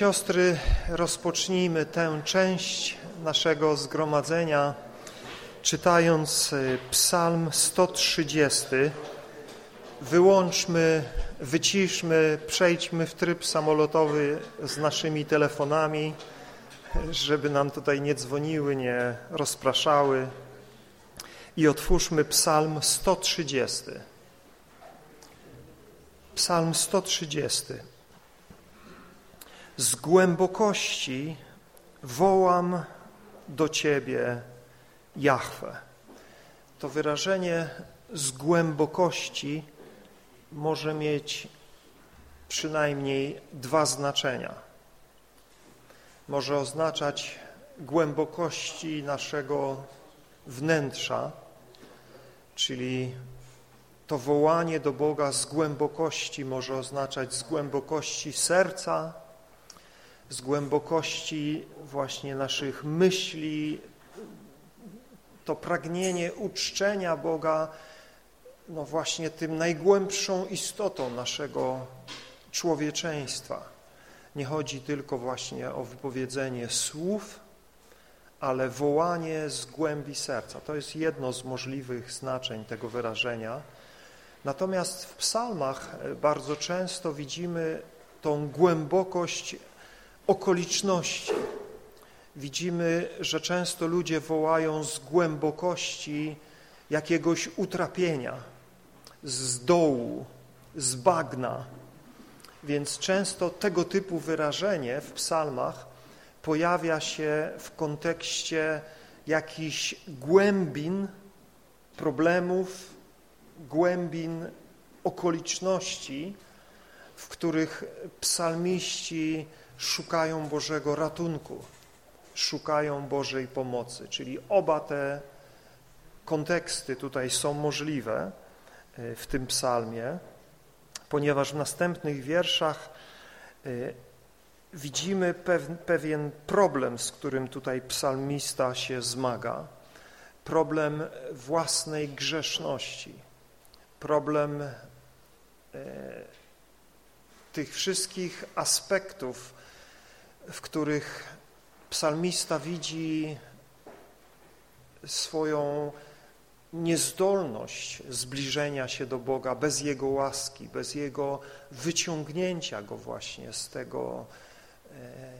Siostry, rozpocznijmy tę część naszego zgromadzenia czytając e, Psalm 130. Wyłączmy, wyciszmy, przejdźmy w tryb samolotowy z naszymi telefonami, żeby nam tutaj nie dzwoniły, nie rozpraszały. I otwórzmy Psalm 130. Psalm 130. Z głębokości wołam do Ciebie, Jahwe. To wyrażenie z głębokości może mieć przynajmniej dwa znaczenia. Może oznaczać głębokości naszego wnętrza, czyli to wołanie do Boga z głębokości może oznaczać z głębokości serca, z głębokości właśnie naszych myśli, to pragnienie uczczenia Boga no właśnie tym najgłębszą istotą naszego człowieczeństwa. Nie chodzi tylko właśnie o wypowiedzenie słów, ale wołanie z głębi serca. To jest jedno z możliwych znaczeń tego wyrażenia. Natomiast w psalmach bardzo często widzimy tą głębokość okoliczności. Widzimy, że często ludzie wołają z głębokości jakiegoś utrapienia, z dołu, z bagna. Więc często tego typu wyrażenie w psalmach pojawia się w kontekście jakichś głębin problemów, głębin okoliczności, w których psalmiści szukają Bożego ratunku, szukają Bożej pomocy. Czyli oba te konteksty tutaj są możliwe e, w tym psalmie, ponieważ w następnych wierszach e, widzimy pewien problem, z którym tutaj psalmista się zmaga. Problem własnej grzeszności, problem e, tych wszystkich aspektów, w których psalmista widzi swoją niezdolność zbliżenia się do Boga bez Jego łaski, bez Jego wyciągnięcia Go właśnie z tego, e,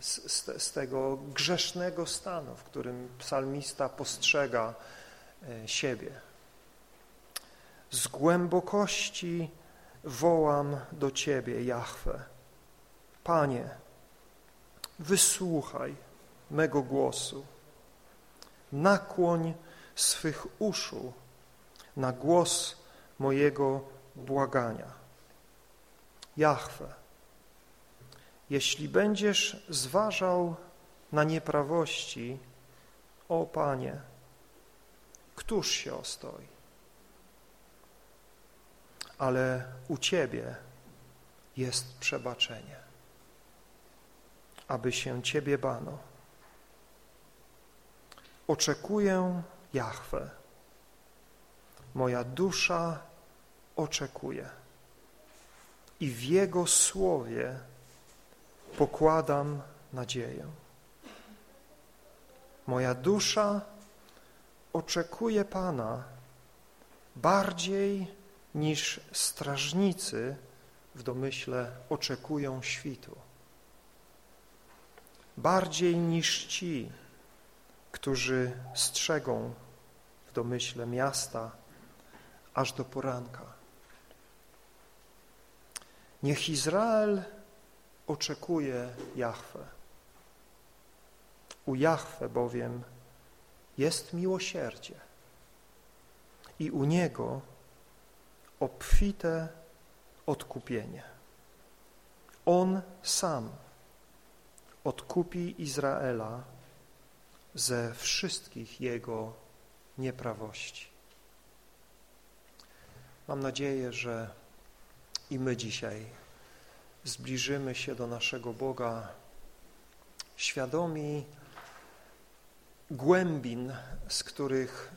z, z tego grzesznego stanu, w którym psalmista postrzega e, siebie. Z głębokości wołam do Ciebie, Jahwe. Panie, wysłuchaj mego głosu. Nakłoń swych uszu na głos mojego błagania. Jahwe, jeśli będziesz zważał na nieprawości, o Panie, któż się ostoi? Ale u Ciebie jest przebaczenie aby się Ciebie bano. Oczekuję Jahwe. Moja dusza oczekuje i w Jego słowie pokładam nadzieję. Moja dusza oczekuje Pana bardziej niż strażnicy w domyśle oczekują świtu bardziej niż ci, którzy strzegą w domyśle miasta aż do poranka. Niech Izrael oczekuje Jahwe. U Jahwe bowiem jest miłosierdzie i u Niego obfite odkupienie. On sam odkupi Izraela ze wszystkich jego nieprawości. Mam nadzieję, że i my dzisiaj zbliżymy się do naszego Boga świadomi głębin, z których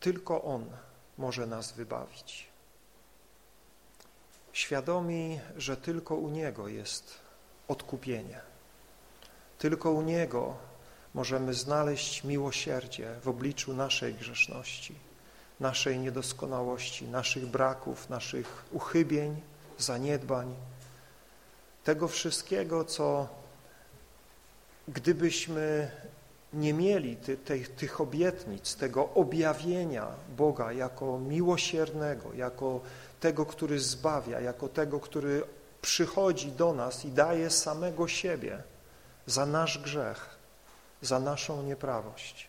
tylko On może nas wybawić. Świadomi, że tylko u Niego jest odkupienie. Tylko u Niego możemy znaleźć miłosierdzie w obliczu naszej grzeszności, naszej niedoskonałości, naszych braków, naszych uchybień, zaniedbań, tego wszystkiego, co gdybyśmy nie mieli ty, ty, tych obietnic, tego objawienia Boga jako miłosiernego, jako tego, który zbawia, jako tego, który przychodzi do nas i daje samego siebie za nasz grzech, za naszą nieprawość.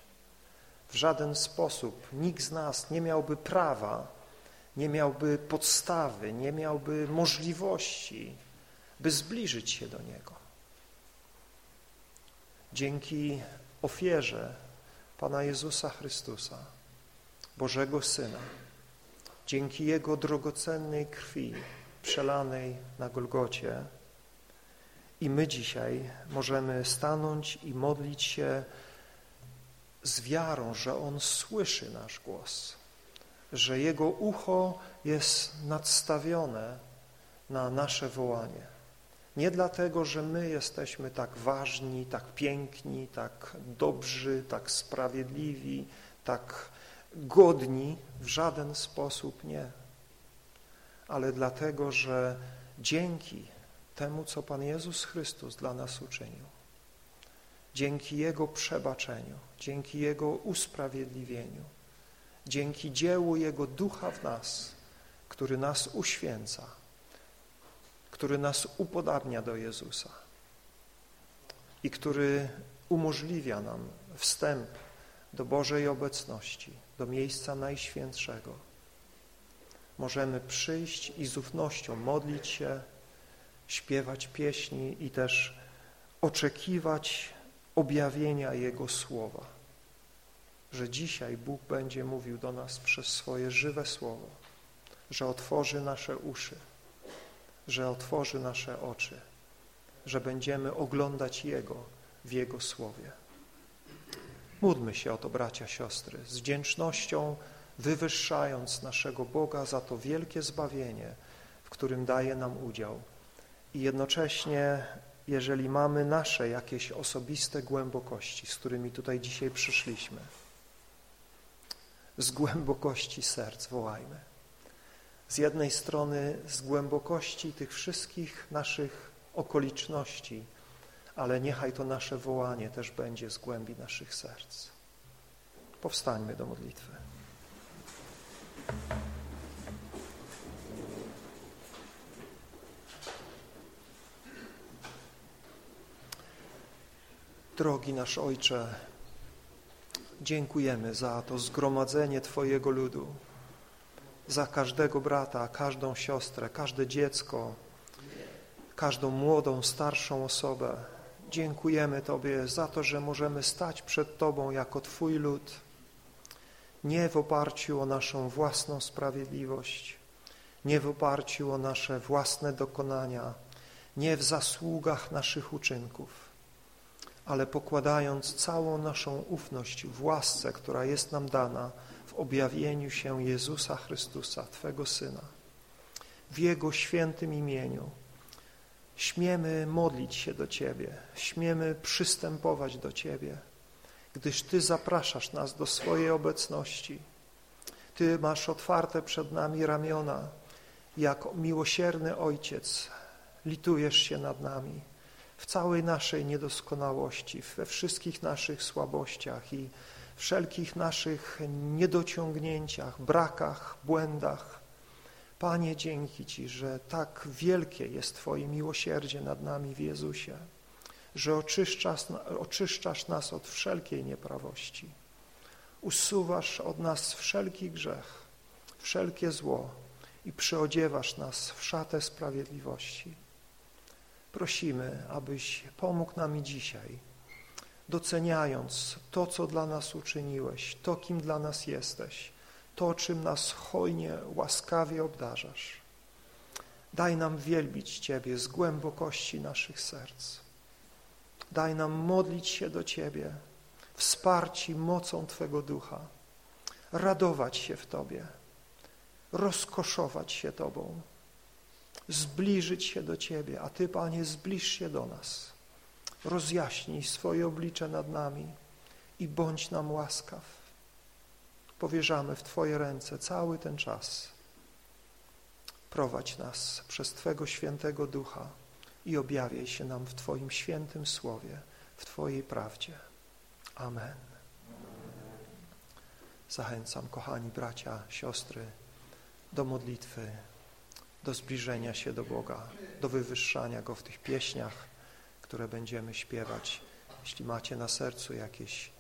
W żaden sposób nikt z nas nie miałby prawa, nie miałby podstawy, nie miałby możliwości, by zbliżyć się do Niego. Dzięki ofierze Pana Jezusa Chrystusa, Bożego Syna, dzięki Jego drogocennej krwi przelanej na Golgocie i my dzisiaj możemy stanąć i modlić się z wiarą, że On słyszy nasz głos, że Jego ucho jest nadstawione na nasze wołanie. Nie dlatego, że my jesteśmy tak ważni, tak piękni, tak dobrzy, tak sprawiedliwi, tak godni, w żaden sposób nie. Ale dlatego, że dzięki temu, co Pan Jezus Chrystus dla nas uczynił, dzięki Jego przebaczeniu, dzięki Jego usprawiedliwieniu, dzięki dziełu Jego Ducha w nas, który nas uświęca, który nas upodabnia do Jezusa i który umożliwia nam wstęp do Bożej obecności, do miejsca Najświętszego. Możemy przyjść i z ufnością modlić się, śpiewać pieśni i też oczekiwać objawienia Jego Słowa, że dzisiaj Bóg będzie mówił do nas przez swoje żywe Słowo, że otworzy nasze uszy, że otworzy nasze oczy, że będziemy oglądać Jego w Jego Słowie. Módlmy się o to, bracia, siostry, z wdzięcznością wywyższając naszego Boga za to wielkie zbawienie, w którym daje nam udział. I jednocześnie, jeżeli mamy nasze jakieś osobiste głębokości, z którymi tutaj dzisiaj przyszliśmy, z głębokości serc wołajmy z jednej strony z głębokości tych wszystkich naszych okoliczności, ale niechaj to nasze wołanie też będzie z głębi naszych serc. Powstańmy do modlitwy. Drogi nasz Ojcze, dziękujemy za to zgromadzenie Twojego ludu, za każdego brata, każdą siostrę, każde dziecko, każdą młodą, starszą osobę. Dziękujemy Tobie za to, że możemy stać przed Tobą jako Twój lud, nie w oparciu o naszą własną sprawiedliwość, nie w oparciu o nasze własne dokonania, nie w zasługach naszych uczynków, ale pokładając całą naszą ufność w łasce, która jest nam dana, w objawieniu się Jezusa Chrystusa, Twego Syna, w Jego świętym imieniu. Śmiemy modlić się do Ciebie, śmiemy przystępować do Ciebie, gdyż Ty zapraszasz nas do swojej obecności. Ty masz otwarte przed nami ramiona, jak miłosierny Ojciec, litujesz się nad nami w całej naszej niedoskonałości, we wszystkich naszych słabościach i wszelkich naszych niedociągnięciach, brakach, błędach. Panie, dzięki Ci, że tak wielkie jest Twoje miłosierdzie nad nami w Jezusie, że oczyszczasz, oczyszczasz nas od wszelkiej nieprawości, usuwasz od nas wszelki grzech, wszelkie zło i przyodziewasz nas w szatę sprawiedliwości. Prosimy, abyś pomógł nam dzisiaj, doceniając to, co dla nas uczyniłeś, to, kim dla nas jesteś, to, czym nas hojnie, łaskawie obdarzasz. Daj nam wielbić Ciebie z głębokości naszych serc. Daj nam modlić się do Ciebie, wsparci mocą Twego Ducha, radować się w Tobie, rozkoszować się Tobą, zbliżyć się do Ciebie, a Ty, Panie, zbliż się do nas. Rozjaśnij swoje oblicze nad nami i bądź nam łaskaw. Powierzamy w Twoje ręce cały ten czas. Prowadź nas przez Twego świętego ducha i objawiaj się nam w Twoim świętym słowie, w Twojej prawdzie. Amen. Zachęcam, kochani bracia, siostry, do modlitwy do zbliżenia się do Boga, do wywyższania Go w tych pieśniach, które będziemy śpiewać. Jeśli macie na sercu jakieś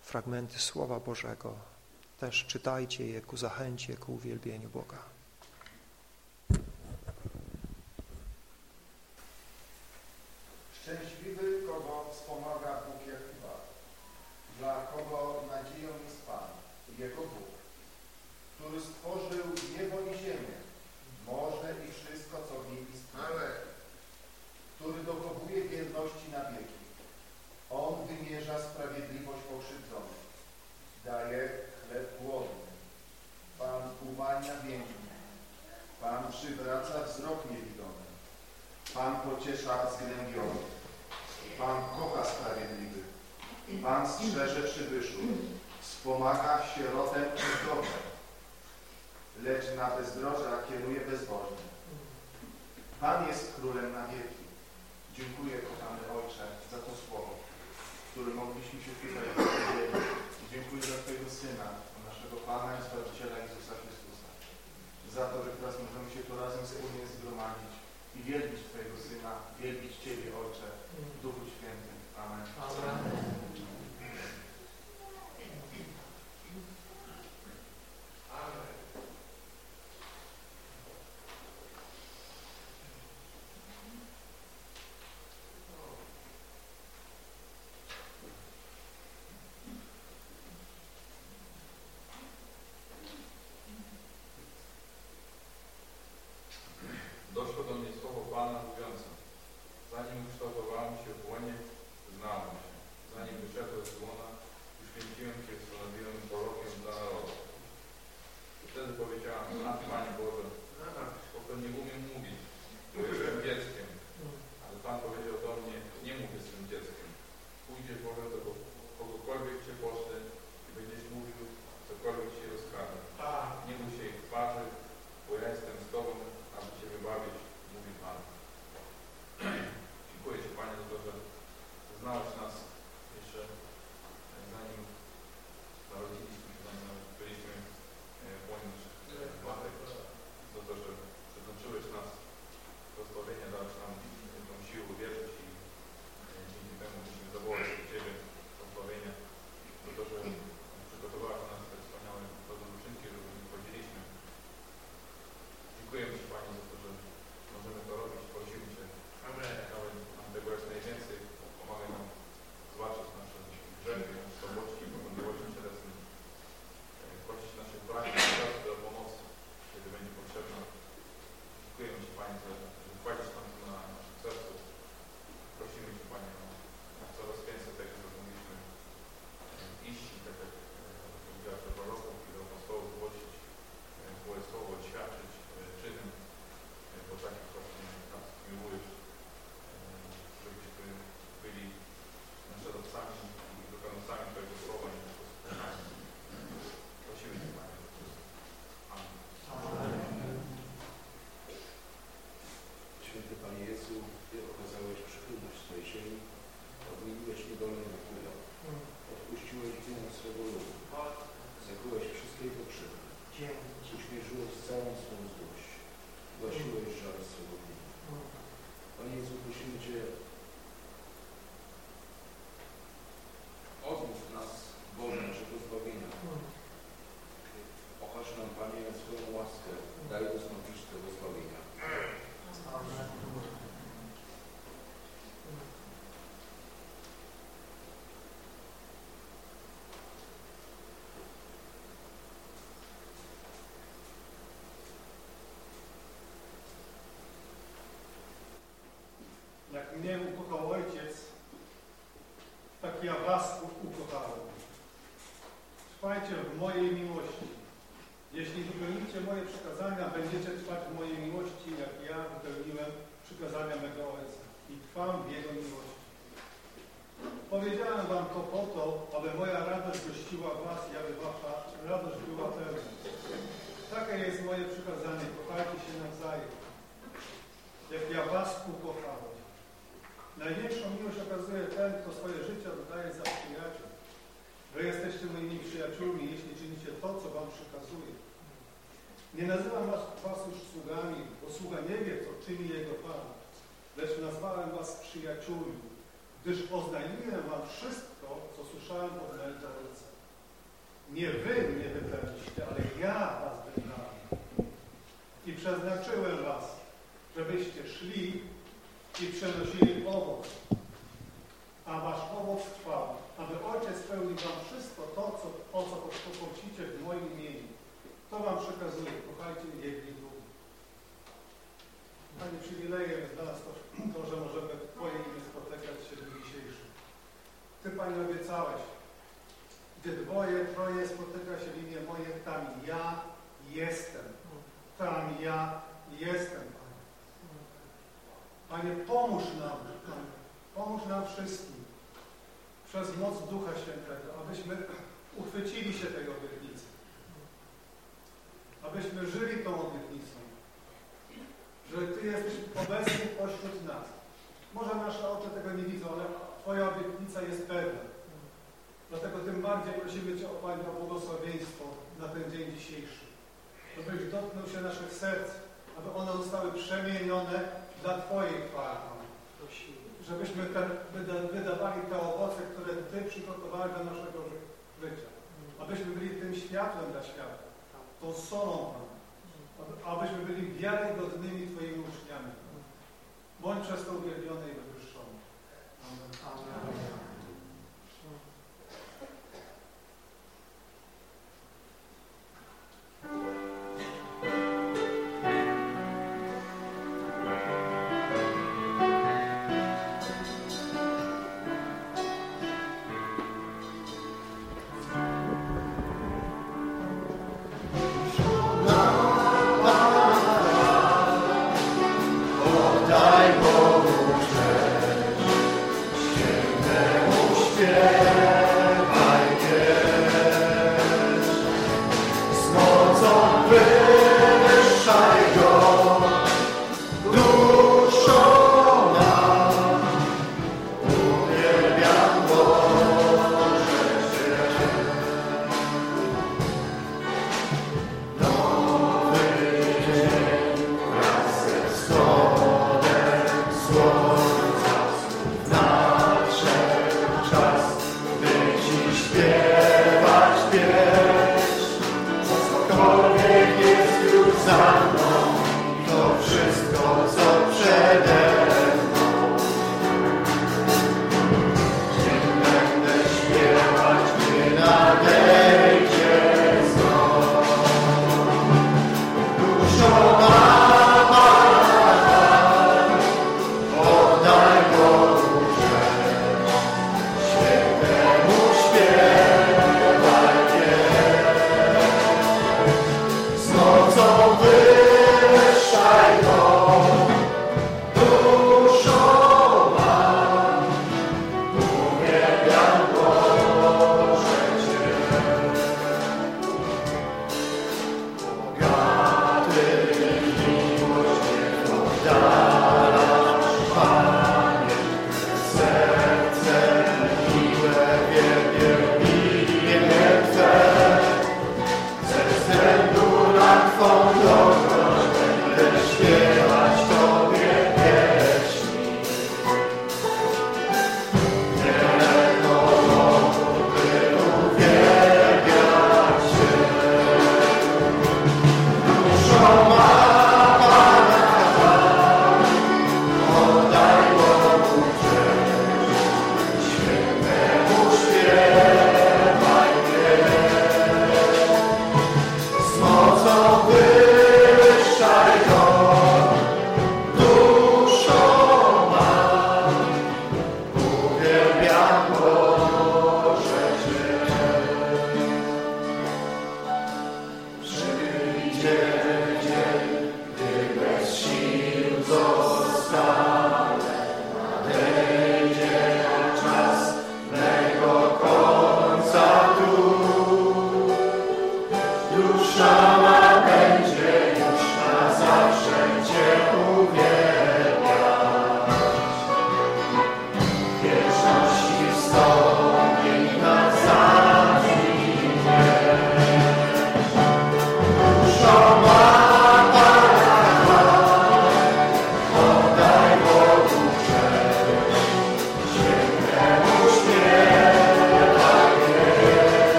fragmenty Słowa Bożego, też czytajcie je ku zachęcie, ku uwielbieniu Boga. wzrok niewidomy. Pan pociesza zgnębionych. Pan kocha sprawiedliwych. Pan strzeże przybyszów. Wspomaga sierotę i dobrze. Lecz na bezdroża kieruje bezbożnie. Pan jest królem na wieki. Dziękuję, kochany Ojcze, za to słowo, które mogliśmy się tutaj dowiedzieć. Dziękuję za Twojego Syna, naszego Pana i Zbawiciela Jezusa Chrystusa za to, że teraz możemy się tu razem wspólnie zgromadzić i wielbić Twojego Syna, wielbić Ciebie, Ojcze, Duchu Świętym. Amen. Amen. już sługami, bo sługa nie wie, co czyni jego Pan. Lecz nazwałem was przyjaciółmi, gdyż oznajmiłem wam wszystko, co słyszałem od męża Ojca. Nie wy mnie wypełniliście, ale ja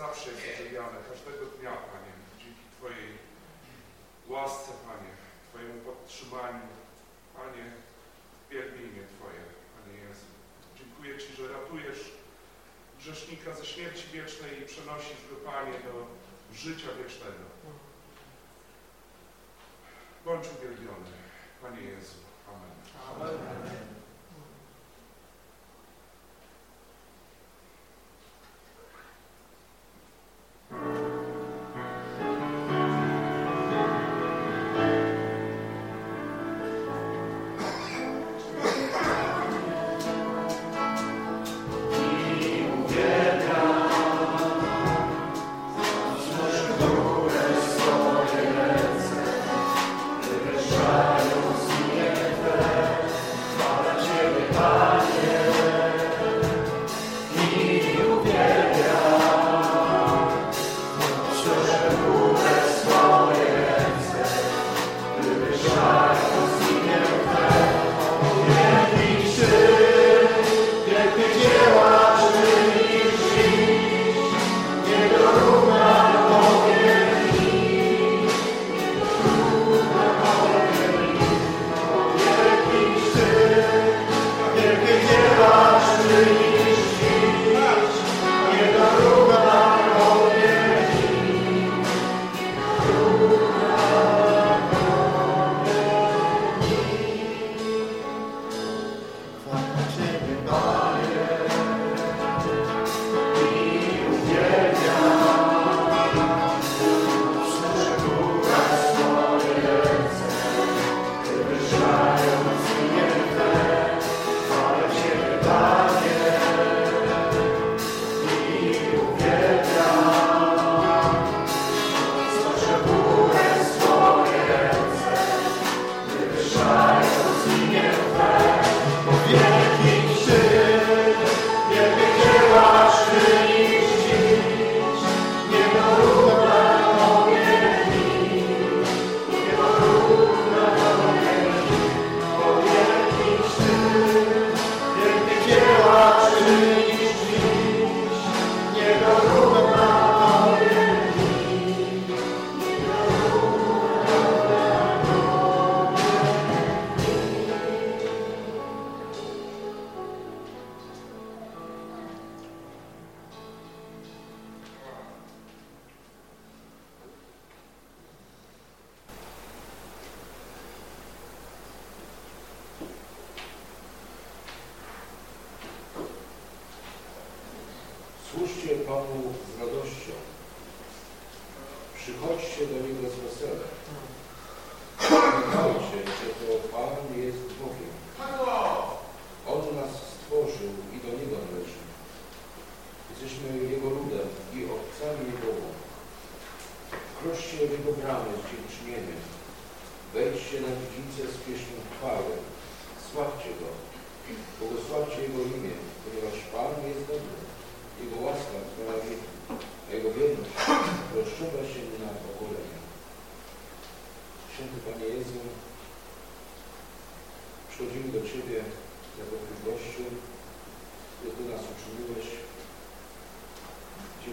zawsze jest każdego dnia, Panie, dzięki Twojej łasce, Panie, Twojemu podtrzymaniu, Panie, wielbi imię Twoje, Panie Jezu. Dziękuję Ci, że ratujesz grzesznika ze śmierci wiecznej i przenosisz go, Panie, do życia wiecznego. Bądź uwielbiony, Panie Jezu. Amen. Amen.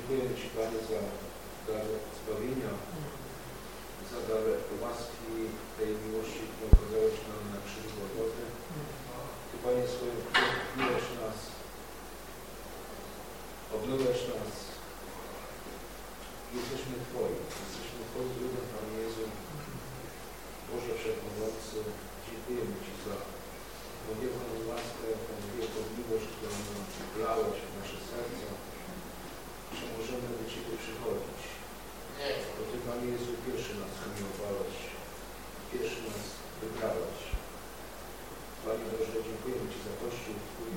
Dziękujemy Ci Panie za dar zbawienia, za dar łaski tej miłości, którą okazałeś nam na krzyżu Golgoty. Ty Panie swoją krwią nas obnowiasz nas. Jesteśmy Twoi. Jesteśmy Twoim ludem, Panie Jezu. Boże Wszechmogący, dziękujemy Ci za tą wielką łaskę, tą wielką miłość, którą wlałeś w nasze serca, że możemy do Ciebie przychodzić. Bo Ty, Panie Jezu, pierwszy nas umiłowałeś, pierwszy nas wybrałeś. Panie Boże, dziękujemy Ci za Kościół Twój,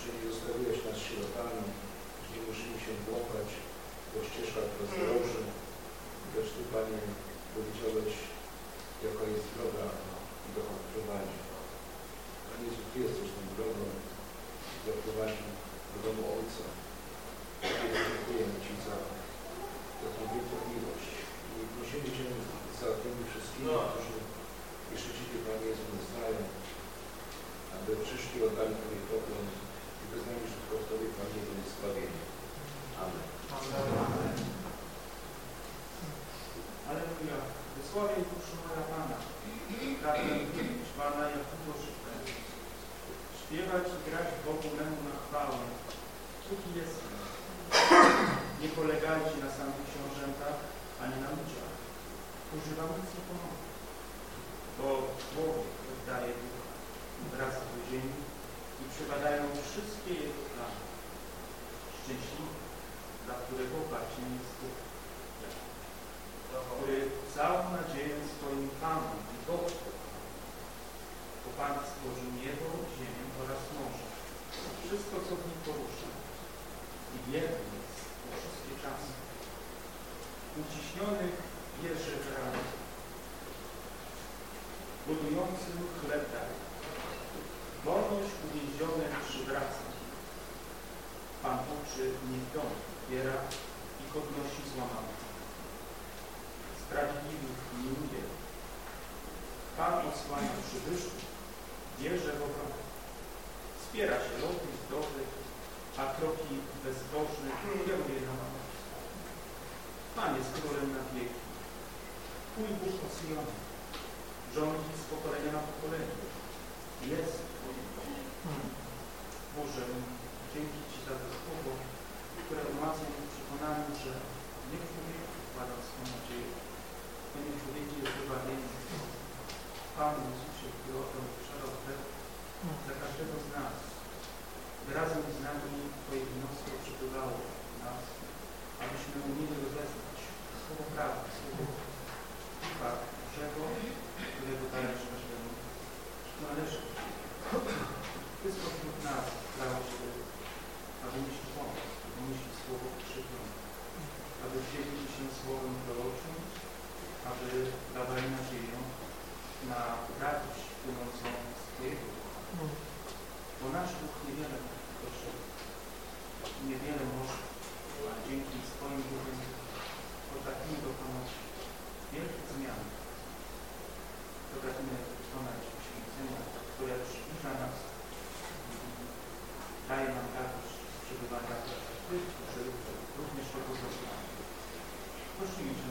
że nie zostawiłeś nas sierotami, że nie musimy się błąkać po ścieżkach rozdroży, lecz Ty, Panie, powiedziałeś, jaka jest droga i dokąd prowadzi. Panie Jezu, Ty jesteś tą drogą, która prowadzi do domu Ojca. Dziękujemy Ci za, za tą. I Cię za tymi wszystkimi, którzy jeszcze Panie nie znają, aby przyszli, oddali Twoje poklon i wyznali, że tylko w Panie Jezu, jest zbawienie. Amen. Aleluja. Wysławię duszę moja Pana. Pragnę wielbić jak ubożkę. Śpiewać i grać Bogu memu na chwałę. Póki jestem. Nie polegajcie na samych książętach, ani na ludziach. Używam nic nie pomoże. Bo człowiek oddaje ducha wraz do ziemi i przebadają wszystkie jego plany. Szczęśliwy, dla którego oparciem jest duch który całą nadzieję swoim Panem i Bogiem bo Pan stworzył niebo, ziemię oraz morze. Wszystko, co w nim porusza. I wierny jest po wszystkie czasy. Uciśnionych bierze w ramię. Budującym chleb daje. Wolność uwięzionym przywraca. Pan uczy niewidomych, biera i podnosi złamanych sprawiedliwych miluje. Pan odsłania przybyszów, bierze w obronę. Wspiera się loty zdrowych, a kroki bezbożnych kieruje na małe. Pan jest królem na wieki. Twój Bóg osjony. Rządzi z pokolenia na pokolenie. Jest Twoim Bogiem. Boże, dzięki Ci za to słowo, które umacnia mnie w przekonaniu, że nie w człowieku wkładam swą nadzieję, Panie człowieku jest wybawienie. Panu Jezusie, który oddał przelot krew za każdego z nas, razem z nami Twoje winostwo przybywało w nas, abyśmy umieli rozeznać słowo prawdy, słowo Ducha Bożego, którego dajesz każdemu, należy do. Ty spośród nas dałeś się, aby nieść pomoc, aby nieść słowo krzywione, aby dzielić się słowem proroczym, aby dawali nadzieję na radość płynącą z Twojego. Bo nasz Bóg niewiele niewiele może, a dzięki swoim duchem potrafimy dokonać wielkich zmian. Potrafimy dokonać poświęcenia, które przybliża nas daje nam radość przebywania tych, którzy również tego zaznają. Prosimy Cię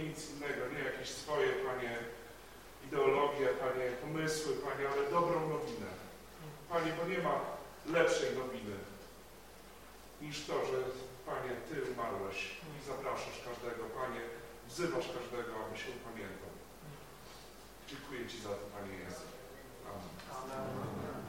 nic innego, nie jakieś swoje, Panie, ideologie, Panie, pomysły, Panie, ale dobrą nowinę. Panie, bo nie ma lepszej nowiny niż to, że Panie, Ty umarłeś i zapraszasz każdego, Panie, wzywasz każdego, aby się upamiętał. Dziękuję Ci za to, Panie Jezu. Amen. Amen.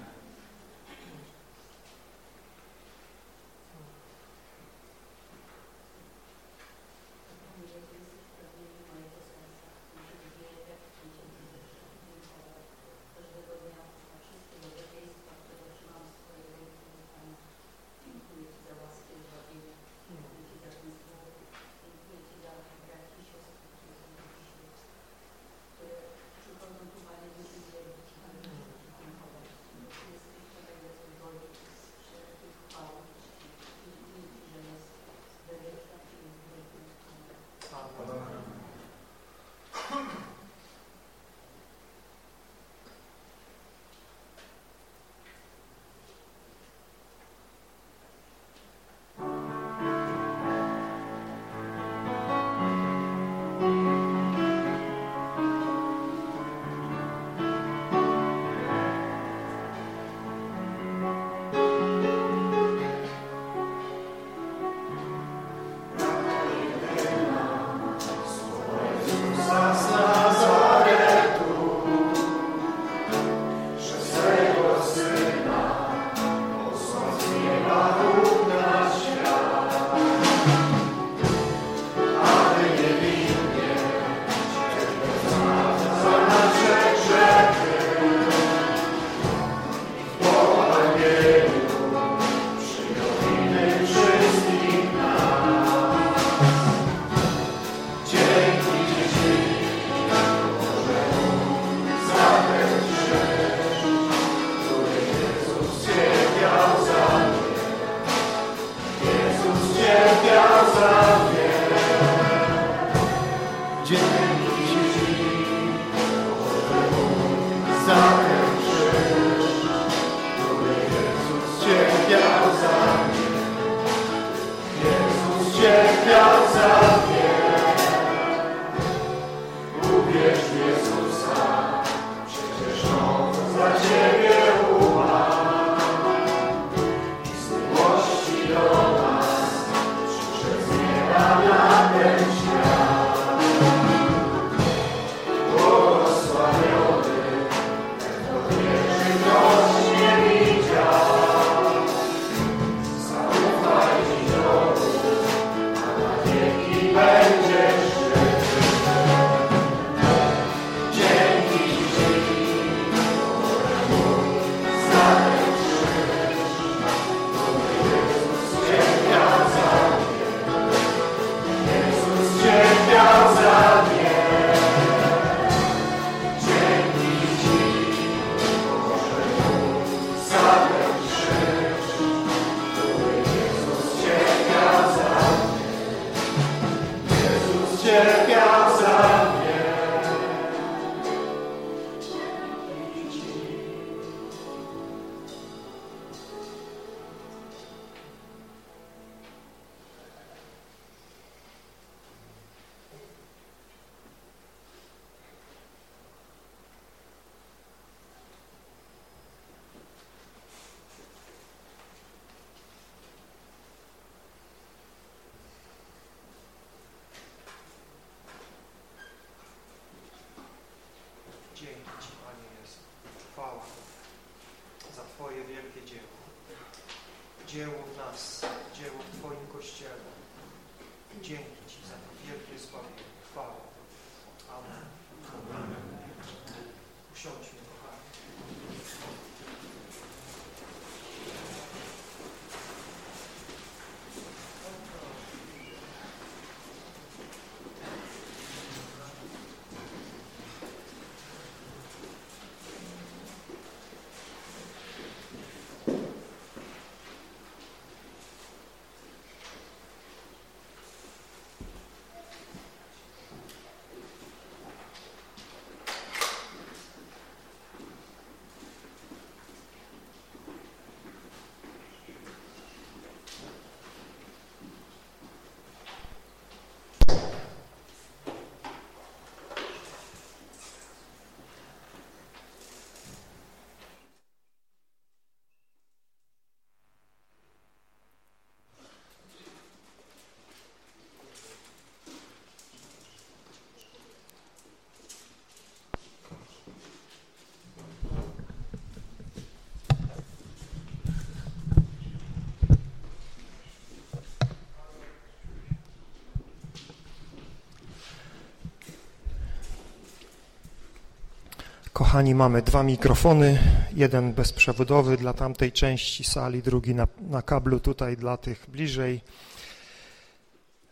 Kochani, mamy dwa mikrofony, jeden bezprzewodowy dla tamtej części sali, drugi na, na kablu tutaj dla tych bliżej.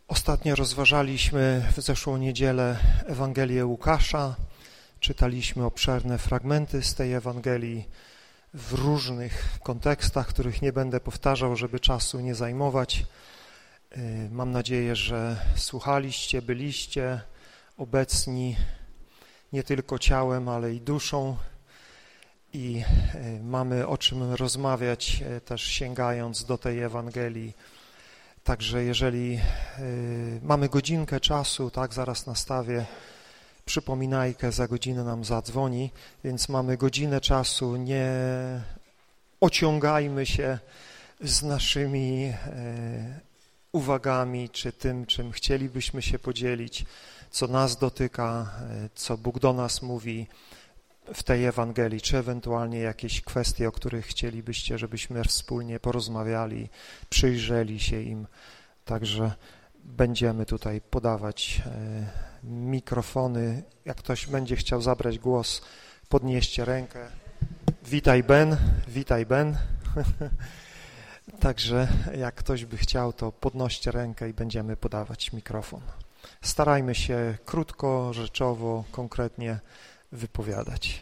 Ostatnio rozważaliśmy w zeszłą niedzielę Ewangelię Łukasza, czytaliśmy obszerne fragmenty z tej Ewangelii w różnych kontekstach, których nie będę powtarzał, żeby czasu nie zajmować. Y, mam nadzieję, że słuchaliście, byliście obecni nie tylko ciałem, ale i duszą i e, mamy o czym rozmawiać e, też sięgając do tej Ewangelii. Także jeżeli e, mamy godzinkę czasu, tak, zaraz nastawię przypominajkę, za godzinę nam zadzwoni, więc mamy godzinę czasu, nie ociągajmy się z naszymi uwagami, czy tym, czym chcielibyśmy się podzielić co nas dotyka, e, co Bóg do nas mówi w tej Ewangelii, czy ewentualnie jakieś kwestie, o których chcielibyście, żebyśmy wspólnie porozmawiali, przyjrzeli się im. Także będziemy tutaj podawać e, mikrofony. Jak ktoś będzie chciał zabrać głos, podnieście rękę. Witaj Ben, witaj Ben. Także jak ktoś by chciał, to podnoście rękę i będziemy podawać mikrofon. Starajmy się krótko, rzeczowo, konkretnie wypowiadać.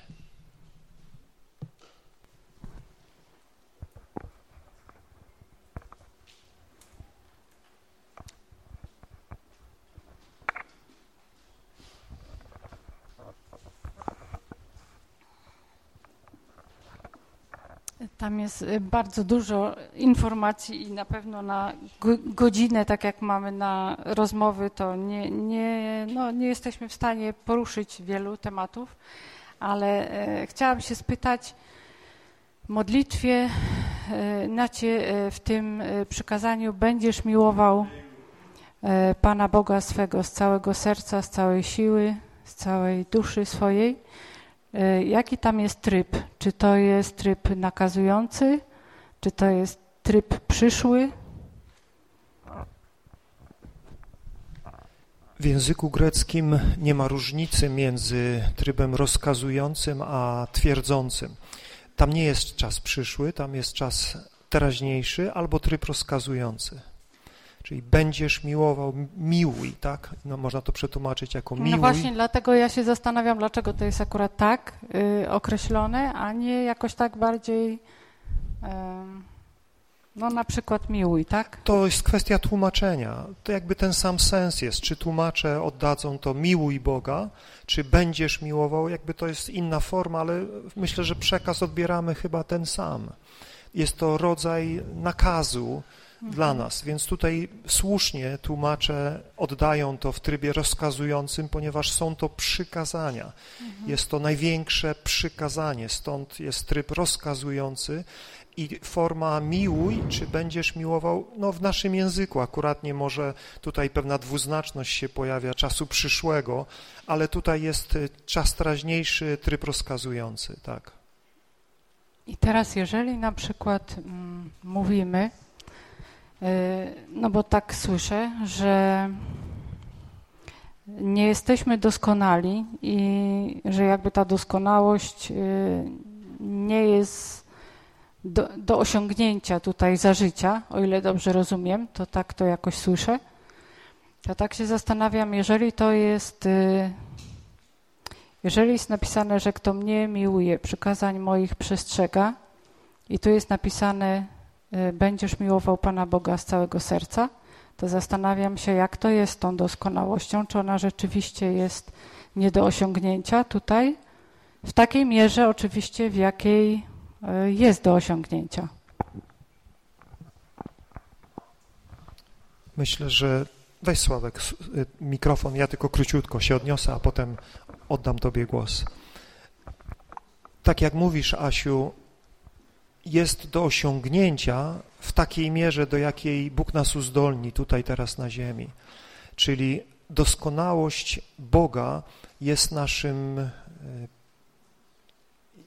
Tam jest y, bardzo dużo informacji i na pewno na godzinę, tak jak mamy na rozmowy, to nie, nie, no, nie jesteśmy w stanie poruszyć wielu tematów, ale e, chciałam się spytać, modlitwie e, nacie e, w tym przykazaniu będziesz miłował Pana Boga swego z całego serca, z całej siły, z całej duszy swojej. E, jaki tam jest tryb? Czy to jest tryb nakazujący? Czy to jest tryb przyszły? W języku greckim nie ma różnicy między trybem rozkazującym a twierdzącym. Tam nie jest czas przyszły, tam jest czas teraźniejszy albo tryb rozkazujący. Czyli będziesz miłował, miłuj, tak? No, można to przetłumaczyć jako no miłuj. No właśnie, dlatego ja się zastanawiam, dlaczego to jest akurat tak y, określone, a nie jakoś tak bardziej, y, no na przykład miłuj, tak? To jest kwestia tłumaczenia. To jakby ten sam sens jest. Czy tłumacze oddadzą to miłuj Boga, czy będziesz miłował, jakby to jest inna forma, ale myślę, że przekaz odbieramy chyba ten sam. Jest to rodzaj nakazu, dla nas. Więc tutaj słusznie tłumacze oddają to w trybie rozkazującym, ponieważ są to przykazania. Jest to największe przykazanie, stąd jest tryb rozkazujący i forma miłuj, czy będziesz miłował, no w naszym języku akuratnie może tutaj pewna dwuznaczność się pojawia czasu przyszłego, ale tutaj jest y, czas teraźniejszy, tryb rozkazujący, tak. I teraz jeżeli na przykład mm, mówimy, no bo tak słyszę, że nie jesteśmy doskonali i że jakby ta doskonałość y, nie jest do, do osiągnięcia tutaj za życia, o ile dobrze rozumiem, to tak to jakoś słyszę. To tak się zastanawiam, jeżeli to jest, y, jeżeli jest napisane, że kto mnie miłuje, przykazań moich przestrzega i tu jest napisane, będziesz miłował Pana Boga z całego serca, to zastanawiam się, jak to jest tą doskonałością, czy ona rzeczywiście jest nie do osiągnięcia tutaj, w takiej mierze oczywiście, w jakiej y, jest do osiągnięcia. Myślę, że weź Sławek y, mikrofon, ja tylko króciutko się odniosę, a potem oddam Tobie głos. Tak jak mówisz, Asiu, jest do osiągnięcia w takiej mierze, do jakiej Bóg nas uzdolni tutaj teraz na ziemi. Czyli doskonałość Boga jest naszym y,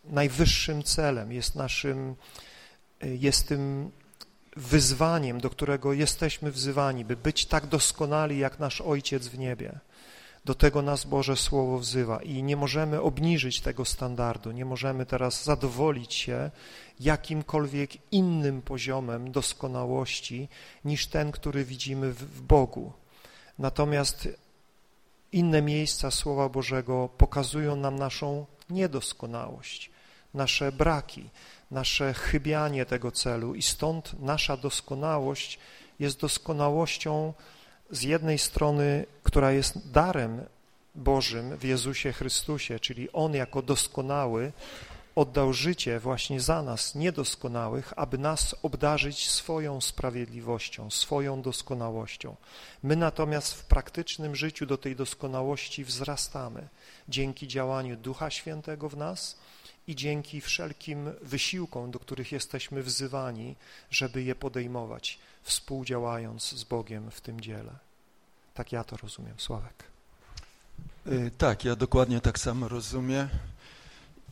najwyższym celem, jest naszym, y, jest tym wyzwaniem, do którego jesteśmy wzywani, by być tak doskonali jak nasz Ojciec w niebie. Do tego nas Boże Słowo wzywa i nie możemy obniżyć tego standardu, nie możemy teraz zadowolić się jakimkolwiek innym poziomem doskonałości niż ten, który widzimy w, Bogu. Natomiast inne miejsca Słowa Bożego pokazują nam naszą niedoskonałość, nasze braki, nasze chybianie tego celu i stąd nasza doskonałość jest doskonałością z jednej strony, która jest darem Bożym w Jezusie Chrystusie, czyli On jako doskonały oddał życie właśnie za nas, niedoskonałych, aby nas obdarzyć swoją sprawiedliwością, swoją doskonałością. My natomiast w praktycznym życiu do tej doskonałości wzrastamy dzięki działaniu Ducha Świętego w nas i dzięki wszelkim wysiłkom, do których jesteśmy wzywani, żeby je podejmować, współdziałając z Bogiem w tym dziele. Tak ja to rozumiem. Sławek. Y, Tak, ja dokładnie tak samo rozumiem.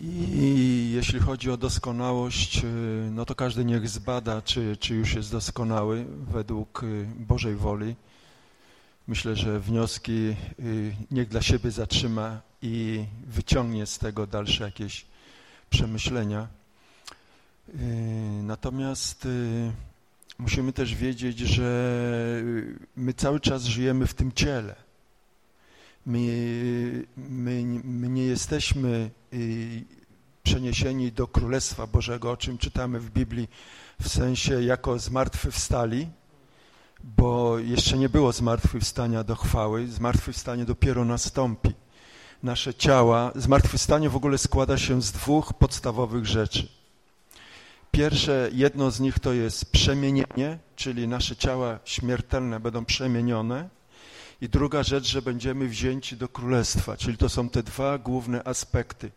I jeśli chodzi o doskonałość, y, no to każdy niech zbada, czy, czy już jest doskonały według y, Bożej woli. Myślę, że wnioski niech dla siebie zatrzyma i wyciągnie z tego dalsze jakieś przemyślenia. Natomiast musimy też wiedzieć, że y, my cały czas żyjemy w tym ciele. My, my, my nie jesteśmy y, przeniesieni do Królestwa Bożego, o czym czytamy w Biblii, w sensie jako zmartwychwstali, bo jeszcze nie było zmartwychwstania do chwały, zmartwychwstanie dopiero nastąpi. Nasze ciała, zmartwychwstanie w ogóle składa się z dwóch podstawowych rzeczy. Pierwsze, jedno z nich to jest przemienienie, czyli nasze ciała śmiertelne będą przemienione, i druga rzecz, że będziemy wzięci do królestwa, czyli to są te dwa główne aspekty.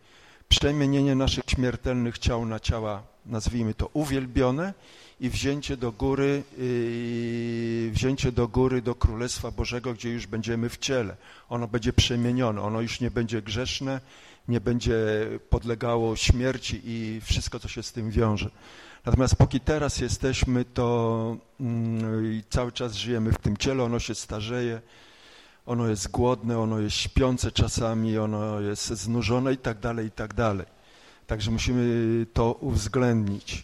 Przemienienie naszych śmiertelnych ciał na ciała, nazwijmy to uwielbione i wzięcie do góry, yy, wzięcie do góry do Królestwa Bożego, gdzie już będziemy w ciele. Ono będzie przemienione, ono już nie będzie grzeszne, nie będzie podlegało śmierci i wszystko, co się z tym wiąże. Natomiast póki teraz jesteśmy, to mm, cały czas żyjemy w tym ciele, ono się starzeje, ono jest głodne, ono jest śpiące czasami, ono jest znużone i tak dalej, i tak dalej. Także musimy to uwzględnić.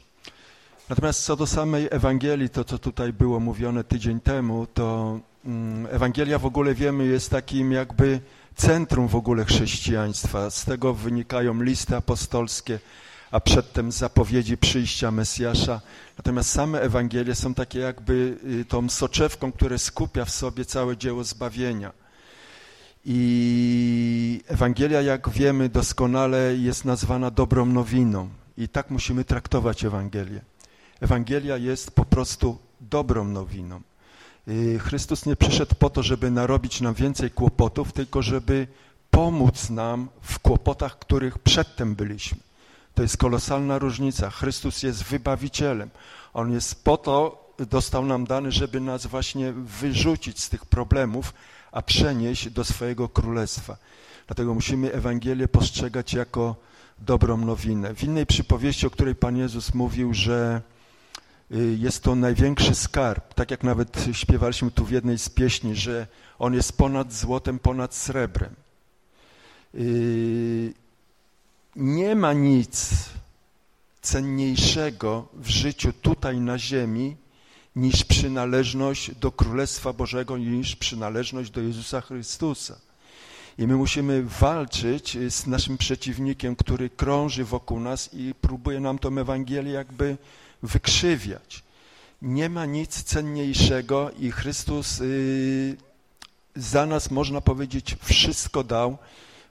Natomiast co do samej Ewangelii, to co tutaj było mówione tydzień temu, to mm, Ewangelia w ogóle wiemy jest takim jakby centrum w ogóle chrześcijaństwa. Z tego wynikają listy apostolskie, a przedtem zapowiedzi przyjścia Mesjasza. Natomiast same Ewangelie są takie jakby y, tą soczewką, która skupia w sobie całe dzieło zbawienia. I Ewangelia, jak wiemy doskonale, jest nazwana dobrą nowiną. I tak musimy traktować Ewangelię. Ewangelia jest po prostu dobrą nowiną. Y, Chrystus nie przyszedł po to, żeby narobić nam więcej kłopotów, tylko żeby pomóc nam w kłopotach, których przedtem byliśmy. To jest kolosalna różnica. Chrystus jest wybawicielem. On jest po to, dostał nam dany, żeby nas właśnie wyrzucić z tych problemów, a przenieść do swojego królestwa. Dlatego musimy Ewangelię postrzegać jako dobrą nowinę. W innej przypowieści, o której Pan Jezus mówił, że jest to największy skarb, tak jak nawet śpiewaliśmy tu w jednej z pieśni, że on jest ponad złotem, ponad srebrem. Y, nie ma nic cenniejszego w życiu tutaj na ziemi niż przynależność do Królestwa Bożego, niż przynależność do Jezusa Chrystusa. I my musimy walczyć z naszym przeciwnikiem, który krąży wokół nas i próbuje nam tą Ewangelię jakby wykrzywiać. Nie ma nic cenniejszego i Chrystus y, za nas, można powiedzieć, wszystko dał.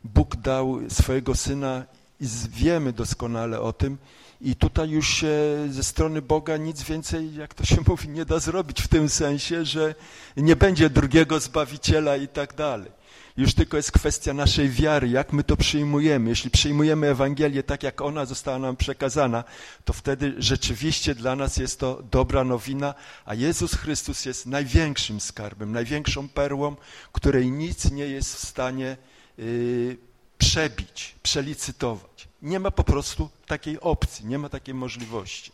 Bóg dał swojego Syna i wiemy doskonale o tym. I tutaj już się ze strony Boga nic więcej, jak to się mówi, nie da zrobić w tym sensie, że nie będzie drugiego Zbawiciela i tak dalej. Już tylko jest kwestia naszej wiary, jak my to przyjmujemy. Jeśli przyjmujemy Ewangelię tak, jak ona została nam przekazana, to wtedy rzeczywiście dla nas jest to dobra nowina, a Jezus Chrystus jest największym skarbem, największą perłą, której nic nie jest w stanie yy, przebić, przelicytować. Nie ma po prostu takiej opcji, nie ma takiej możliwości.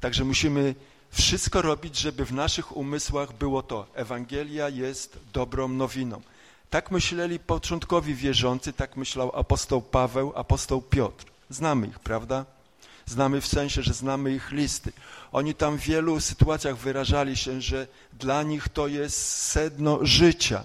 Także musimy wszystko robić, żeby w naszych umysłach było to. Ewangelia jest dobrą nowiną. Tak myśleli początkowi wierzący, tak myślał apostoł Paweł, apostoł Piotr. Znamy ich, prawda? Znamy w sensie, że znamy ich listy. Oni tam w wielu sytuacjach wyrażali się, że dla nich to jest sedno życia.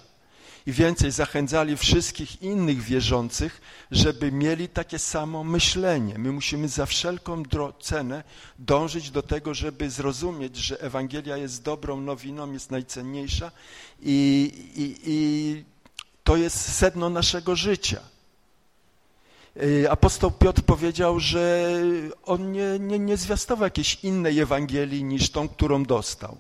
I więcej, zachęcali wszystkich innych wierzących, żeby mieli takie samo myślenie. My musimy za wszelką cenę dążyć do tego, żeby zrozumieć, że Ewangelia jest dobrą nowiną, jest najcenniejsza i, i, i to jest sedno naszego życia. Y, apostoł Piotr powiedział, że on nie, nie, nie zwiastował jakiejś innej Ewangelii niż tą, którą dostał.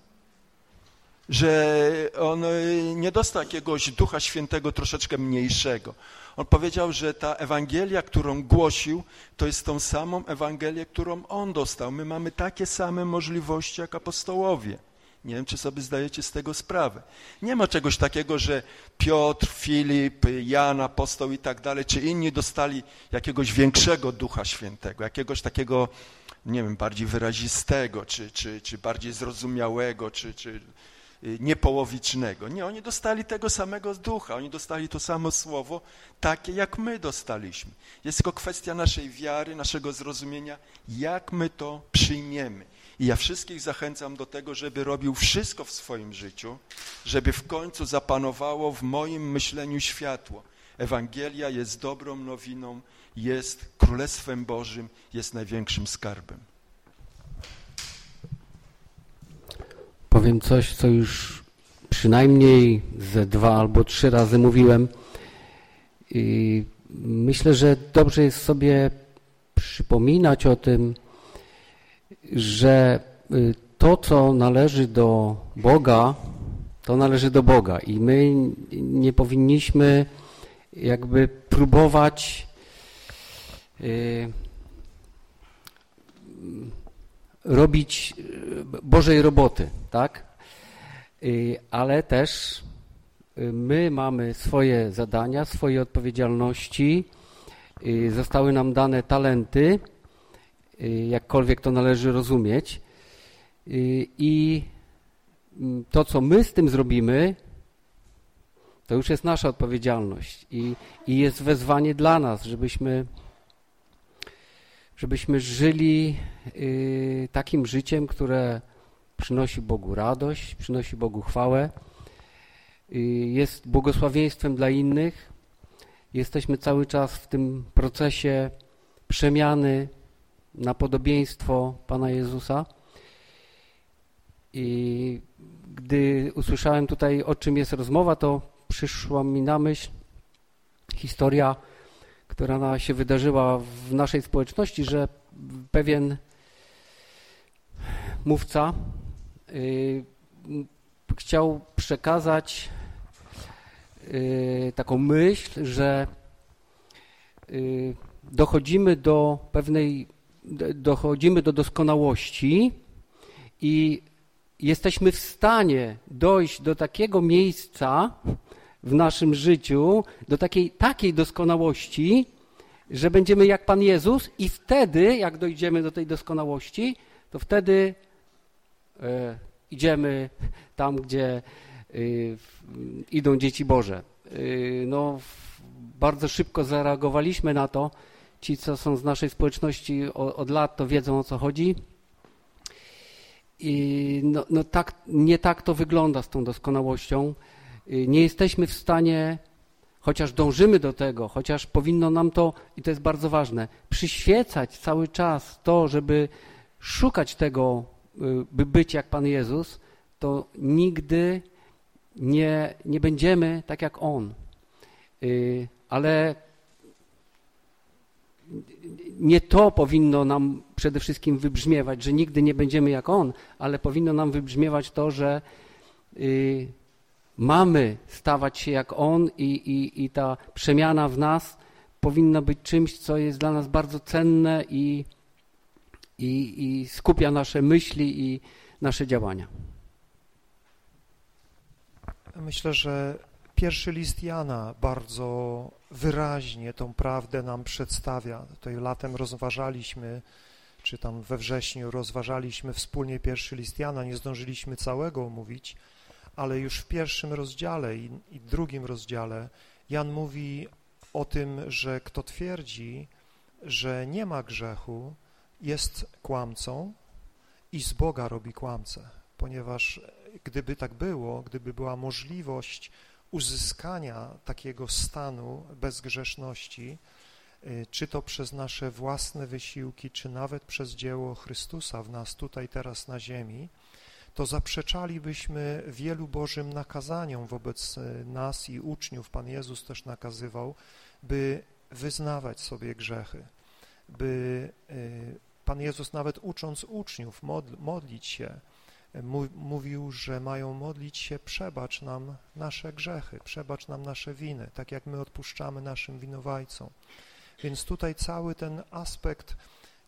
Że on y, nie dostał jakiegoś Ducha Świętego troszeczkę mniejszego. On powiedział, że ta Ewangelia, którą głosił, to jest tą samą Ewangelię, którą on dostał. My mamy takie same możliwości jak apostołowie. Nie wiem, czy sobie zdajecie z tego sprawę. Nie ma czegoś takiego, że Piotr, Filip, Jan, apostoł i tak dalej, czy inni dostali jakiegoś większego Ducha Świętego, jakiegoś takiego, nie wiem, bardziej wyrazistego, czy, czy, czy bardziej zrozumiałego, czy, czy y, niepołowicznego. Nie, oni dostali tego samego ducha, oni dostali to samo słowo, takie jak my dostaliśmy. Jest tylko kwestia naszej wiary, naszego zrozumienia, jak my to przyjmiemy. I ja wszystkich zachęcam do tego, żeby robił wszystko w swoim życiu, żeby w końcu zapanowało w moim myśleniu światło. Ewangelia jest dobrą nowiną, jest Królestwem Bożym, jest największym skarbem. Powiem coś, co już przynajmniej ze dwa albo trzy razy mówiłem. I myślę, że dobrze jest sobie przypominać o tym, że y, to, co należy do Boga, to należy do Boga i my nie powinniśmy jakby próbować y, robić Bożej roboty, tak? Y, ale też my mamy swoje zadania, swoje odpowiedzialności, zostały nam dane talenty, Y, jakkolwiek to należy rozumieć. Y, I mm, to, co my z tym zrobimy, to już jest nasza odpowiedzialność i, i jest wezwanie dla nas, żebyśmy, żebyśmy żyli y, takim życiem, które przynosi Bogu radość, przynosi Bogu chwałę, jest błogosławieństwem dla innych. Jesteśmy cały czas w tym procesie przemiany na podobieństwo Pana Jezusa. I gdy usłyszałem tutaj, o czym jest rozmowa, to przyszła mi na myśl historia, która się wydarzyła w naszej społeczności, że pewien mówca y, chciał przekazać y, taką myśl, że y, dochodzimy do pewnej, dochodzimy do doskonałości i jesteśmy w stanie dojść do takiego miejsca w naszym życiu, do takiej, takiej doskonałości, że będziemy jak Pan Jezus i wtedy, jak dojdziemy do tej doskonałości, to wtedy e, idziemy tam, gdzie y, idą dzieci Boże. Y, no, bardzo szybko zareagowaliśmy na to. Ci, co są z naszej społeczności od, od lat, to wiedzą o co chodzi. I no, no tak, nie tak to wygląda z tą doskonałością. Y, nie jesteśmy w stanie, chociaż dążymy do tego, chociaż powinno nam to, i to jest bardzo ważne, przyświecać cały czas to, żeby szukać tego, y, by być jak Pan Jezus, to nigdy nie, nie będziemy tak jak On. Y, ale nie to powinno nam przede wszystkim wybrzmiewać, że nigdy nie będziemy jak On, ale powinno nam wybrzmiewać to, że y, mamy stawać się jak On i, i, i ta przemiana w nas powinna być czymś, co jest dla nas bardzo cenne i, i, i skupia nasze myśli i nasze działania. Myślę, że pierwszy list Jana bardzo wyraźnie tą prawdę nam przedstawia. Tutaj latem rozważaliśmy, czy tam we wrześniu rozważaliśmy wspólnie pierwszy list Jana, nie zdążyliśmy całego omówić, ale już w pierwszym rozdziale i, i drugim rozdziale Jan mówi o tym, że kto twierdzi, że nie ma grzechu, jest kłamcą i z Boga robi kłamcę, ponieważ gdyby tak było, gdyby była możliwość uzyskania takiego stanu bezgrzeszności, y, czy to przez nasze własne wysiłki, czy nawet przez dzieło Chrystusa w nas tutaj teraz na ziemi, to zaprzeczalibyśmy wielu Bożym nakazaniom wobec y, nas i uczniów. Pan Jezus też nakazywał, by wyznawać sobie grzechy, by y, Pan Jezus nawet ucząc uczniów modlić się, mówił, że mają modlić się, przebacz nam nasze grzechy, przebacz nam nasze winy, tak jak my odpuszczamy naszym winowajcom. Więc tutaj cały ten aspekt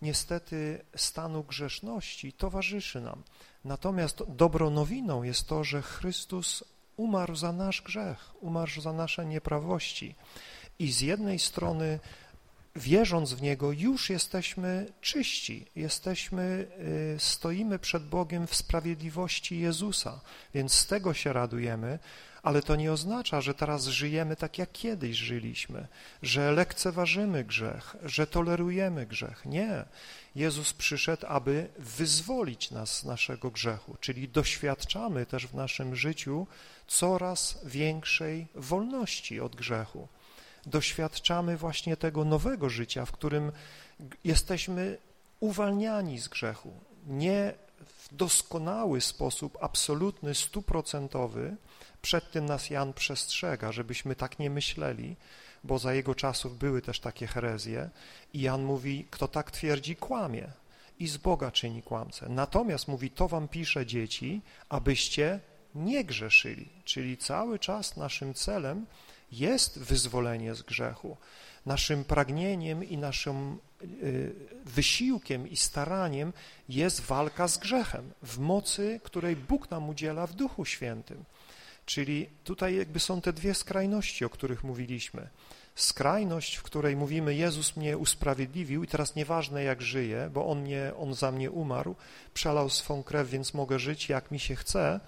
niestety stanu grzeszności towarzyszy nam. Natomiast dobrą nowiną jest to, że Chrystus umarł za nasz grzech, umarł za nasze nieprawości. I z jednej strony wierząc w Niego, już jesteśmy czyści, jesteśmy, y, stoimy przed Bogiem w sprawiedliwości Jezusa, więc z tego się radujemy, ale to nie oznacza, że teraz żyjemy tak, jak kiedyś żyliśmy, że lekceważymy grzech, że tolerujemy grzech. Nie. Jezus przyszedł, aby wyzwolić nas z naszego grzechu, czyli doświadczamy też w naszym życiu coraz większej wolności od grzechu doświadczamy właśnie tego nowego życia, w którym jesteśmy uwalniani z grzechu. Nie w doskonały sposób, absolutny, stuprocentowy. Przed tym nas Jan przestrzega, żebyśmy tak nie myśleli, bo za jego czasów były też takie herezje i Jan mówi, kto tak twierdzi, kłamie i z Boga czyni kłamcę. Natomiast mówi, to wam pisze dzieci, abyście nie grzeszyli, czyli cały czas naszym celem jest wyzwolenie z grzechu. Naszym pragnieniem i naszym y, wysiłkiem i staraniem jest walka z grzechem w mocy, której Bóg nam udziela w Duchu Świętym. Czyli tutaj jakby są te dwie skrajności, o których mówiliśmy. Skrajność, w której mówimy, Jezus mnie usprawiedliwił i teraz nieważne jak żyję, bo On, mnie, on za mnie umarł, przelał swą krew, więc mogę żyć jak mi się chce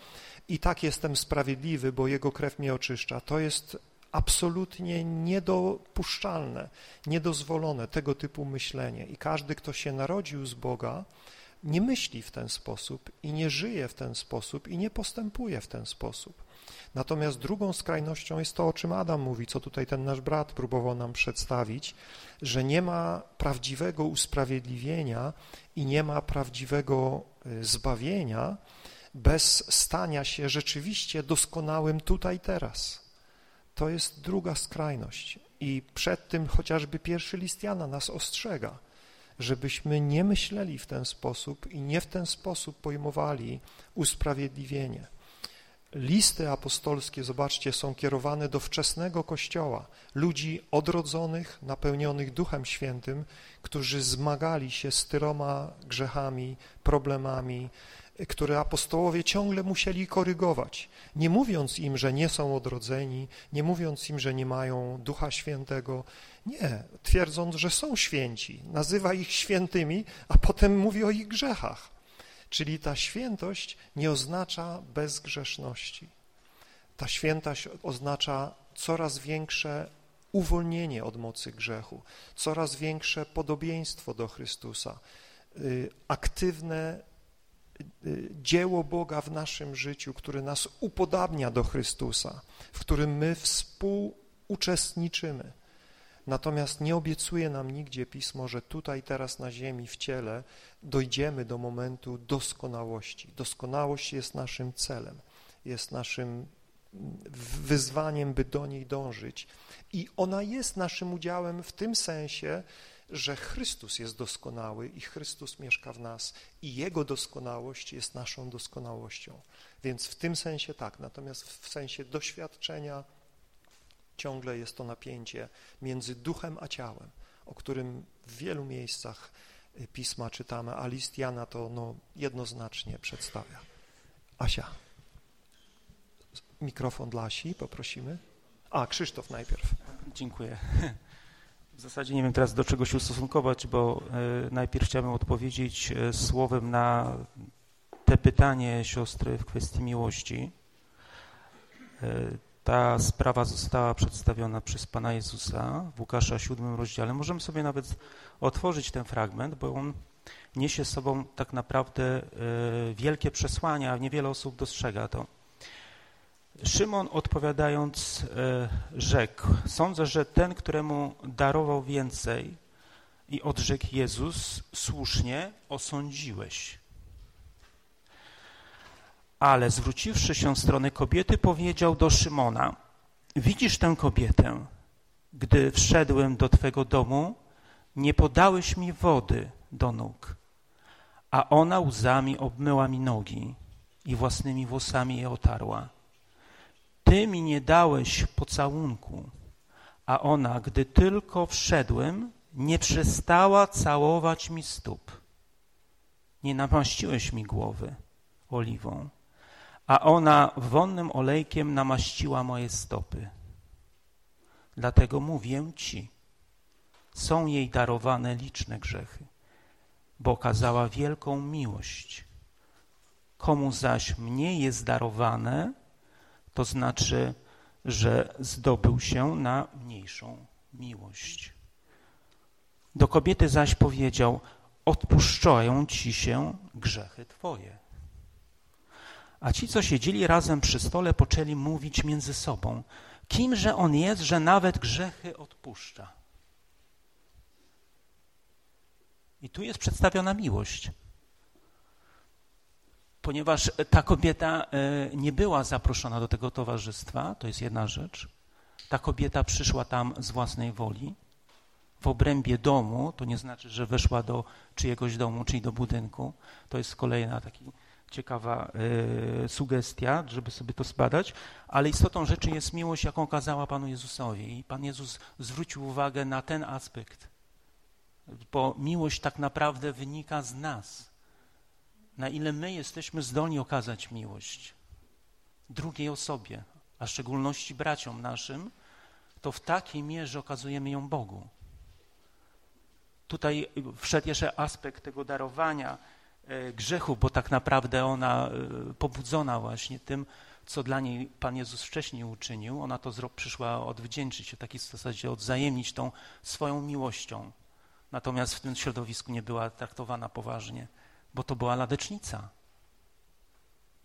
i tak jestem sprawiedliwy, bo Jego krew mnie oczyszcza. To jest absolutnie niedopuszczalne, niedozwolone tego typu myślenie. I każdy, kto się narodził z Boga, nie myśli w ten sposób i nie żyje w ten sposób i nie postępuje w ten sposób. Natomiast drugą skrajnością jest to, o czym Adam mówi, co tutaj ten nasz brat próbował nam przedstawić, że nie ma prawdziwego usprawiedliwienia i nie ma prawdziwego y, zbawienia bez stania się rzeczywiście doskonałym tutaj teraz to jest druga skrajność i przed tym chociażby pierwszy list Jana nas ostrzega, żebyśmy nie myśleli w ten sposób i nie w ten sposób pojmowali usprawiedliwienie. Listy apostolskie, zobaczcie, są kierowane do wczesnego Kościoła, ludzi odrodzonych, napełnionych Duchem Świętym, którzy zmagali się z tyloma grzechami, problemami, które apostołowie ciągle musieli korygować, nie mówiąc im, że nie są odrodzeni, nie mówiąc im, że nie mają Ducha Świętego, nie, twierdząc, że są święci, nazywa ich świętymi, a potem mówi o ich grzechach. Czyli ta świętość nie oznacza bezgrzeszności. Ta świętość oznacza coraz większe uwolnienie od mocy grzechu, coraz większe podobieństwo do Chrystusa, y, aktywne dzieło Boga w naszym życiu, które nas upodabnia do Chrystusa, w którym my współuczestniczymy. Natomiast nie obiecuje nam nigdzie Pismo, że tutaj, teraz na ziemi, w ciele dojdziemy do momentu doskonałości. Doskonałość jest naszym celem, jest naszym wyzwaniem, by do niej dążyć. I ona jest naszym udziałem w tym sensie, że Chrystus jest doskonały i Chrystus mieszka w nas i Jego doskonałość jest naszą doskonałością. Więc w tym sensie tak, natomiast w sensie doświadczenia ciągle jest to napięcie między duchem a ciałem, o którym w wielu miejscach y, Pisma czytamy, a list Jana to no, jednoznacznie przedstawia. Asia. Mikrofon dla Asi, poprosimy. A, Krzysztof najpierw. Dziękuję. W zasadzie nie wiem teraz do czego się ustosunkować, bo y, najpierw chciałbym odpowiedzieć y, słowem na te pytanie siostry w kwestii miłości. Ta sprawa została przedstawiona przez Pana Jezusa w Łukasza 7 rozdziale. Możemy sobie nawet otworzyć ten fragment, bo on niesie z sobą tak naprawdę e, wielkie przesłania, niewiele osób dostrzega to. Szymon odpowiadając e, rzekł, sądzę, że ten, któremu darował więcej i odrzekł Jezus, słusznie osądziłeś. Ale zwróciwszy się w stronę kobiety, powiedział do Szymona, widzisz tę kobietę? Gdy wszedłem do Twego domu, nie podałeś mi wody do nóg, a ona łzami obmyła mi nogi i własnymi włosami je otarła. Ty mi nie dałeś pocałunku, a ona, gdy tylko wszedłem, nie przestała całować mi stóp. Nie namaściłeś mi głowy oliwą, a ona wonnym olejkiem namaściła moje stopy. Dlatego mówię ci, są jej darowane liczne grzechy, bo okazała wielką miłość. Komu zaś mniej jest darowane, to znaczy, że zdobył się na mniejszą miłość. Do kobiety zaś powiedział, odpuszczają ci się grzechy twoje. A ci, co siedzieli razem przy stole, poczęli mówić między sobą, kimże on jest, że nawet grzechy odpuszcza. I tu jest przedstawiona miłość. Ponieważ ta kobieta e, nie była zaproszona do tego towarzystwa, to jest jedna rzecz. Ta kobieta przyszła tam z własnej woli, w obrębie domu, to nie znaczy, że weszła do czyjegoś domu, czyli do budynku. To jest kolejna taki ciekawa y, sugestia, żeby sobie to zbadać, ale istotą rzeczy jest miłość, jaką kazała Panu Jezusowi. I Pan Jezus zwrócił uwagę na ten aspekt, bo miłość tak naprawdę wynika z nas. Na ile my jesteśmy zdolni okazać miłość drugiej osobie, a w szczególności braciom naszym, to w takiej mierze okazujemy ją Bogu. Tutaj wszedł jeszcze aspekt tego darowania, E, grzechu, bo tak naprawdę ona e, pobudzona właśnie tym, co dla niej Pan Jezus wcześniej uczynił, ona to przyszła odwdzięczyć się, w takiej zasadzie odzajemnić tą swoją miłością. Natomiast w tym środowisku nie była traktowana poważnie, bo to była ladecznica.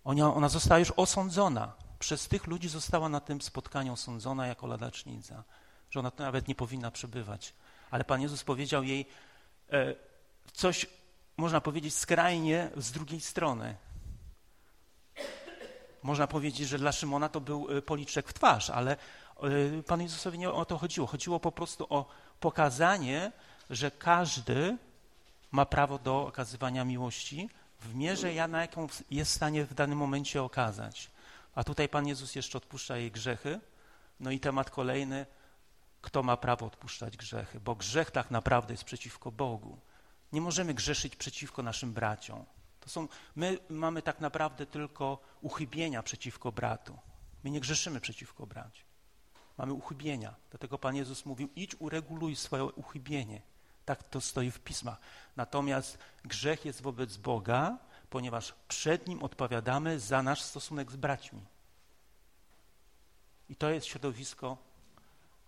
Ona, ona została już osądzona. Przez tych ludzi została na tym spotkaniu osądzona jako ladacznica, że ona nawet nie powinna przebywać. Ale Pan Jezus powiedział jej e, coś można powiedzieć, skrajnie z drugiej strony. Można powiedzieć, że dla Szymona to był y, policzek w twarz, ale y, Panu Jezusowi nie o to chodziło. Chodziło po prostu o pokazanie, że każdy ma prawo do okazywania miłości w mierze, ja na jaką jest w stanie w danym momencie okazać. A tutaj Pan Jezus jeszcze odpuszcza jej grzechy. No i temat kolejny, kto ma prawo odpuszczać grzechy, bo grzech tak naprawdę jest przeciwko Bogu. Nie możemy grzeszyć przeciwko naszym braciom. To są, my mamy tak naprawdę tylko uchybienia przeciwko bratu. My nie grzeszymy przeciwko braci. Mamy uchybienia. Dlatego Pan Jezus mówił, idź ureguluj swoje uchybienie. Tak to stoi w pismach. Natomiast grzech jest wobec Boga, ponieważ przed Nim odpowiadamy za nasz stosunek z braćmi. I to jest środowisko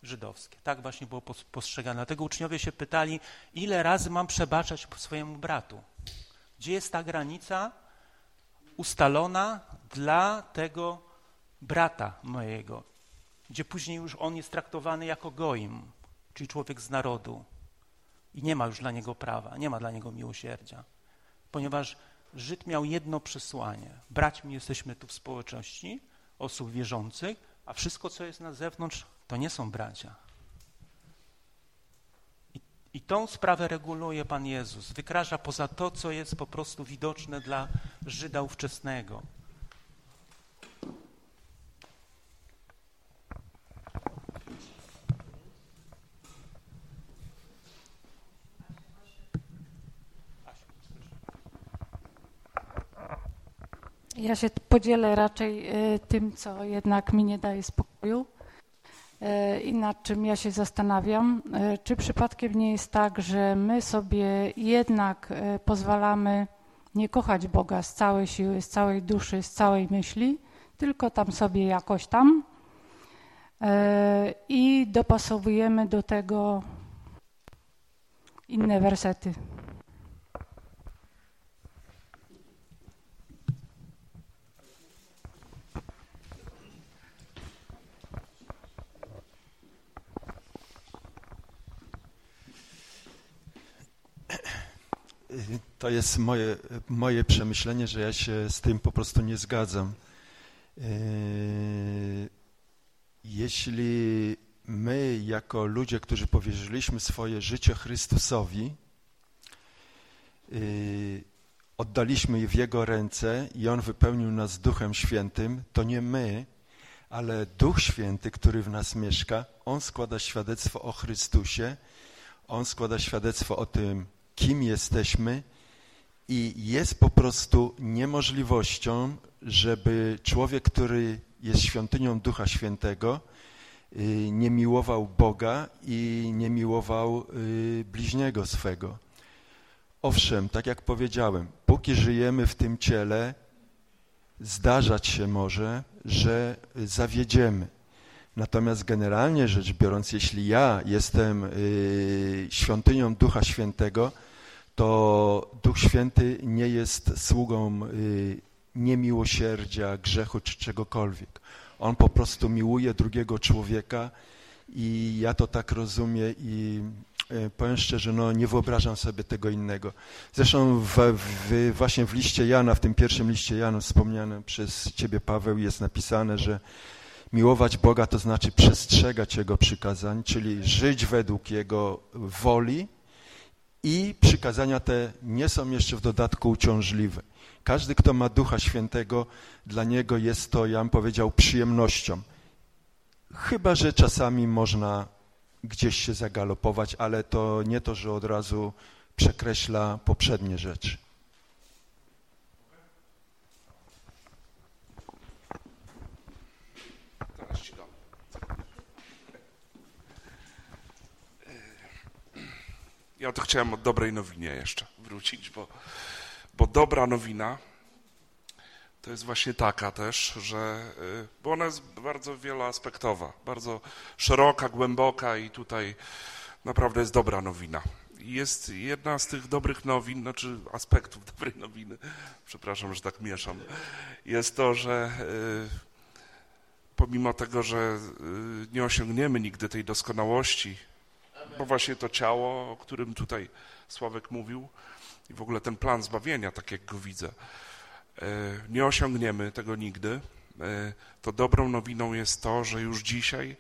żydowskie. Tak właśnie było postrzegane. Dlatego uczniowie się pytali, ile razy mam przebaczać swojemu bratu? Gdzie jest ta granica ustalona dla tego brata mojego? Gdzie później już on jest traktowany jako goim, czyli człowiek z narodu. I nie ma już dla niego prawa, nie ma dla niego miłosierdzia. Ponieważ Żyd miał jedno przesłanie. Braćmi jesteśmy tu w społeczności osób wierzących, a wszystko, co jest na zewnątrz, to nie są bracia. I, I tą sprawę reguluje Pan Jezus. Wykraża poza to, co jest po prostu widoczne dla Żyda ówczesnego. Ja się podzielę raczej e, tym, co jednak mi nie daje spokoju e, i nad czym ja się zastanawiam. E, czy przypadkiem nie jest tak, że my sobie jednak pozwalamy nie kochać Boga z całej siły, z całej duszy, z całej myśli, tylko tam sobie jakoś tam i dopasowujemy do tego inne wersety. To jest moje, moje przemyślenie, że ja się z tym po prostu nie zgadzam. E, jeśli my, jako ludzie, którzy powierzyliśmy swoje życie Chrystusowi, e, oddaliśmy je w Jego ręce i On wypełnił nas Duchem Świętym, to nie my, ale Duch Święty, który w nas mieszka, On składa świadectwo o Chrystusie, On składa świadectwo o tym, kim jesteśmy i jest po prostu niemożliwością, żeby człowiek, który jest świątynią Ducha Świętego, y, nie miłował Boga i nie miłował y, bliźniego swego. Owszem, tak jak powiedziałem, póki żyjemy w tym ciele, zdarzać się może, że zawiedziemy. Natomiast generalnie rzecz biorąc, jeśli ja jestem y, świątynią Ducha Świętego, to Duch Święty nie jest sługą y, niemiłosierdzia, grzechu czy czegokolwiek. On po prostu miłuje drugiego człowieka i ja to tak rozumiem i y, powiem szczerze, no nie wyobrażam sobie tego innego. Zresztą w, w, właśnie w liście Jana, w tym pierwszym liście Jana wspomnianym przez Ciebie Paweł jest napisane, że miłować Boga to znaczy przestrzegać Jego przykazań, czyli żyć według Jego woli i przykazania te nie są jeszcze w dodatku uciążliwe. Każdy, kto ma Ducha Świętego, dla niego jest to, ja bym powiedział, przyjemnością. Chyba, że czasami można gdzieś się zagalopować, ale to nie to, że od razu przekreśla poprzednie rzeczy. Ja to chciałem o dobrej nowinie jeszcze wrócić, bo, bo dobra nowina to jest właśnie taka też, że, y, bo ona jest bardzo wieloaspektowa, bardzo szeroka, głęboka i tutaj naprawdę jest dobra nowina. Jest jedna z tych dobrych nowin, znaczy aspektów dobrej nowiny, przepraszam, że tak mieszam, jest to, że y, pomimo tego, że y, nie osiągniemy nigdy tej doskonałości, bo właśnie to ciało, o którym tutaj Sławek mówił i w ogóle ten plan zbawienia, tak jak go widzę, e, nie osiągniemy tego nigdy, e, to dobrą nowiną jest to, że już dzisiaj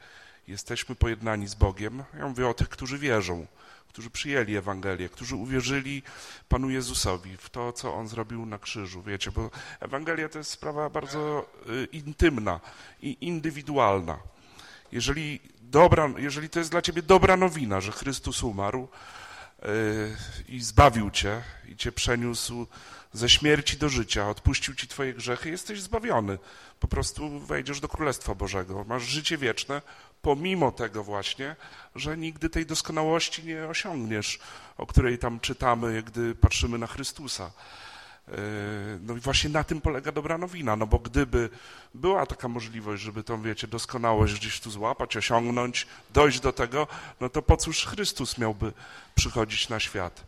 jesteśmy pojednani z Bogiem. Ja mówię o tych, którzy wierzą, którzy przyjęli Ewangelię, którzy uwierzyli Panu Jezusowi w to, co On zrobił na krzyżu, wiecie, bo Ewangelia to jest sprawa bardzo y, intymna i indywidualna. Jeżeli, dobra, jeżeli to jest dla ciebie dobra nowina, że Chrystus umarł y, i zbawił cię i cię przeniósł ze śmierci do życia, odpuścił ci twoje grzechy, jesteś zbawiony. Po prostu wejdziesz do Królestwa Bożego, masz życie wieczne, pomimo tego właśnie, że nigdy tej doskonałości nie osiągniesz, o której tam czytamy, gdy patrzymy na Chrystusa. Yy, no i właśnie na tym polega dobra nowina, no bo gdyby była taka możliwość, żeby tą, wiecie, doskonałość gdzieś tu złapać, osiągnąć, dojść do tego, no to po cóż Chrystus miałby przychodzić na świat?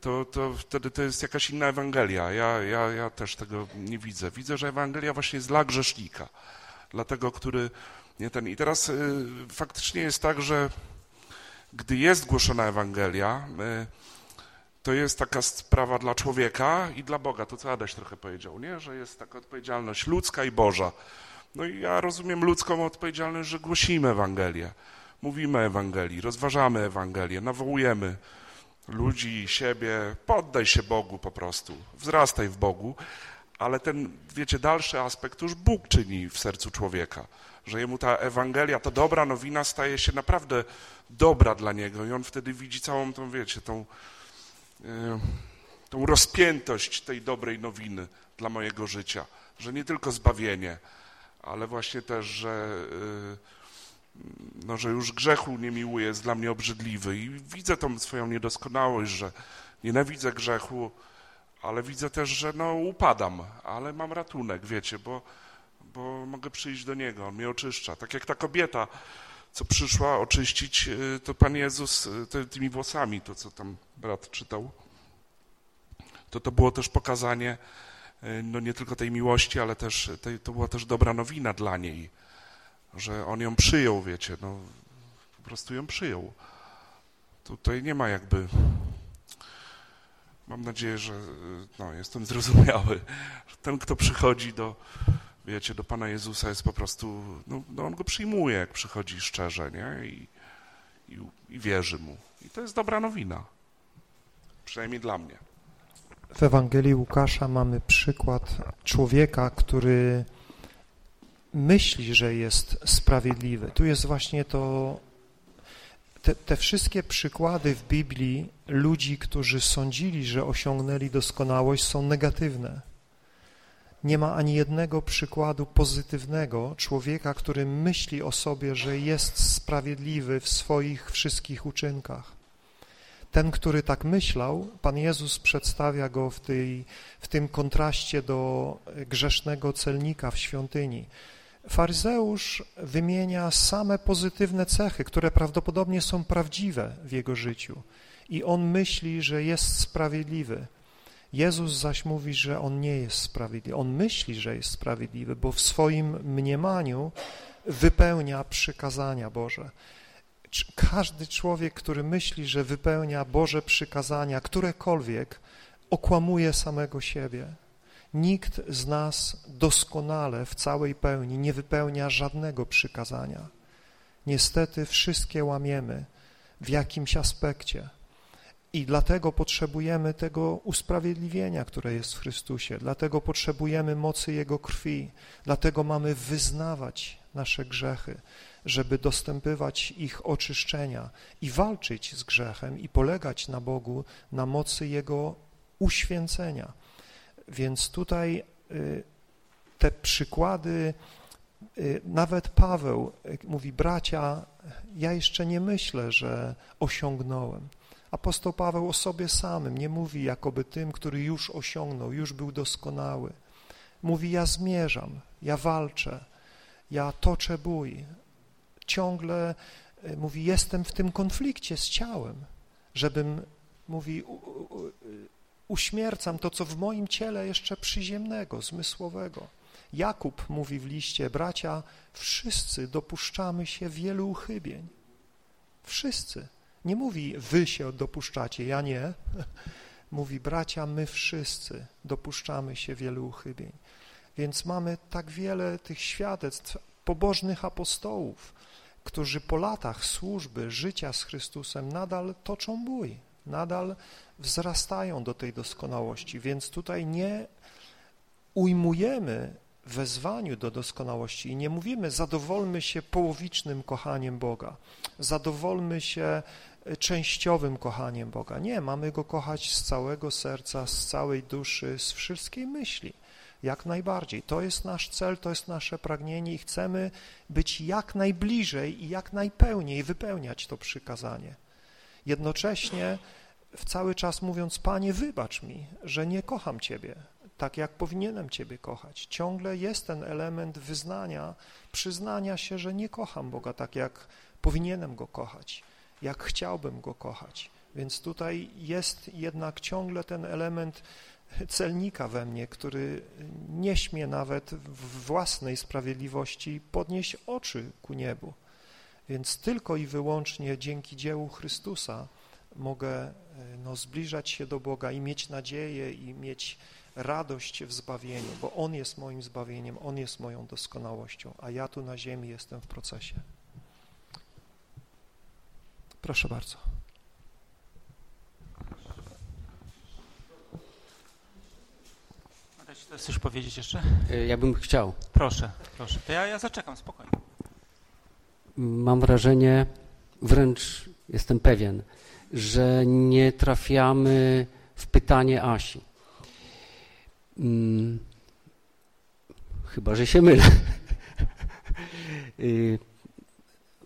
To, to wtedy to jest jakaś inna Ewangelia. Ja, ja, ja też tego nie widzę. Widzę, że Ewangelia właśnie jest dla grzesznika, dla tego, który nie ten. I teraz y, faktycznie jest tak, że gdy jest głoszona Ewangelia, y, to jest taka sprawa dla człowieka i dla Boga, to co Adaś trochę powiedział, nie? że jest taka odpowiedzialność ludzka i Boża. No i ja rozumiem ludzką odpowiedzialność, że głosimy Ewangelię, mówimy Ewangelii, rozważamy Ewangelię, nawołujemy ludzi, siebie, poddaj się Bogu po prostu, wzrastaj w Bogu, ale ten, wiecie, dalszy aspekt już Bóg czyni w sercu człowieka, że jemu ta Ewangelia, ta dobra nowina staje się naprawdę dobra dla niego i on wtedy widzi całą tą, wiecie, tą tą rozpiętość tej dobrej nowiny dla mojego życia, że nie tylko zbawienie, ale właśnie też, że, e, no, że już grzechu nie miłuję, jest dla mnie obrzydliwy i widzę tą swoją niedoskonałość, że nienawidzę grzechu, ale widzę też, że no upadam, ale mam ratunek, wiecie, bo, bo mogę przyjść do Niego, On mnie oczyszcza. Tak jak ta kobieta, co przyszła oczyścić, e, to Pan Jezus tymi włosami, to co tam brat czytał, to to było też pokazanie e, no nie tylko tej miłości, ale też tej, to była też dobra nowina dla niej, że on ją przyjął, wiecie, no po prostu ją przyjął. Tutaj nie ma jakby, mam nadzieję, że no, jestem zrozumiały, ten, kto przychodzi do, wiecie, do Pana Jezusa jest po prostu, no, no on go przyjmuje, jak przychodzi szczerze, nie, I, i, i wierzy mu. I to jest dobra nowina, przynajmniej dla mnie. W Ewangelii Łukasza mamy przykład człowieka, który myśli, że jest sprawiedliwy. Tu jest właśnie to, te, te, wszystkie przykłady w Biblii ludzi, którzy sądzili, że osiągnęli doskonałość, są negatywne. Nie ma ani jednego przykładu pozytywnego człowieka, który myśli o sobie, że jest sprawiedliwy w swoich wszystkich uczynkach. Ten, który tak myślał, Pan Jezus przedstawia go w, tej, w tym kontraście do grzesznego celnika w świątyni. Faryzeusz wymienia same pozytywne cechy, które prawdopodobnie są prawdziwe w jego życiu i on myśli, że jest sprawiedliwy. Jezus zaś mówi, że on nie jest sprawiedliwy. On myśli, że jest sprawiedliwy, bo w swoim mniemaniu wypełnia przykazania Boże każdy człowiek, który myśli, że wypełnia Boże przykazania, którekolwiek, okłamuje samego siebie. Nikt z nas doskonale w całej pełni nie wypełnia żadnego przykazania. Niestety wszystkie łamiemy w jakimś aspekcie. I dlatego potrzebujemy tego usprawiedliwienia, które jest w Chrystusie. Dlatego potrzebujemy mocy Jego krwi. Dlatego mamy wyznawać nasze grzechy żeby dostępywać ich oczyszczenia i walczyć z grzechem i polegać na Bogu, na mocy Jego uświęcenia. Więc tutaj y, te przykłady, y, nawet Paweł y, mówi, bracia, ja jeszcze nie myślę, że osiągnąłem. Apostoł Paweł o sobie samym nie mówi jakoby tym, który już osiągnął, już był doskonały. Mówi, ja zmierzam, ja walczę, ja toczę bój, ciągle e, mówi, jestem w tym konflikcie z ciałem, żebym, mówi, uśmiercam to, co w moim ciele jeszcze przyziemnego, zmysłowego. Jakub mówi w liście, bracia, wszyscy dopuszczamy się wielu uchybień. Wszyscy. Nie mówi, wy się dopuszczacie, ja nie. Mówi, bracia, my wszyscy dopuszczamy się wielu uchybień. Więc mamy tak wiele tych świadectw pobożnych apostołów, którzy po latach służby, życia z Chrystusem nadal toczą bój, nadal wzrastają do tej doskonałości, więc tutaj nie ujmujemy wezwaniu do doskonałości i nie mówimy zadowolmy się połowicznym kochaniem Boga, zadowolmy się częściowym kochaniem Boga. Nie, mamy Go kochać z całego serca, z całej duszy, z wszystkiej myśli. Jak najbardziej. To jest nasz cel, to jest nasze pragnienie i chcemy być jak najbliżej i jak najpełniej wypełniać to przykazanie. Jednocześnie w cały czas mówiąc, Panie, wybacz mi, że nie kocham Ciebie tak, jak powinienem Ciebie kochać. Ciągle jest ten element wyznania, przyznania się, że nie kocham Boga tak, jak powinienem Go kochać, jak chciałbym Go kochać. Więc tutaj jest jednak ciągle ten element celnika we mnie, który nie śmie nawet w własnej sprawiedliwości podnieść oczy ku niebu. Więc tylko i wyłącznie dzięki dziełu Chrystusa mogę e, no, zbliżać się do Boga i mieć nadzieję i mieć radość w zbawieniu, bo On jest moim zbawieniem, On jest moją doskonałością, a ja tu na ziemi jestem w procesie. Proszę bardzo. Chcesz powiedzieć jeszcze? E, ja bym chciał. Proszę, proszę. To ja, ja zaczekam, spokojnie. Mam wrażenie, wręcz jestem pewien, że nie trafiamy w pytanie Asi. Hmm, chyba, że się mylę. Y,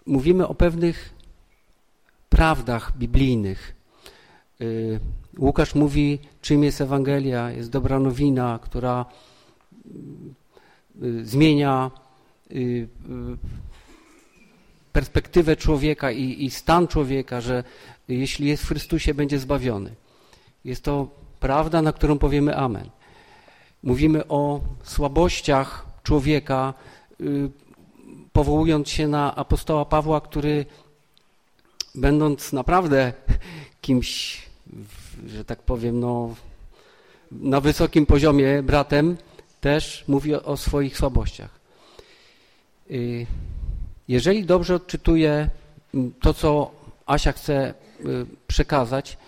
mówimy o pewnych prawdach biblijnych. Y, Łukasz mówi, czym jest Ewangelia, jest dobra nowina, która y, zmienia perspektywę człowieka i, i stan człowieka, że jeśli jest w Chrystusie, będzie zbawiony. Jest to prawda, na którą powiemy Amen. Mówimy o słabościach człowieka, y, powołując się na apostoła Pawła, który będąc naprawdę kimś, że tak powiem, no, na wysokim poziomie bratem, też mówi o swoich słabościach. Y, jeżeli dobrze odczytuję to, co Asia chce y, przekazać,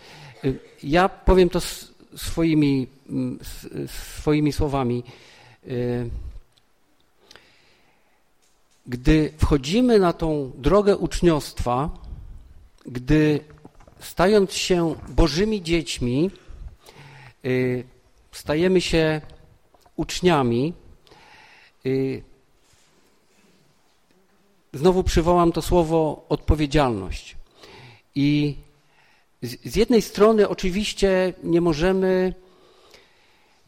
ja powiem to swoimi, swoimi słowami. Y, gdy wchodzimy na tą drogę uczniostwa, gdy stając się Bożymi dziećmi, y, stajemy się uczniami, y, znowu przywołam to słowo odpowiedzialność. I z jednej strony oczywiście nie możemy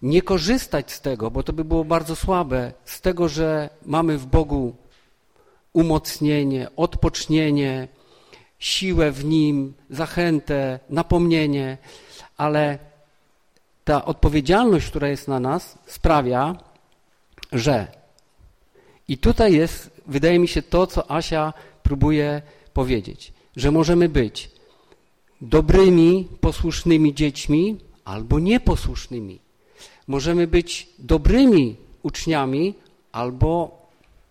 nie korzystać z tego, bo to by było bardzo słabe, z tego, że mamy w Bogu umocnienie, odpocznienie, siłę w Nim, zachętę, napomnienie, ale ta odpowiedzialność, która jest na nas, sprawia, że i tutaj jest, wydaje mi się, to, co Asia próbuje powiedzieć, że możemy być dobrymi, posłusznymi dziećmi albo nieposłusznymi. Możemy być dobrymi uczniami albo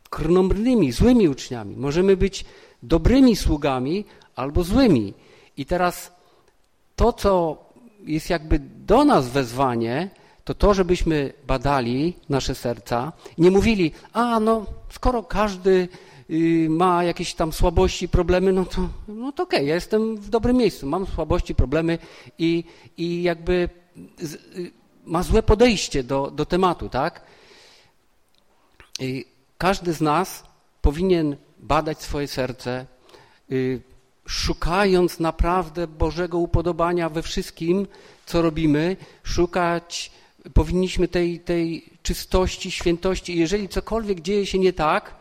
krnąbrnymi, złymi uczniami. Możemy być dobrymi sługami albo złymi. I teraz to, co jest jakby do nas wezwanie, to to, żebyśmy badali nasze serca nie mówili, a no, skoro każdy Y, ma jakieś tam słabości, problemy, no to, no to okej, okay, ja jestem w dobrym miejscu, mam słabości, problemy i, i jakby z, y, ma złe podejście do, do tematu, tak? I każdy z nas powinien badać swoje serce, y, szukając naprawdę Bożego upodobania we wszystkim, co robimy, szukać, powinniśmy tej, tej czystości, świętości. Jeżeli cokolwiek dzieje się nie tak,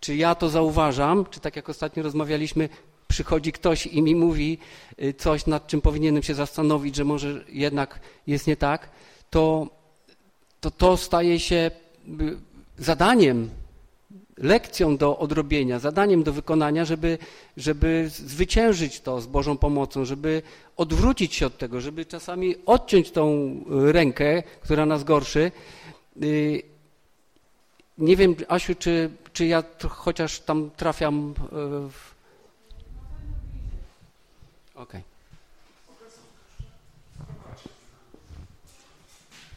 czy ja to zauważam, czy tak jak ostatnio rozmawialiśmy, przychodzi ktoś i mi mówi y, coś, nad czym powinienem się zastanowić, że może jednak jest nie tak, to to, to staje się y, zadaniem, lekcją do odrobienia, zadaniem do wykonania, żeby, żeby zwyciężyć to z Bożą pomocą, żeby odwrócić się od tego, żeby czasami odciąć tą rękę, która nas gorszy. Y, nie wiem, Asiu, czy, czy ja chociaż tam trafiam e, w... Okej. Okay.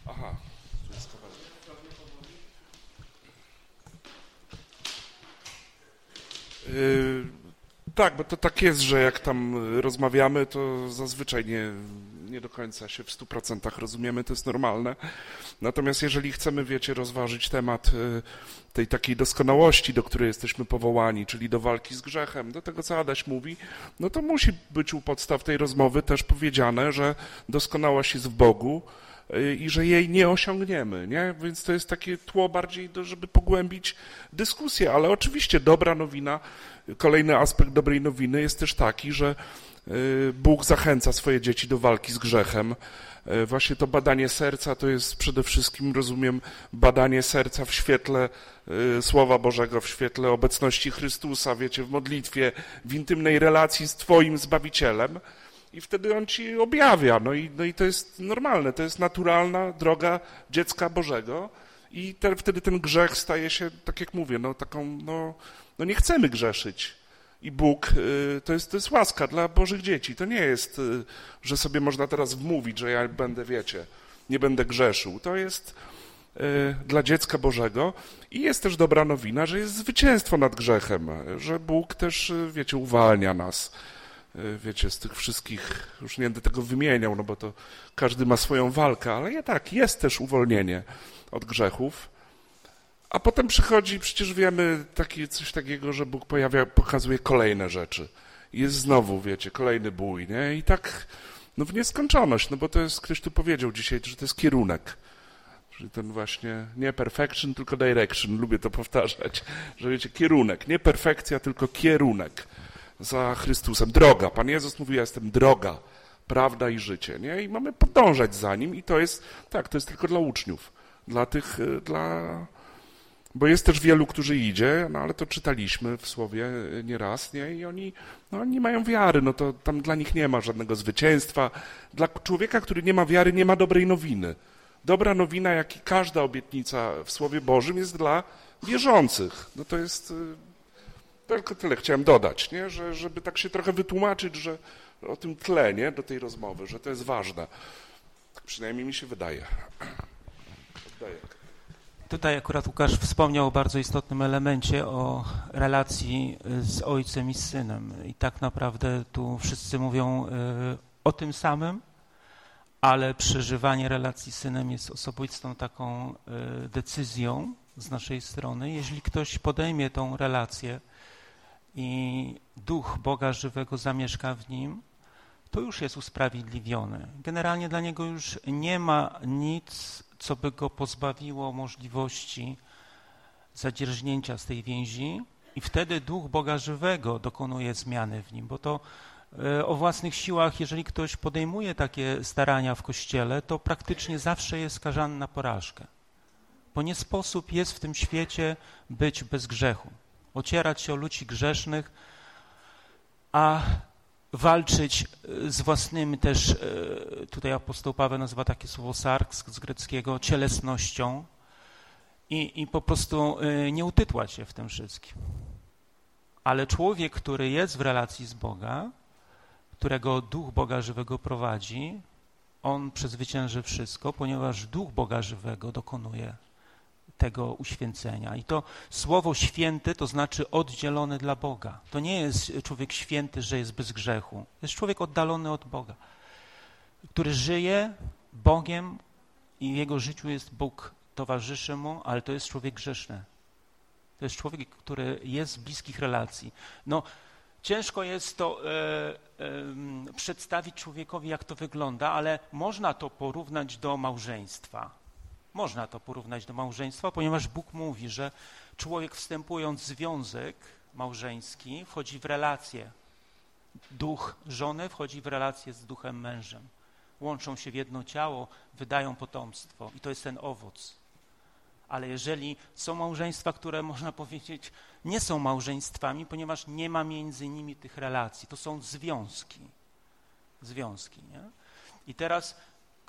Aha. Yy, tak, bo to tak jest, że jak tam rozmawiamy, to zazwyczaj nie, nie do końca się w 100% rozumiemy, to jest normalne. Natomiast jeżeli chcemy, wiecie, rozważyć temat y, tej takiej doskonałości, do której jesteśmy powołani, czyli do walki z grzechem, do tego, co Adaś mówi, no to musi być u podstaw tej rozmowy też powiedziane, że doskonałość jest w Bogu, i że jej nie osiągniemy, nie? Więc to jest takie tło bardziej, do, żeby pogłębić dyskusję, ale oczywiście dobra nowina, kolejny aspekt dobrej nowiny jest też taki, że Y, Bóg zachęca swoje dzieci do walki z grzechem. Y, właśnie to badanie serca to jest przede wszystkim, rozumiem, badanie serca w świetle Słowa Bożego, w świetle obecności Chrystusa, wiecie, w modlitwie, w intymnej relacji z Twoim Zbawicielem. I wtedy On ci objawia. No i, no i to jest normalne, to jest naturalna droga dziecka Bożego. I te, wtedy ten grzech staje się, tak jak mówię, no taką, no, no nie chcemy grzeszyć i Bóg, y, to jest, to jest łaska dla Bożych dzieci. To nie jest, y, że sobie można teraz wmówić, że ja będę, wiecie, nie będę grzeszył. To jest y, dla dziecka Bożego i jest też dobra nowina, że jest zwycięstwo nad grzechem, że Bóg też, wiecie, uwalnia nas, wiecie, z tych wszystkich, już nie będę tego wymieniał, no bo to każdy ma swoją walkę, ale nie tak, jest też uwolnienie od grzechów. A potem przychodzi, przecież wiemy, taki, coś takiego, że Bóg pojawia, pokazuje kolejne rzeczy. Jest znowu, wiecie, kolejny bój, nie? I tak, no w nieskończoność, no bo to jest, ktoś tu powiedział dzisiaj, że to jest kierunek. Czyli ten właśnie nie perfection, tylko direction. Lubię to powtarzać, że wiecie, kierunek. Nie perfekcja, tylko kierunek za Chrystusem. Droga. Pan Jezus mówił, ja jestem droga, prawda i życie, nie? I mamy podążać za Nim i to jest, tak, to jest tylko dla uczniów. Dla tych, y, dla bo jest też wielu, którzy idzie, no ale to czytaliśmy w słowie nieraz, nie? I oni, no, nie mają wiary, no to tam dla nich nie ma żadnego zwycięstwa. Dla człowieka, który nie ma wiary, nie ma dobrej nowiny. Dobra nowina, jak i każda obietnica w Słowie Bożym jest dla wierzących. No to jest, y, tylko tyle chciałem dodać, nie? Że, żeby tak się trochę wytłumaczyć, że o tym tle, nie? Do tej rozmowy, że to jest ważne. Przynajmniej mi się wydaje. Oddaję. Tutaj akurat Łukasz wspomniał o bardzo istotnym elemencie, o relacji z ojcem i z synem. I tak naprawdę tu wszyscy mówią y, o tym samym, ale przeżywanie relacji z synem jest osobistą taką y, decyzją z naszej strony. Jeśli ktoś podejmie tą relację i duch Boga żywego zamieszka w nim, to już jest usprawiedliwiony. Generalnie dla niego już nie ma nic co by go pozbawiło możliwości zadzierżnięcia z tej więzi i wtedy Duch Boga Żywego dokonuje zmiany w nim, bo to e, o własnych siłach, jeżeli ktoś podejmuje takie starania w Kościele, to praktycznie zawsze jest skażany na porażkę. Bo nie sposób jest w tym świecie być bez grzechu. Ocierać się o ludzi grzesznych, a walczyć e, z własnymi też, e, tutaj apostoł Paweł nazywa takie słowo sarks z greckiego, cielesnością i, i po prostu e, nie utytłać się w tym wszystkim. Ale człowiek, który jest w relacji z Boga, którego Duch Boga Żywego prowadzi, on przezwycięży wszystko, ponieważ Duch Boga Żywego dokonuje tego uświęcenia. I to słowo święty to znaczy oddzielony dla Boga. To nie jest człowiek święty, że jest bez grzechu. Jest człowiek oddalony od Boga, który żyje Bogiem i w jego życiu jest Bóg, towarzyszy mu, ale to jest człowiek grzeszny. To jest człowiek, który jest w bliskich relacji. No, ciężko jest to e, e, przedstawić człowiekowi, jak to wygląda, ale można to porównać do małżeństwa. Można to porównać do małżeństwa, ponieważ Bóg mówi, że człowiek wstępując w związek małżeński wchodzi w relację. Duch żony wchodzi w relację z duchem mężem. Łączą się w jedno ciało, wydają potomstwo i to jest ten owoc. Ale jeżeli są małżeństwa, które można powiedzieć nie są małżeństwami, ponieważ nie ma między nimi tych relacji, to są związki. Związki, nie? I teraz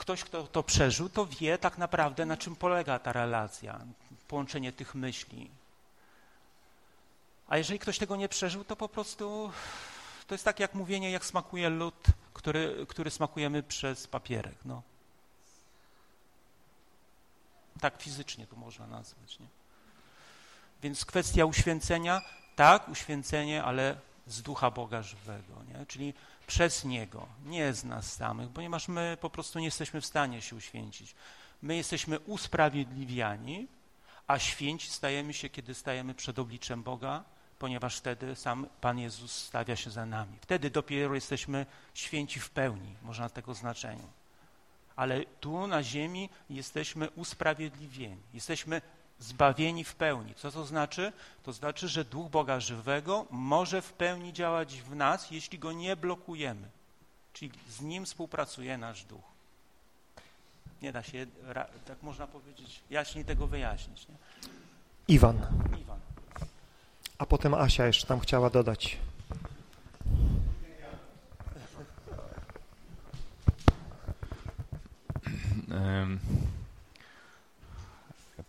ktoś, kto to przeżył, to wie tak naprawdę, na czym polega ta relacja, połączenie tych myśli. A jeżeli ktoś tego nie przeżył, to po prostu to jest tak jak mówienie, jak smakuje lód, który, który smakujemy przez papierek. No. Tak fizycznie to można nazwać. Nie? Więc kwestia uświęcenia, tak, uświęcenie, ale z ducha Boga żywego, nie? czyli przez Niego, nie z nas samych, ponieważ my po prostu nie jesteśmy w stanie się uświęcić. My jesteśmy usprawiedliwiani, a święci stajemy się, kiedy stajemy przed obliczem Boga, ponieważ wtedy sam Pan Jezus stawia się za nami. Wtedy dopiero jesteśmy święci w pełni, można tego znaczeniu. Ale tu na ziemi jesteśmy usprawiedliwieni, jesteśmy zbawieni w pełni. Co to znaczy? To znaczy, że Duch Boga żywego może w pełni działać w nas, jeśli Go nie blokujemy. Czyli z Nim współpracuje nasz Duch. Nie da się, tak można powiedzieć, jaśniej tego wyjaśnić. Nie? Iwan. Iwan. A potem Asia jeszcze tam chciała dodać. Ja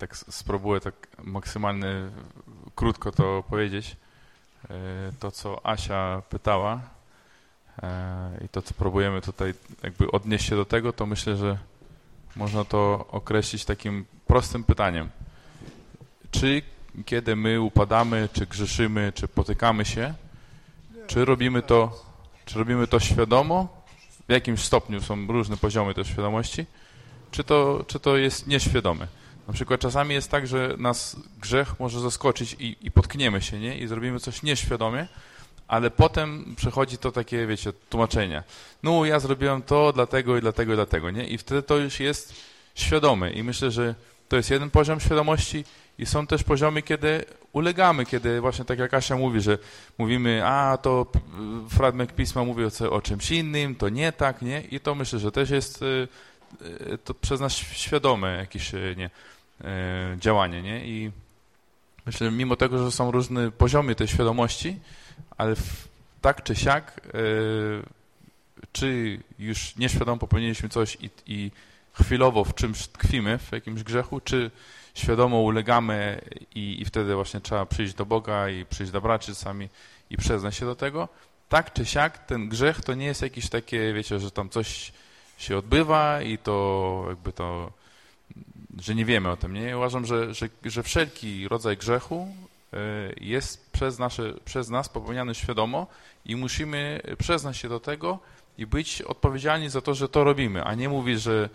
tak spróbuję tak maksymalnie krótko to powiedzieć. E, to, co Asia pytała e, i to, co próbujemy tutaj jakby odnieść się do tego, to myślę, że można to określić takim prostym pytaniem. Czy kiedy my upadamy, czy grzeszymy, czy potykamy się, czy robimy to, czy robimy to świadomo, w jakimś stopniu są różne poziomy tej świadomości, czy to, czy to jest nieświadome. Na przykład czasami jest tak, że nas grzech może zaskoczyć i, i potkniemy się, nie? I zrobimy coś nieświadomie, ale potem przychodzi to takie, wiecie, tłumaczenie. No, ja zrobiłem to dlatego i dlatego i dlatego, nie? I wtedy to już jest świadome i myślę, że to jest jeden poziom świadomości i są też poziomy, kiedy ulegamy, kiedy właśnie tak jak Asia mówi, że mówimy, a to fragment pisma mówi o, o czymś innym, to nie tak, nie? I to myślę, że też jest y, y, to przez nas świadome jakieś y, nie, działanie, nie? I myślę, że mimo tego, że są różne poziomy tej świadomości, ale w, tak czy siak, czy już nieświadomie popełniliśmy coś i, i chwilowo w czymś tkwimy, w jakimś grzechu, czy świadomo ulegamy i, i wtedy właśnie trzeba przyjść do Boga i przyjść do braci sami i przyznać się do tego. Tak czy siak, ten grzech to nie jest jakieś takie, wiecie, że tam coś się odbywa i to jakby to, że nie wiemy o tym. Nie? Uważam, że, że, że wszelki rodzaj grzechu e, jest przez, nasze, przez nas popełniany świadomo i musimy przyznać się do tego i być odpowiedzialni za to, że to robimy, a nie mówić, że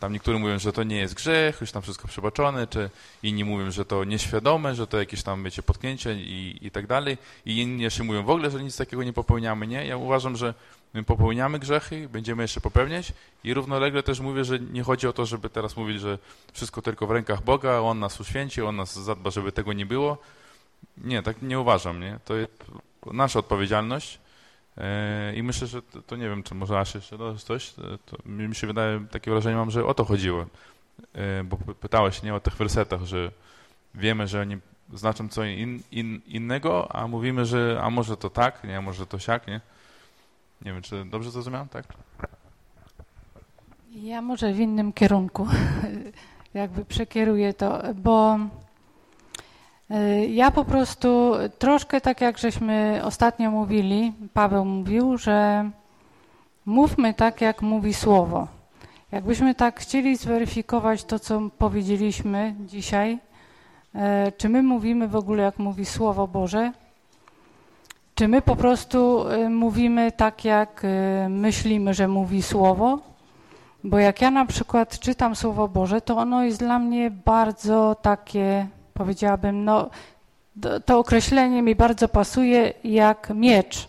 tam niektórzy mówią, że to nie jest grzech, już tam wszystko przebaczone, czy inni mówią, że to nieświadome, że to jakieś tam, wiecie, potknięcie i, i tak dalej. I inni jeszcze mówią w ogóle, że nic takiego nie popełniamy, nie? Ja uważam, że my popełniamy grzechy, będziemy jeszcze popełniać i równolegle też mówię, że nie chodzi o to, żeby teraz mówić, że wszystko tylko w rękach Boga, On nas uświęci, On nas zadba, żeby tego nie było. Nie, tak nie uważam, nie? To jest nasza odpowiedzialność E, I myślę, że to, to, nie wiem, czy może Asia jeszcze coś, to mi się wydaje, takie wrażenie mam, że o to chodziło, e, bo pytałeś nie o tych wersetach, że wiemy, że oni znaczą co in, in, innego, a mówimy, że a może to tak, nie, a może to siak, nie? Nie wiem, czy dobrze zrozumiałem, tak? Ja może w innym kierunku jakby przekieruję to, bo Y, ja po prostu troszkę tak jak żeśmy ostatnio mówili, Paweł mówił, że mówmy tak, jak mówi Słowo. Jakbyśmy tak chcieli zweryfikować to, co powiedzieliśmy dzisiaj, y, czy my mówimy w ogóle, jak mówi Słowo Boże, czy my po prostu y, mówimy tak, jak myślimy, że mówi Słowo? Bo jak ja na przykład czytam Słowo Boże, to ono jest dla mnie bardzo takie powiedziałabym, no to określenie mi bardzo pasuje jak miecz.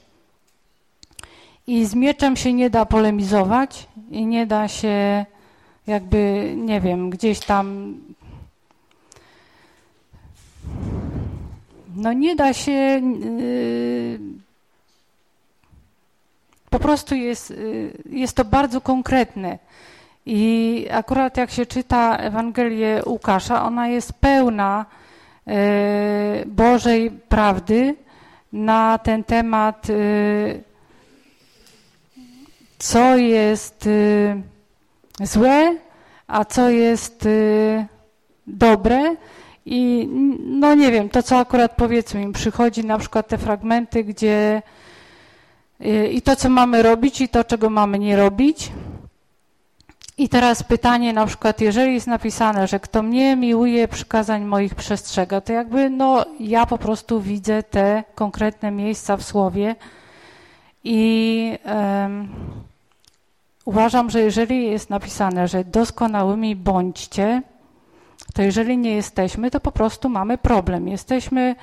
I z mieczem się nie da polemizować i nie da się jakby, nie wiem, gdzieś tam no nie da się yy, po prostu jest, yy, jest to bardzo konkretne. I akurat jak się czyta Ewangelię Łukasza, ona jest pełna e, Bożej prawdy na ten temat, co jest, złe, a co jest y, dobre. I no nie wiem, to co akurat powiedzmy im przychodzi na przykład te fragmenty, gdzie y, i to, co mamy robić, i to, czego mamy nie robić. I teraz pytanie na przykład, jeżeli jest napisane, że kto mnie miłuje, przykazań moich przestrzega, to jakby no ja po prostu widzę te konkretne miejsca w słowie i um, uważam, że jeżeli jest napisane, że doskonałymi bądźcie, to jeżeli nie jesteśmy, to po prostu mamy problem. Jesteśmy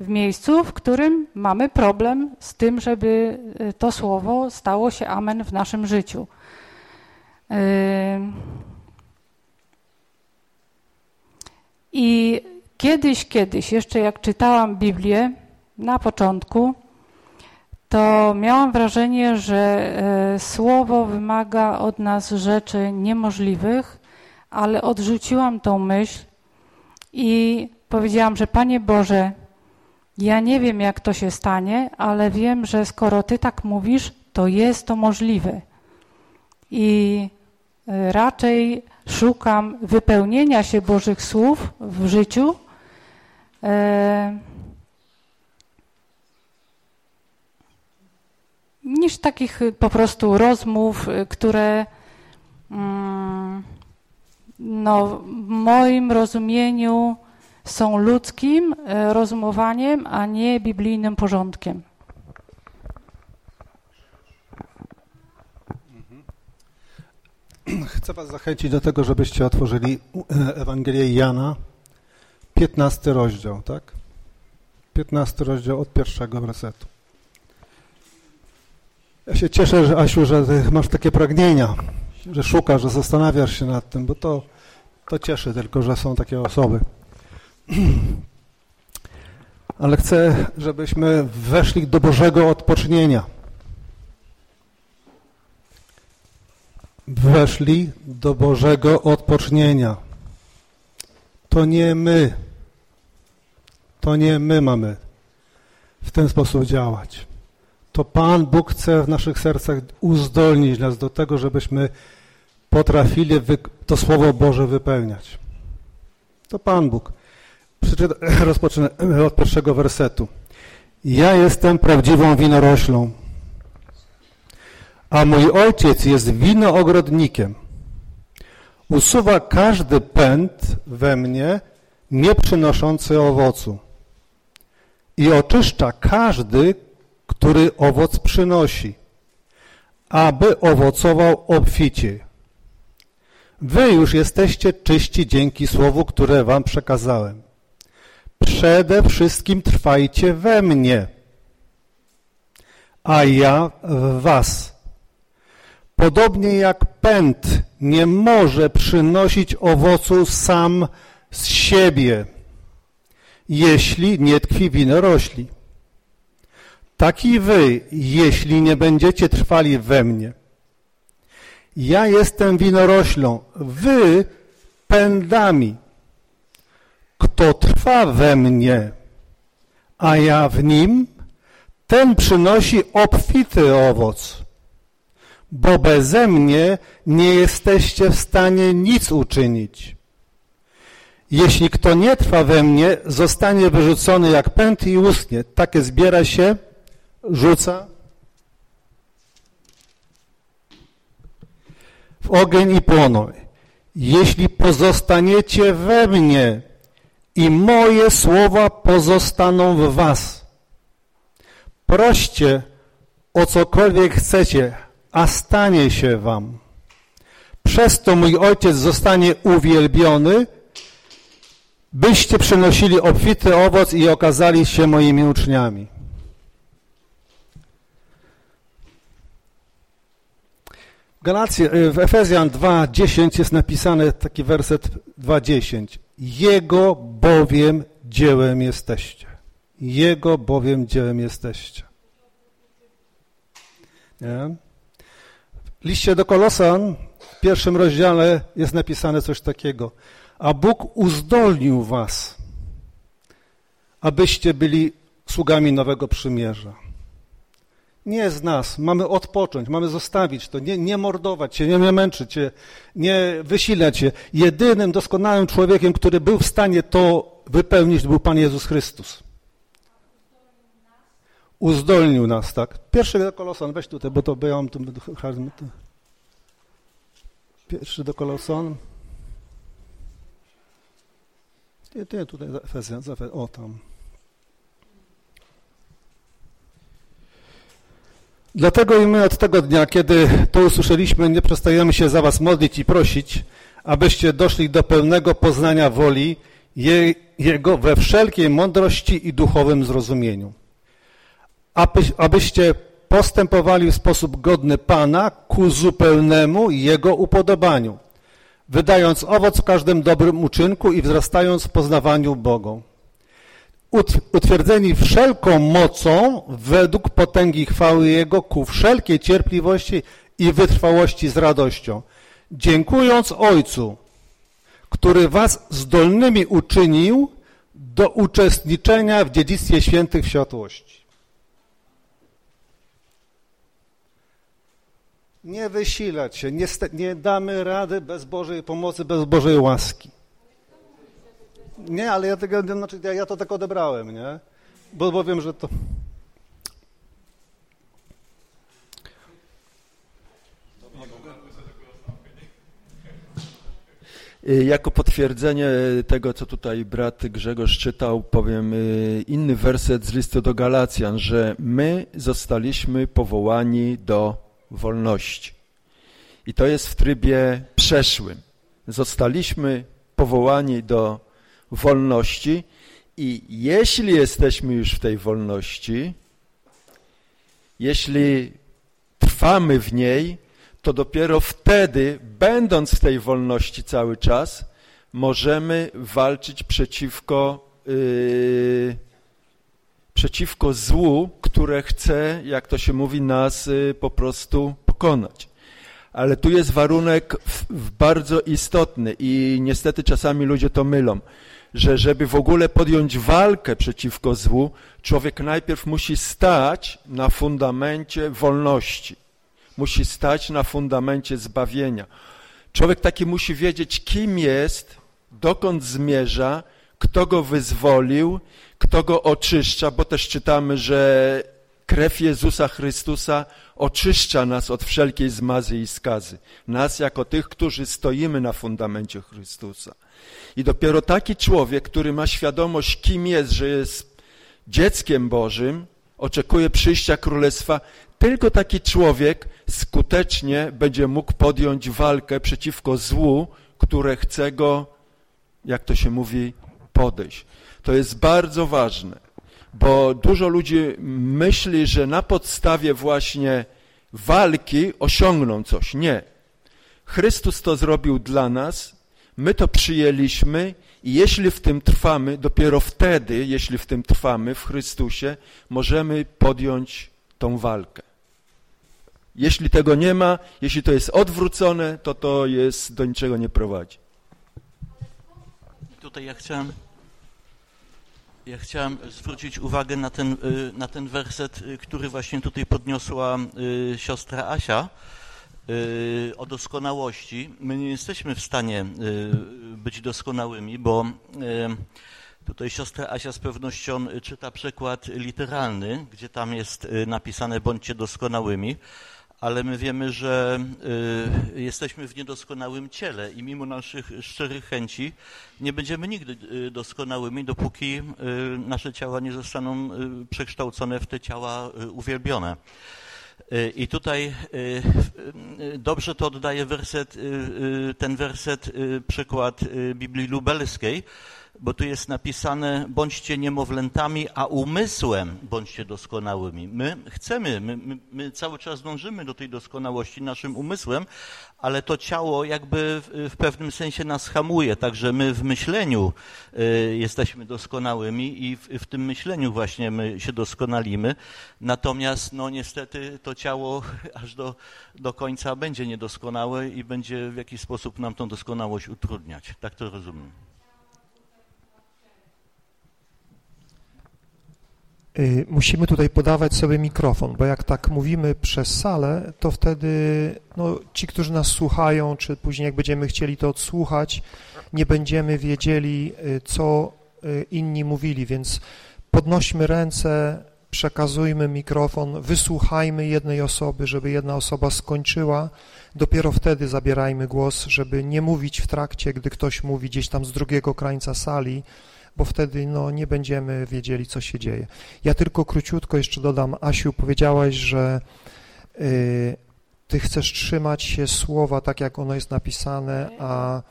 w miejscu, w którym mamy problem z tym, żeby y, to słowo stało się amen w naszym życiu. I kiedyś, kiedyś, jeszcze jak czytałam Biblię na początku, to miałam wrażenie, że e, słowo wymaga od nas rzeczy niemożliwych, ale odrzuciłam tą myśl i powiedziałam, że Panie Boże, ja nie wiem, jak to się stanie, ale wiem, że skoro Ty tak mówisz, to jest to możliwe. I e, raczej szukam wypełnienia się Bożych słów w życiu. E, niż takich po prostu rozmów, które mm, no, w moim rozumieniu są ludzkim e, rozumowaniem, a nie biblijnym porządkiem. Chcę Was zachęcić do tego, żebyście otworzyli e, Ewangelię Jana, 15 rozdział, tak? 15 rozdział od pierwszego wersetu. Ja się cieszę, że Asiu, że masz takie pragnienia, że szukasz, że zastanawiasz się nad tym, bo to, to cieszy tylko, że są takie osoby. Ale chcę, żebyśmy weszli do Bożego odpocznienia. Weszli do Bożego odpocznienia. To nie my. To nie my mamy w ten sposób działać to Pan Bóg chce w naszych sercach uzdolnić nas do tego, żebyśmy potrafili to Słowo Boże wypełniać. To Pan Bóg. Rozpocznę od pierwszego wersetu. Ja jestem prawdziwą winoroślą, a mój ojciec jest winoogrodnikiem. Usuwa każdy pęd we mnie, nie przynoszący owocu i oczyszcza każdy, który owoc przynosi, aby owocował obficie. Wy już jesteście czyści dzięki słowu, które wam przekazałem. Przede wszystkim trwajcie we mnie, a ja w was. Podobnie jak pęd nie może przynosić owocu sam z siebie, jeśli nie tkwi winorośli tak i wy, jeśli nie będziecie trwali we mnie. Ja jestem winoroślą, wy pędami. Kto trwa we mnie, a ja w nim, ten przynosi obfity owoc, bo beze mnie nie jesteście w stanie nic uczynić. Jeśli kto nie trwa we mnie, zostanie wyrzucony jak pęd i ustnie. Takie zbiera się rzuca w ogień i płoną. Jeśli pozostaniecie we mnie i moje słowa pozostaną w was, proście o cokolwiek chcecie, a stanie się wam. Przez to mój Ojciec zostanie uwielbiony, byście przynosili obfity owoc i okazali się moimi uczniami. Galacje, y, w Efezjan 2:10 jest napisane taki werset 2:10. Jego bowiem dziełem jesteście. Jego bowiem dziełem jesteście. Nie? W liście do Kolosan w pierwszym rozdziale jest napisane coś takiego. A Bóg uzdolnił was, abyście byli sługami nowego przymierza. Nie z nas. Mamy odpocząć, mamy zostawić to, nie, nie mordować się, nie męczyć się, nie wysilać się. Jedynym doskonałym człowiekiem, który był w stanie to wypełnić, był Pan Jezus Chrystus. Uzdolnił nas, tak. Pierwszy do Kolosan, weź tutaj, bo to ja mam tu... Pierwszy do Kolosan. Nie, nie, tutaj za Efezjan, za Efezjan, o tam. Dlatego i my od tego dnia, kiedy to usłyszeliśmy, nie przestajemy się za was modlić i prosić, abyście doszli do pełnego poznania woli Je, Jego we wszelkiej mądrości i duchowym zrozumieniu. Aby, abyście postępowali w sposób godny Pana ku zupełnemu Jego upodobaniu, wydając owoc w każdym dobrym uczynku i wzrastając w poznawaniu Boga utwierdzeni wszelką mocą według potęgi chwały Jego ku wszelkiej cierpliwości i wytrwałości z radością, dziękując Ojcu, który was zdolnymi uczynił do uczestniczenia w dziedzictwie świętych w światłości. Nie wysilać się, nie, nie damy rady bez Bożej pomocy, bez Bożej łaski. Nie, ale ja, tego, znaczy, ja, ja to tak odebrałem, nie? Bo, bo wiem, że to... Y, jako potwierdzenie tego, co tutaj brat Grzegorz czytał, powiem y, inny werset z listu do Galacjan, że my zostaliśmy powołani do wolności. I to jest w trybie przeszłym. Zostaliśmy powołani do wolności i jeśli jesteśmy już w tej wolności, jeśli trwamy w niej, to dopiero wtedy, będąc w tej wolności cały czas, możemy walczyć przeciwko, yy, przeciwko złu, które chce, jak to się mówi, nas yy, po prostu pokonać. Ale tu jest warunek w, w bardzo istotny i niestety czasami ludzie to mylą że żeby w ogóle podjąć walkę przeciwko złu, człowiek najpierw musi stać na fundamencie wolności. Musi stać na fundamencie zbawienia. Człowiek taki musi wiedzieć, kim jest, dokąd zmierza, kto go wyzwolił, kto go oczyszcza, bo też czytamy, że krew Jezusa Chrystusa oczyszcza nas od wszelkiej zmazy i skazy. Nas jako tych, którzy stoimy na fundamencie Chrystusa. I dopiero taki człowiek, który ma świadomość, kim jest, że jest dzieckiem Bożym, oczekuje przyjścia Królestwa, tylko taki człowiek skutecznie będzie mógł podjąć walkę przeciwko złu, które chce go, jak to się mówi, podejść. To jest bardzo ważne, bo dużo ludzi myśli, że na podstawie właśnie walki osiągną coś. Nie. Chrystus to zrobił dla nas, My to przyjęliśmy i jeśli w tym trwamy, dopiero wtedy, jeśli w tym trwamy w Chrystusie, możemy podjąć tą walkę. Jeśli tego nie ma, jeśli to jest odwrócone, to to jest do niczego nie prowadzi. Tutaj ja chciałem, ja chciałem zwrócić uwagę na ten, y, na ten werset, y, który właśnie tutaj podniosła y, siostra Asia, o doskonałości. My nie jesteśmy w stanie y, być doskonałymi, bo y, tutaj siostra Asia z pewnością czyta przekład literalny, gdzie tam jest napisane bądźcie doskonałymi, ale my wiemy, że jesteśmy w niedoskonałym ciele i mimo naszych szczerych chęci nie będziemy nigdy doskonałymi, dopóki nasze ciała nie zostaną przekształcone w te ciała uwielbione. I tutaj y, y, dobrze to oddaje werset, y, ten werset, przykład Biblii Lubelskiej, bo tu jest napisane, bądźcie niemowlętami, a umysłem bądźcie doskonałymi. My chcemy, my, my, my, cały czas dążymy do tej doskonałości naszym umysłem, ale to ciało jakby w, w pewnym sensie nas hamuje, także my w myśleniu y, jesteśmy doskonałymi i w, w, tym myśleniu właśnie my się doskonalimy, natomiast no niestety to ciało aż do, do końca będzie niedoskonałe i będzie w jakiś sposób nam tą doskonałość utrudniać. Tak to rozumiem. Musimy tutaj podawać sobie mikrofon, bo jak tak mówimy przez salę, to wtedy no, ci, którzy nas słuchają, czy później jak będziemy chcieli to odsłuchać, nie będziemy wiedzieli, y, co y, inni mówili, więc podnośmy ręce, przekazujmy mikrofon, wysłuchajmy jednej osoby, żeby jedna osoba skończyła, dopiero wtedy zabierajmy głos, żeby nie mówić w trakcie, gdy ktoś mówi gdzieś tam z drugiego krańca sali, bo wtedy no, nie będziemy wiedzieli, co się dzieje. Ja tylko króciutko jeszcze dodam, Asiu, powiedziałaś, że y, ty chcesz trzymać się słowa tak, jak ono jest napisane, a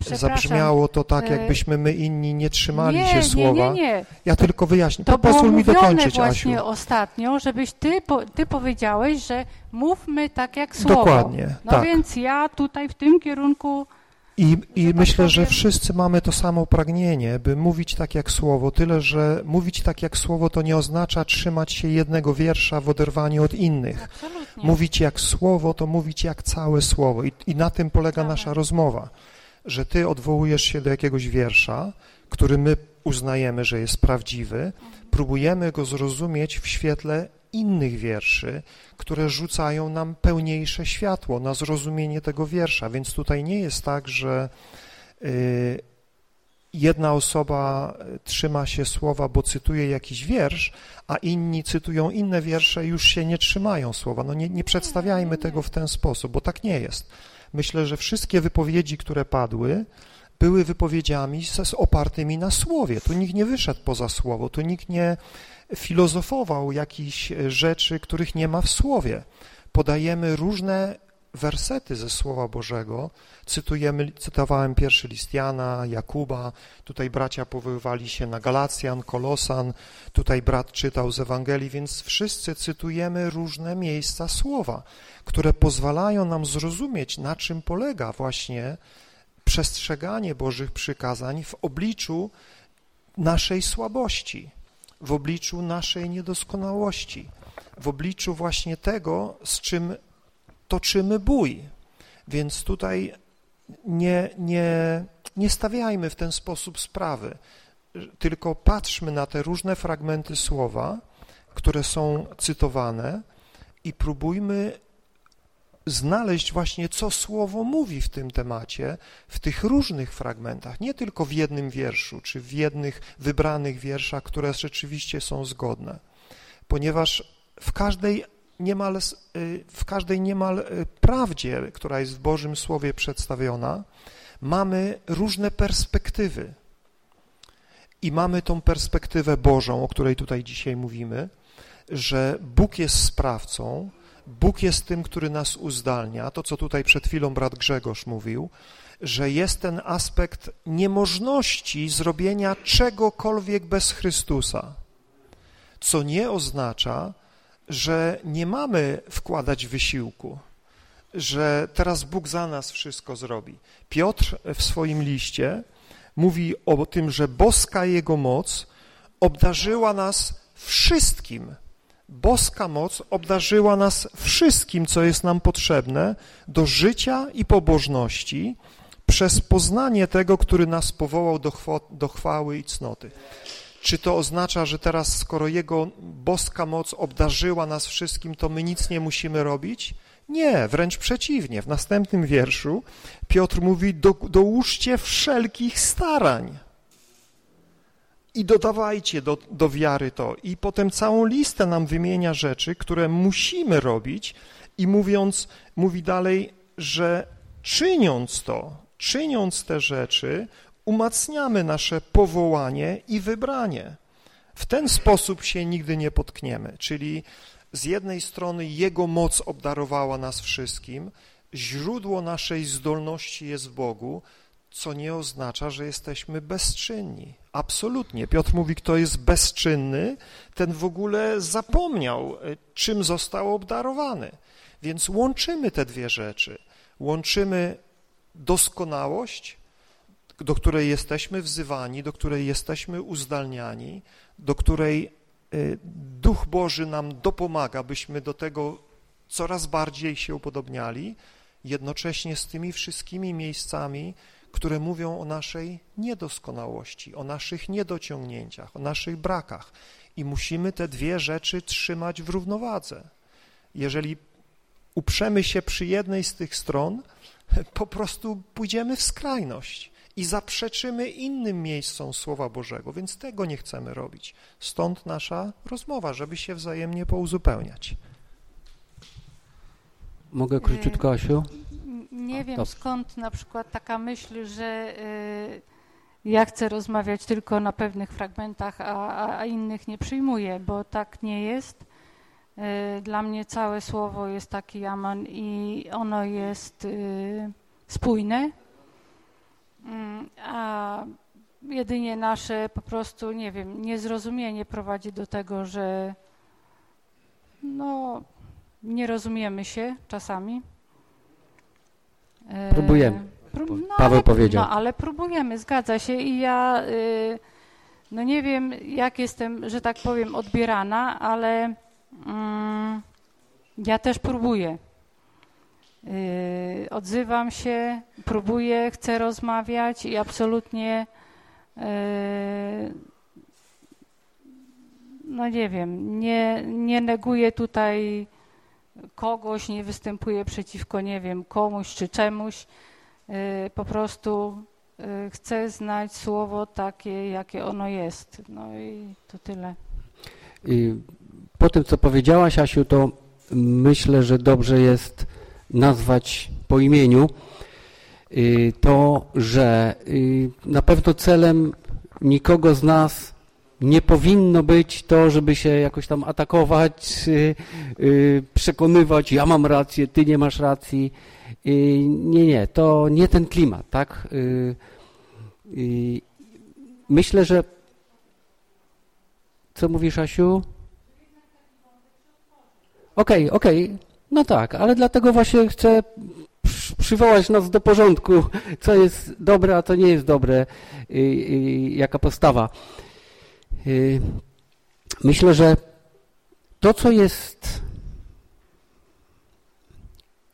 zabrzmiało to tak, y, jakbyśmy my inni nie trzymali nie, się słowa. Nie, nie, nie. Ja tylko wyjaśnię. To Pozwól mi dokończyć, właśnie Asiu. ostatnio, żebyś ty, po, ty powiedziałeś, że mówmy tak jak słowo. Dokładnie, No tak. więc ja tutaj w tym kierunku I, i tak myślę, że wszyscy mamy to samo pragnienie, by mówić tak jak słowo, tyle że mówić tak jak słowo to nie oznacza trzymać się jednego wiersza w oderwaniu od innych. absolutnie. Mówić jak słowo to mówić jak całe słowo i, i na tym polega Amen. nasza rozmowa, że ty odwołujesz się do jakiegoś wiersza, który my uznajemy, że jest prawdziwy, próbujemy go zrozumieć w świetle innych wierszy, które rzucają nam pełniejsze światło na zrozumienie tego wiersza, więc tutaj nie jest tak, że y, jedna osoba trzyma się słowa, bo cytuje jakiś wiersz, a inni cytują inne wiersze i już się nie trzymają słowa. No nie, nie przedstawiajmy tego w ten sposób, bo tak nie jest. Myślę, że wszystkie wypowiedzi, które padły, były wypowiedziami opartymi na słowie. Tu nikt nie wyszedł poza słowo, tu nikt nie filozofował jakichś e, rzeczy, których nie ma w słowie. Podajemy różne wersety ze Słowa Bożego, cytujemy, cytowałem pierwszy list Jana, Jakuba, tutaj bracia powoływali się na Galacjan, Kolosan, tutaj brat czytał z Ewangelii, więc wszyscy cytujemy różne miejsca Słowa, które pozwalają nam zrozumieć, na czym polega właśnie przestrzeganie Bożych przykazań w obliczu naszej słabości, w obliczu naszej niedoskonałości, w obliczu właśnie tego, z czym toczymy bój. Więc tutaj nie, nie, nie stawiajmy w ten sposób sprawy, tylko patrzmy na te różne fragmenty słowa, które są cytowane i próbujmy znaleźć właśnie, co słowo mówi w tym temacie, w tych różnych fragmentach, nie tylko w jednym wierszu, czy w jednych wybranych wierszach, które rzeczywiście są zgodne, ponieważ w każdej niemal, y, w każdej niemal y, prawdzie, która jest w Bożym Słowie przedstawiona, mamy różne perspektywy. I mamy tą perspektywę Bożą, o której tutaj dzisiaj mówimy, że Bóg jest sprawcą, Bóg jest tym, który nas uzdalnia, to co tutaj przed chwilą brat Grzegorz mówił, że jest ten aspekt niemożności zrobienia czegokolwiek bez Chrystusa, co nie oznacza, że nie mamy wkładać wysiłku, że teraz Bóg za nas wszystko zrobi. Piotr w swoim liście mówi o tym, że boska Jego moc obdarzyła nas wszystkim, boska moc obdarzyła nas wszystkim, co jest nam potrzebne do życia i pobożności przez poznanie tego, który nas powołał do, do chwały i cnoty. Czy to oznacza, że teraz, skoro Jego boska moc obdarzyła nas wszystkim, to my nic nie musimy robić? Nie, wręcz przeciwnie. W następnym wierszu Piotr mówi, do, dołóżcie wszelkich starań i dodawajcie do, do wiary to. I potem całą listę nam wymienia rzeczy, które musimy robić i mówiąc, mówi dalej, że czyniąc to, czyniąc te rzeczy, umacniamy nasze powołanie i wybranie. W ten sposób się nigdy nie potkniemy, czyli z jednej strony Jego moc obdarowała nas wszystkim, źródło naszej zdolności jest w Bogu, co nie oznacza, że jesteśmy bezczynni. Absolutnie. Piotr mówi, kto jest bezczynny, ten w ogóle zapomniał, e, czym został obdarowany. Więc łączymy te dwie rzeczy. Łączymy doskonałość, do której jesteśmy wzywani, do której jesteśmy uzdalniani, do której y, Duch Boży nam dopomaga, byśmy do tego coraz bardziej się upodobniali, jednocześnie z tymi wszystkimi miejscami, które mówią o naszej niedoskonałości, o naszych niedociągnięciach, o naszych brakach. I musimy te dwie rzeczy trzymać w równowadze. Jeżeli uprzemy się przy jednej z tych stron, po prostu pójdziemy w skrajność i zaprzeczymy innym miejscom Słowa Bożego, więc tego nie chcemy robić. Stąd nasza rozmowa, żeby się wzajemnie pouzupełniać. Mogę króciutko, Asiu? Nie wiem skąd na przykład taka myśl, że y, ja chcę rozmawiać tylko na pewnych fragmentach, a, a innych nie przyjmuję, bo tak nie jest. Y, dla mnie całe słowo jest taki jaman i ono jest y, spójne, mm, a jedynie nasze po prostu, nie wiem, niezrozumienie prowadzi do tego, że no, nie rozumiemy się czasami. E, próbujemy. Prób, no, Paweł ale, powiedział. No, ale próbujemy, zgadza się i ja y, no nie wiem, jak jestem, że tak powiem, odbierana, ale mm, ja też próbuję. Y, odzywam się, próbuję, chcę rozmawiać i absolutnie y, no nie wiem, nie, nie neguję tutaj kogoś, nie występuję przeciwko, nie wiem, komuś czy czemuś. Y, po prostu y, chcę znać słowo takie, jakie ono jest. No i to tyle. I po tym, co powiedziałaś, Asiu, to myślę, że dobrze jest nazwać po imieniu y, to, że na pewno celem nikogo z nas nie powinno być to, żeby się jakoś tam atakować, yy, yy, przekonywać, ja mam rację, ty nie masz racji. Yy, nie, nie, to nie ten klimat, tak? Y, y, myślę, że co mówisz, Asiu? Okej, okay, okej, okay. no tak, ale dlatego właśnie chcę przywołać nas do porządku, co jest dobre, a co nie jest dobre, y, jaka postawa. Y, myślę, że to, co jest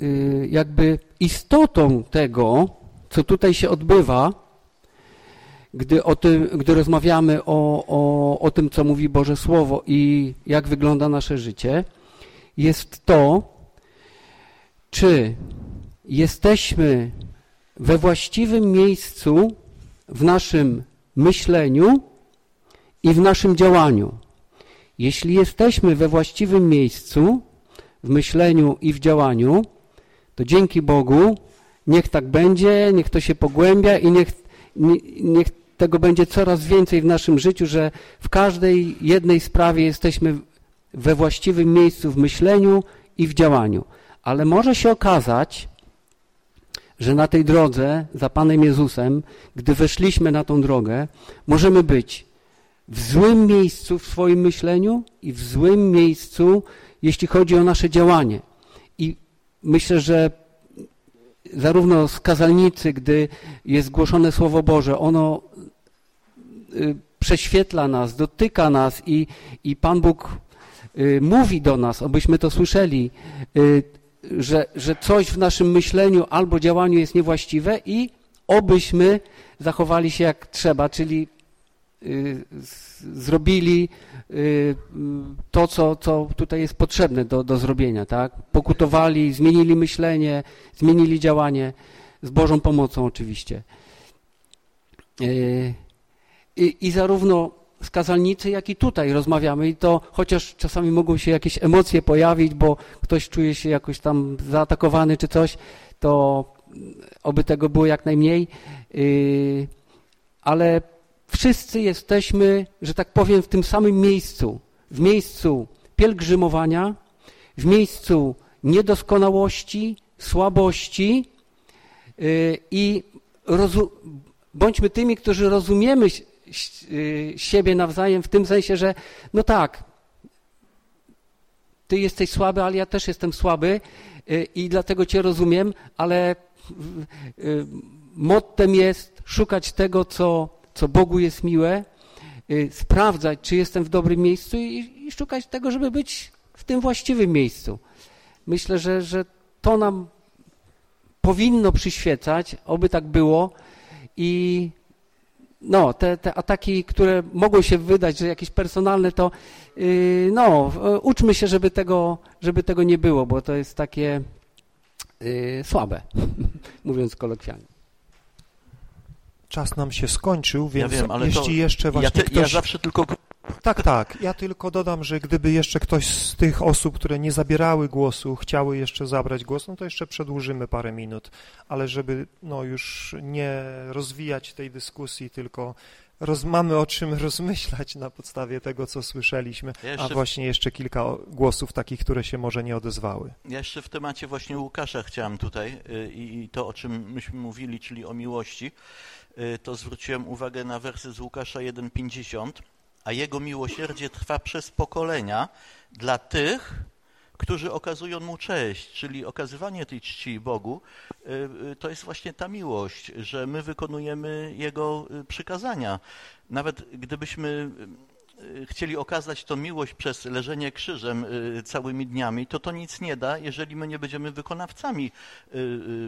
y, jakby istotą tego, co tutaj się odbywa, gdy, o tym, gdy rozmawiamy o, o, o tym, co mówi Boże Słowo i jak wygląda nasze życie, jest to, czy jesteśmy we właściwym miejscu w naszym myśleniu i w naszym działaniu. Jeśli jesteśmy we właściwym miejscu, w myśleniu i w działaniu, to dzięki Bogu niech tak będzie, niech to się pogłębia i niech, niech tego będzie coraz więcej w naszym życiu, że w każdej jednej sprawie jesteśmy we właściwym miejscu w myśleniu i w działaniu. Ale może się okazać, że na tej drodze za Panem Jezusem, gdy weszliśmy na tą drogę, możemy być w złym miejscu w swoim myśleniu i w złym miejscu, jeśli chodzi o nasze działanie. I myślę, że zarówno z kazalnicy, gdy jest głoszone Słowo Boże, ono y, prześwietla nas, dotyka nas i, i Pan Bóg y, mówi do nas, abyśmy to słyszeli, y, że, że coś w naszym myśleniu albo działaniu jest niewłaściwe i obyśmy zachowali się jak trzeba, czyli zrobili y, to, co, co tutaj jest potrzebne do, do zrobienia, tak? Pokutowali, zmienili myślenie, zmienili działanie, z Bożą pomocą oczywiście. Y, I, i zarówno z jak i tutaj rozmawiamy i to chociaż czasami mogą się jakieś emocje pojawić, bo ktoś czuje się jakoś tam zaatakowany czy coś, to oby tego było jak najmniej, ale Wszyscy jesteśmy, że tak powiem, w tym samym miejscu. W miejscu pielgrzymowania, w miejscu niedoskonałości, słabości yy, i bądźmy tymi, którzy rozumiemy yy, siebie nawzajem w tym sensie, że no tak, ty jesteś słaby, ale ja też jestem słaby yy, i dlatego cię rozumiem, ale mottem jest szukać tego, co co Bogu jest miłe, y, sprawdzać, czy jestem w dobrym miejscu i, i szukać tego, żeby być w tym właściwym miejscu. Myślę, że, że to nam powinno przyświecać, oby tak było i no, te, te ataki, które mogą się wydać, że jakieś personalne, to yy, no, uczmy się, żeby tego, żeby tego nie było, bo to jest takie yy, słabe, mówiąc kolokwialnie. Czas nam się skończył, więc ja wiem, ale jeśli jeszcze właśnie ja, te, ktoś... ja zawsze tylko tak, tak. Ja tylko dodam, że gdyby jeszcze ktoś z tych osób, które nie zabierały głosu, chciały jeszcze zabrać głos, no to jeszcze przedłużymy parę minut, ale żeby no już nie rozwijać tej dyskusji, tylko roz, mamy o czym rozmyślać na podstawie tego, co słyszeliśmy, ja a właśnie jeszcze kilka głosów takich, które się może nie odezwały. Ja jeszcze w temacie właśnie Łukasza chciałem tutaj y, i to, o czym myśmy mówili, czyli o miłości, to zwróciłem uwagę na wersy z Łukasza 1,50 a Jego miłosierdzie trwa przez pokolenia dla tych, którzy okazują Mu cześć, czyli okazywanie tej czci Bogu, y, y, to jest właśnie ta miłość, że my wykonujemy Jego y, przykazania. Nawet gdybyśmy chcieli okazać tą miłość przez leżenie krzyżem całymi dniami, to to nic nie da, jeżeli my nie będziemy wykonawcami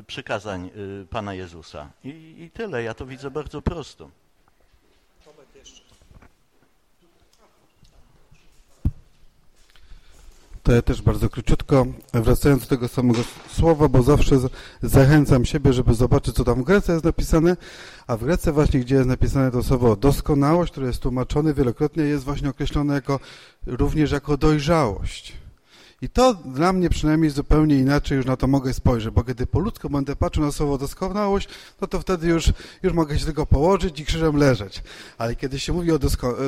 przykazań Pana Jezusa. I, i tyle, ja to widzę bardzo prosto. To ja też bardzo króciutko, wracając do tego samego słowa, bo zawsze zachęcam siebie, żeby zobaczyć, co tam w Grece jest napisane, a w Grece właśnie, gdzie jest napisane to słowo doskonałość, które jest tłumaczone wielokrotnie, jest właśnie określone jako, również jako dojrzałość. I to dla mnie przynajmniej zupełnie inaczej już na to mogę spojrzeć, bo kiedy po ludzku będę patrzył na słowo doskonałość, no to wtedy już, już mogę się tylko położyć i krzyżem leżeć. Ale kiedy się mówi o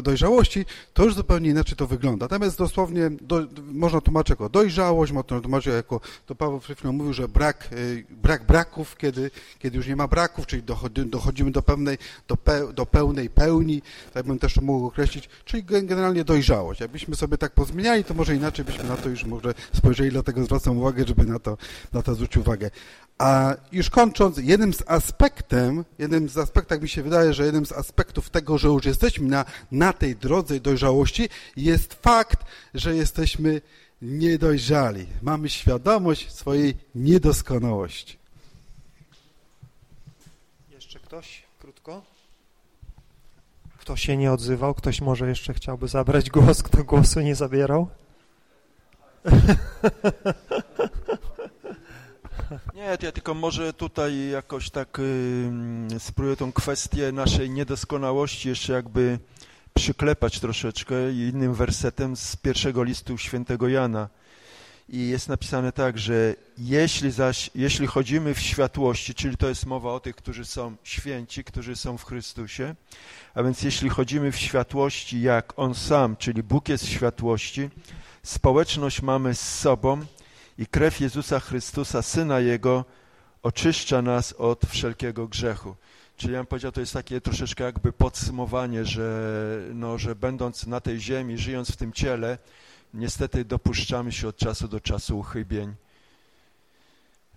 dojrzałości, to już zupełnie inaczej to wygląda. Natomiast dosłownie do, można tłumaczyć jako dojrzałość, można tłumaczyć jako, to Paweł przed chwilą mówił, że brak, y, brak braków, kiedy, kiedy już nie ma braków, czyli dochodzimy, dochodzimy do pewnej, do, pe, do pełnej pełni, tak bym też mógł określić, czyli generalnie dojrzałość. Jakbyśmy sobie tak pozmieniali, to może inaczej byśmy na to już mogli dobrze spojrzeli, dlatego zwracam uwagę, żeby na to, na to zwrócić uwagę. A już kończąc, jednym z aspektem, jednym z aspektów, mi się wydaje, że jednym z aspektów tego, że już jesteśmy na, na tej drodze dojrzałości, jest fakt, że jesteśmy niedojrzali. Mamy świadomość swojej niedoskonałości. Jeszcze ktoś? Krótko? Kto się nie odzywał? Ktoś może jeszcze chciałby zabrać głos? Kto głosu nie zabierał? Nie, ja tylko może tutaj jakoś tak y, spróbuję tą kwestię naszej niedoskonałości jeszcze jakby przyklepać troszeczkę innym wersetem z pierwszego listu świętego Jana. I jest napisane tak, że jeśli zaś, jeśli chodzimy w światłości, czyli to jest mowa o tych, którzy są święci, którzy są w Chrystusie, a więc jeśli chodzimy w światłości jak On sam, czyli Bóg jest w światłości, społeczność mamy z sobą i krew Jezusa Chrystusa, Syna Jego, oczyszcza nas od wszelkiego grzechu. Czyli ja bym powiedział, to jest takie troszeczkę jakby podsumowanie, że, no, że będąc na tej ziemi, żyjąc w tym ciele, niestety dopuszczamy się od czasu do czasu uchybień,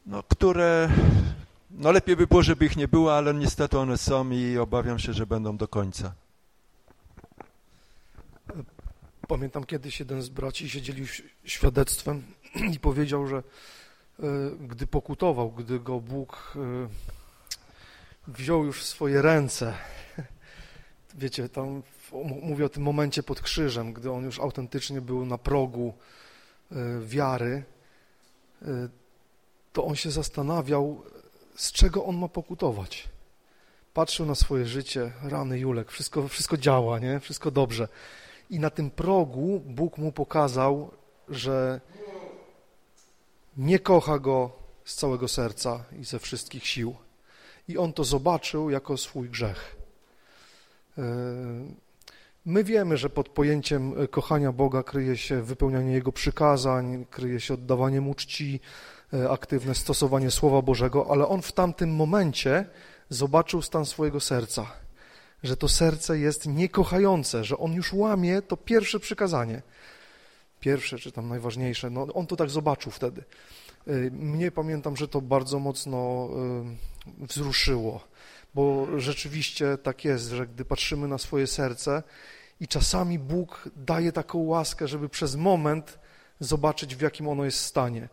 no, które no lepiej by było, żeby ich nie było, ale niestety one są i obawiam się, że będą do końca. Pamiętam kiedyś jeden z braci się dzielił świadectwem i powiedział, że e, gdy pokutował, gdy go Bóg e, wziął już w swoje ręce, wiecie, tam mówię o tym momencie pod krzyżem, gdy on już autentycznie był na progu e, wiary, to on się zastanawiał, z czego on ma pokutować. Patrzył na swoje życie, rany Julek, wszystko, wszystko działa, nie? wszystko dobrze. I na tym progu Bóg mu pokazał, że nie kocha go z całego serca i ze wszystkich sił. I on to zobaczył jako swój grzech. E, my wiemy, że pod pojęciem kochania Boga kryje się wypełnianie Jego przykazań, kryje się oddawanie Mu czci, e, aktywne stosowanie Słowa Bożego, ale on w tamtym momencie zobaczył stan swojego serca że to serce jest niekochające, że on już łamie to pierwsze przykazanie. Pierwsze, czy tam najważniejsze. No, on to tak zobaczył wtedy. Y, mnie pamiętam, że to bardzo mocno y, wzruszyło, bo rzeczywiście tak jest, że gdy patrzymy na swoje serce i czasami Bóg daje taką łaskę, żeby przez moment zobaczyć, w jakim ono jest stanie.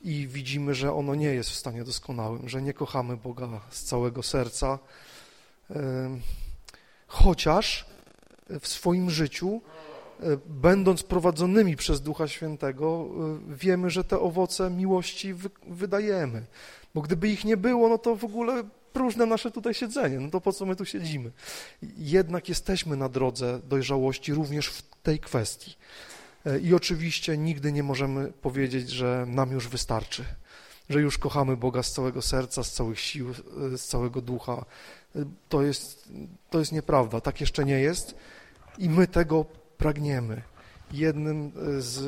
I widzimy, że ono nie jest w stanie doskonałym, że nie kochamy Boga z całego serca, chociaż w swoim życiu, e, będąc prowadzonymi przez Ducha Świętego, e, wiemy, że te owoce miłości wydajemy. Bo gdyby ich nie było, no to w ogóle próżne nasze tutaj siedzenie, no to po co my tu siedzimy? Jednak jesteśmy na drodze dojrzałości również w tej kwestii. E, I oczywiście nigdy nie możemy powiedzieć, że nam już wystarczy, że już kochamy Boga z całego serca, z całych sił, z całego ducha. To jest, to jest nieprawda, tak jeszcze nie jest i my tego pragniemy. Jednym z,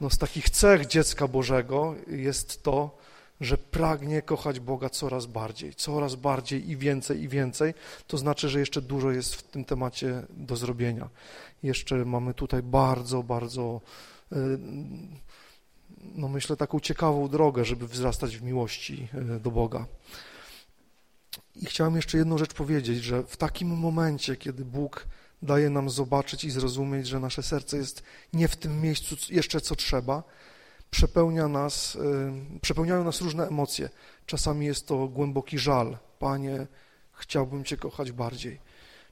no, z takich cech dziecka Bożego jest to, że pragnie kochać Boga coraz bardziej, coraz bardziej i więcej i więcej, to znaczy, że jeszcze dużo jest w tym temacie do zrobienia. Jeszcze mamy tutaj bardzo, bardzo, e, no myślę, taką ciekawą drogę, żeby wzrastać w miłości e, do Boga. I chciałem jeszcze jedną rzecz powiedzieć, że w takim momencie, kiedy Bóg daje nam zobaczyć i zrozumieć, że nasze serce jest nie w tym miejscu jeszcze, co trzeba, przepełnia nas, y, przepełniają nas różne emocje. Czasami jest to głęboki żal. Panie, chciałbym Cię kochać bardziej.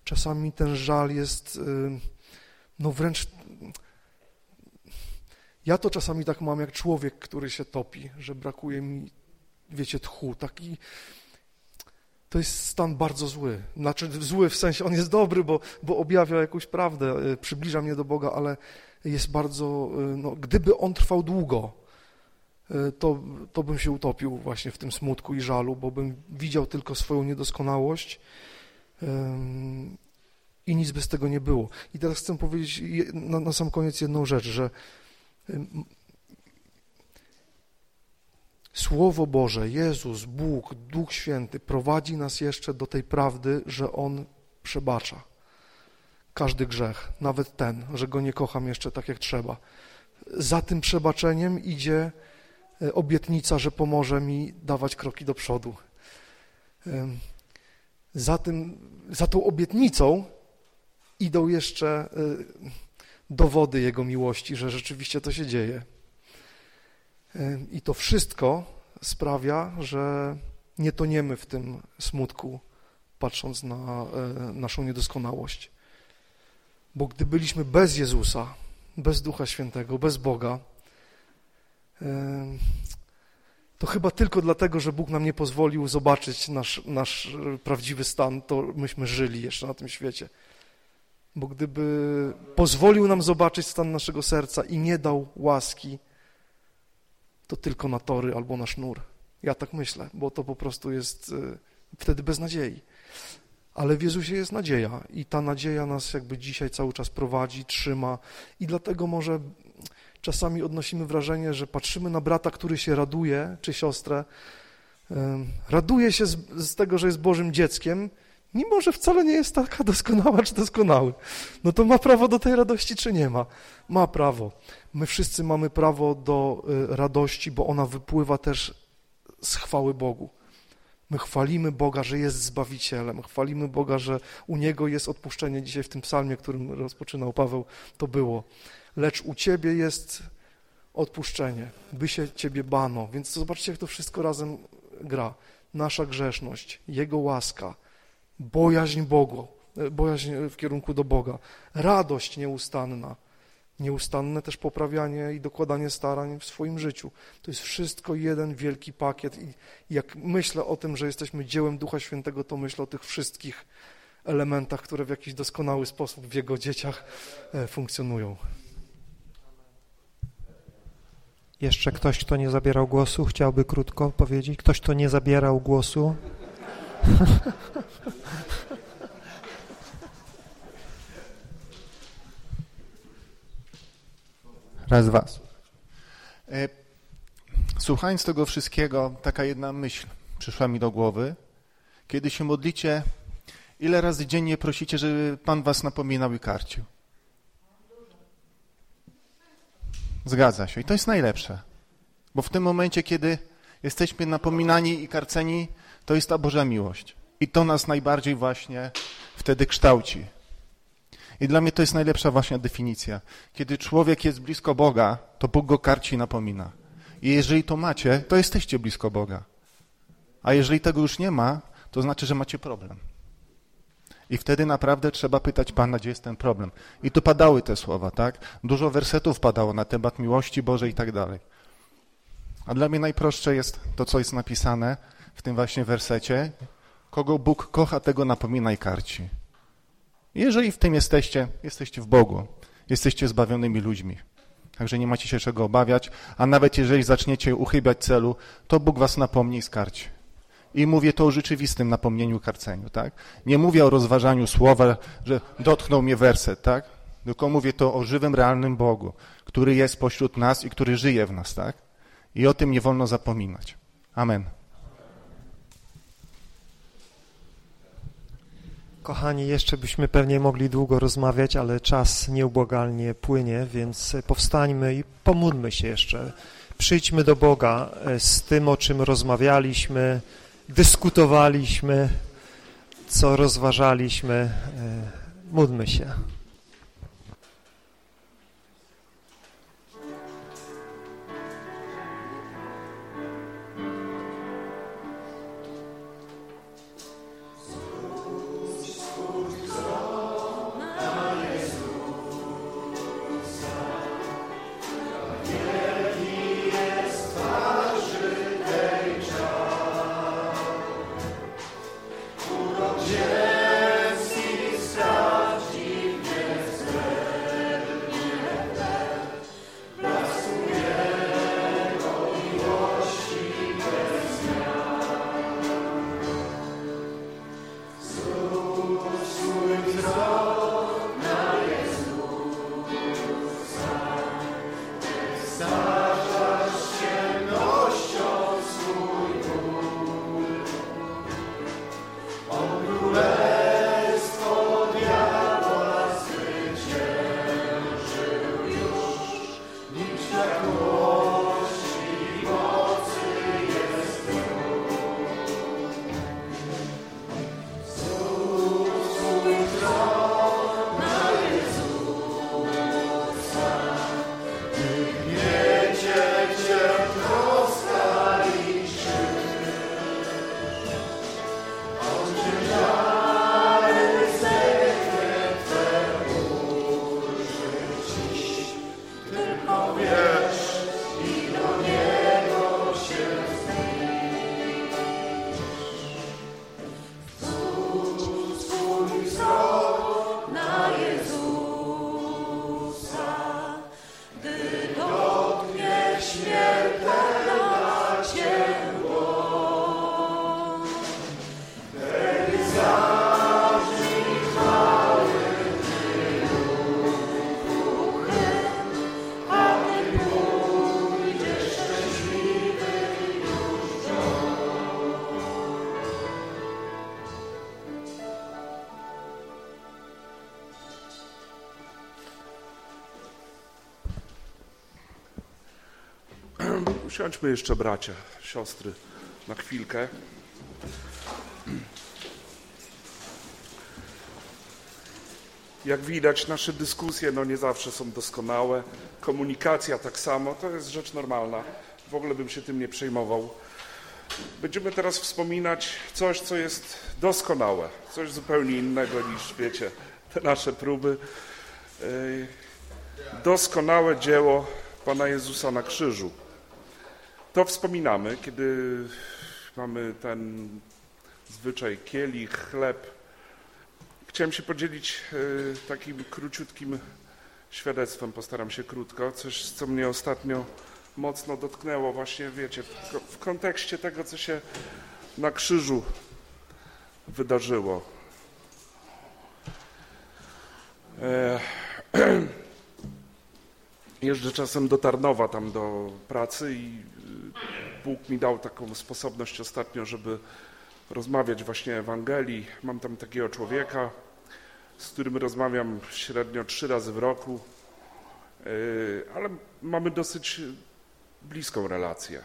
Czasami ten żal jest, y, no wręcz... Ja to czasami tak mam jak człowiek, który się topi, że brakuje mi, wiecie, tchu. Taki, to jest stan bardzo zły. Znaczy zły w sensie, on jest dobry, bo, bo objawia jakąś prawdę, y, przybliża mnie do Boga, ale jest bardzo, y, no, gdyby on trwał długo, y, to, to bym się utopił właśnie w tym smutku i żalu, bo bym widział tylko swoją niedoskonałość i nic by z tego nie było. I teraz chcę powiedzieć na, na sam koniec jedną rzecz, że Słowo Boże, Jezus, Bóg, Duch Święty prowadzi nas jeszcze do tej prawdy, że On przebacza każdy grzech, nawet ten, że go nie kocham jeszcze tak jak trzeba. Za tym przebaczeniem idzie e, obietnica, że pomoże mi dawać kroki do przodu. Za, tym, za tą obietnicą idą jeszcze e, dowody Jego miłości, że rzeczywiście to się dzieje. I to wszystko sprawia, że nie toniemy w tym smutku, patrząc na e, naszą niedoskonałość. Bo gdy byliśmy bez Jezusa, bez Ducha Świętego, bez Boga, to chyba tylko dlatego, że Bóg nam nie pozwolił zobaczyć nasz, nasz prawdziwy stan, to myśmy żyli jeszcze na tym świecie. Bo gdyby pozwolił nam zobaczyć stan naszego serca i nie dał łaski, to tylko na tory albo na sznur. Ja tak myślę, bo to po prostu jest e, wtedy bez nadziei. Ale w Jezusie jest nadzieja i ta nadzieja nas jakby dzisiaj cały czas prowadzi, trzyma i dlatego może czasami odnosimy wrażenie, że patrzymy na brata, który się raduje, czy siostrę, raduje się z, z tego, że jest Bożym dzieckiem, mimo że wcale nie jest taka doskonała czy doskonały. No to ma prawo do tej radości, czy nie ma? Ma prawo. My wszyscy mamy prawo do y, radości, bo ona wypływa też z chwały Bogu. My chwalimy Boga, że jest Zbawicielem, chwalimy Boga, że u Niego jest odpuszczenie. Dzisiaj w tym psalmie, którym rozpoczynał Paweł, to było. Lecz u Ciebie jest odpuszczenie, by się Ciebie bano. Więc zobaczcie, jak to wszystko razem gra. Nasza grzeszność, Jego łaska, bojaźń Bogu, bojaźń w kierunku do Boga, radość nieustanna, nieustanne też poprawianie i dokładanie starań w swoim życiu. To jest wszystko jeden wielki pakiet i jak myślę o tym, że jesteśmy dziełem Ducha Świętego, to myślę o tych wszystkich elementach, które w jakiś doskonały sposób w Jego dzieciach e, funkcjonują. Jeszcze ktoś, kto nie zabierał głosu, chciałby krótko powiedzieć? Ktoś, kto nie zabierał głosu? Raz, dwa. E, słuchając tego wszystkiego, taka jedna myśl przyszła mi do głowy. Kiedy się modlicie, ile razy dziennie prosicie, żeby Pan was napominał i karcił? Zgadza się. I to jest najlepsze. Bo w tym momencie, kiedy jesteśmy napominani i karceni, to jest ta Boża miłość. I to nas najbardziej właśnie wtedy kształci. I dla mnie to jest najlepsza właśnie definicja. Kiedy człowiek jest blisko Boga, to Bóg go karci i napomina. I jeżeli to macie, to jesteście blisko Boga. A jeżeli tego już nie ma, to znaczy, że macie problem. I wtedy naprawdę trzeba pytać Pana, gdzie jest ten problem. I tu padały te słowa, tak? Dużo wersetów padało na temat miłości Bożej i tak dalej. A dla mnie najprostsze jest to, co jest napisane w tym właśnie wersecie. Kogo Bóg kocha, tego napomina i karci. Jeżeli w tym jesteście, jesteście w Bogu. Jesteście zbawionymi ludźmi. Także nie macie się czego obawiać, a nawet jeżeli zaczniecie uchybiać celu, to Bóg was napomni i skarci. I mówię to o rzeczywistym napomnieniu karceniu, tak? Nie mówię o rozważaniu słowa, że dotknął mnie werset, tak? Tylko mówię to o żywym, realnym Bogu, który jest pośród nas i który żyje w nas, tak? I o tym nie wolno zapominać. Amen. Kochani, jeszcze byśmy pewnie mogli długo rozmawiać, ale czas nieubłagalnie płynie, więc powstańmy i pomódlmy się jeszcze. Przyjdźmy do Boga e, z tym, o czym rozmawialiśmy, dyskutowaliśmy, co rozważaliśmy. E, módlmy się. Usiądźmy jeszcze, bracia, siostry, na chwilkę. Jak widać, nasze dyskusje no nie zawsze są doskonałe. Komunikacja tak samo, to jest rzecz normalna. W ogóle bym się tym nie przejmował. Będziemy teraz wspominać coś, co jest doskonałe, coś zupełnie innego niż, wiecie, te nasze próby. Doskonałe dzieło Pana Jezusa na krzyżu. To wspominamy, kiedy mamy ten zwyczaj kielich, chleb. Chciałem się podzielić e, takim króciutkim świadectwem, postaram się krótko, coś, co mnie ostatnio mocno dotknęło właśnie, wiecie, w, kontekście tego, co się na krzyżu wydarzyło. E, jeżdżę czasem do Tarnowa, tam do pracy i Bóg mi dał taką sposobność ostatnio, żeby rozmawiać właśnie Ewangelii. Mam tam takiego człowieka, z którym rozmawiam średnio trzy razy w roku, e, ale mamy dosyć bliską relację. E,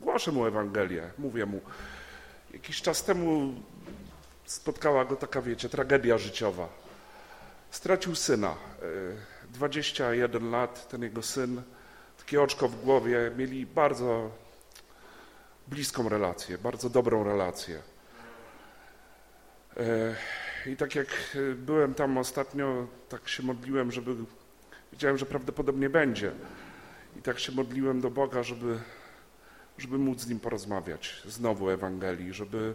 głoszę mu Ewangelię, mówię mu. Jakiś czas temu spotkała go taka, wiecie, tragedia życiowa. Stracił syna, 21 e, lat, ten jego syn takie oczko w głowie, mieli bardzo bliską relację, bardzo dobrą relację. E, I tak jak y, byłem tam ostatnio, tak się modliłem, żeby, wiedziałem, że prawdopodobnie będzie. I tak się modliłem do Boga, żeby, żeby móc z Nim porozmawiać, znowu Ewangelii, żeby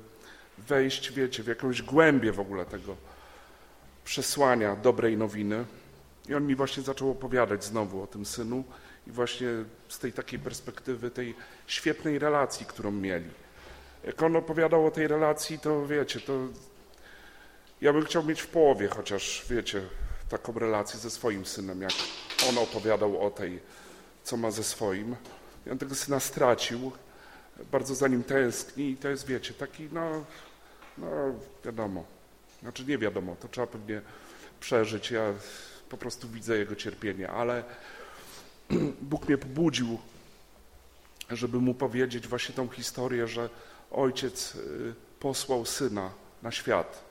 wejść, wiecie, w jakąś głębię w ogóle tego przesłania dobrej nowiny. I on mi właśnie zaczął opowiadać znowu o tym synu i właśnie z tej takiej perspektywy, tej świetnej relacji, którą mieli. Jak on opowiadał o tej relacji, to wiecie, to ja bym chciał mieć w połowie chociaż, wiecie, taką relację ze swoim synem, jak on opowiadał o tej, co ma ze swoim. On tego syna stracił, bardzo za nim tęskni i to jest, wiecie, taki, no, no wiadomo, znaczy nie wiadomo, to trzeba pewnie przeżyć. Ja po prostu widzę jego cierpienie, ale Bóg mnie pobudził, żeby mu powiedzieć właśnie tą historię, że ojciec y, posłał syna na świat.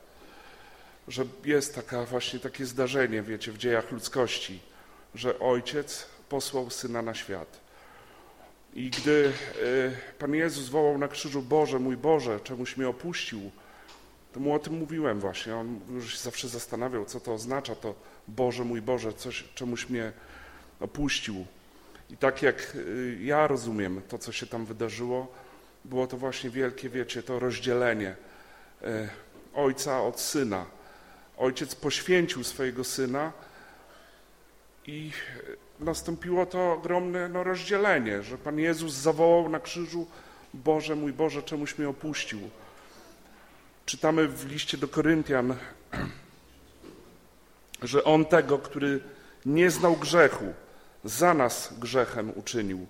Że jest taka właśnie takie zdarzenie, wiecie, w dziejach ludzkości, że ojciec posłał syna na świat. I gdy y, Pan Jezus wołał na krzyżu, Boże, mój Boże, czemuś mnie opuścił, to mu o tym mówiłem właśnie. On już zawsze zastanawiał, co to oznacza, to Boże, mój Boże, coś, czemuś mnie opuścił. I tak jak y, ja rozumiem to, co się tam wydarzyło, było to właśnie wielkie, wiecie, to rozdzielenie y, ojca od syna. Ojciec poświęcił swojego syna i nastąpiło to ogromne no, rozdzielenie, że Pan Jezus zawołał na krzyżu Boże, mój Boże, czemuś mnie opuścił. Czytamy w liście do Koryntian, że On tego, który nie znał grzechu, za nas grzechem uczynił,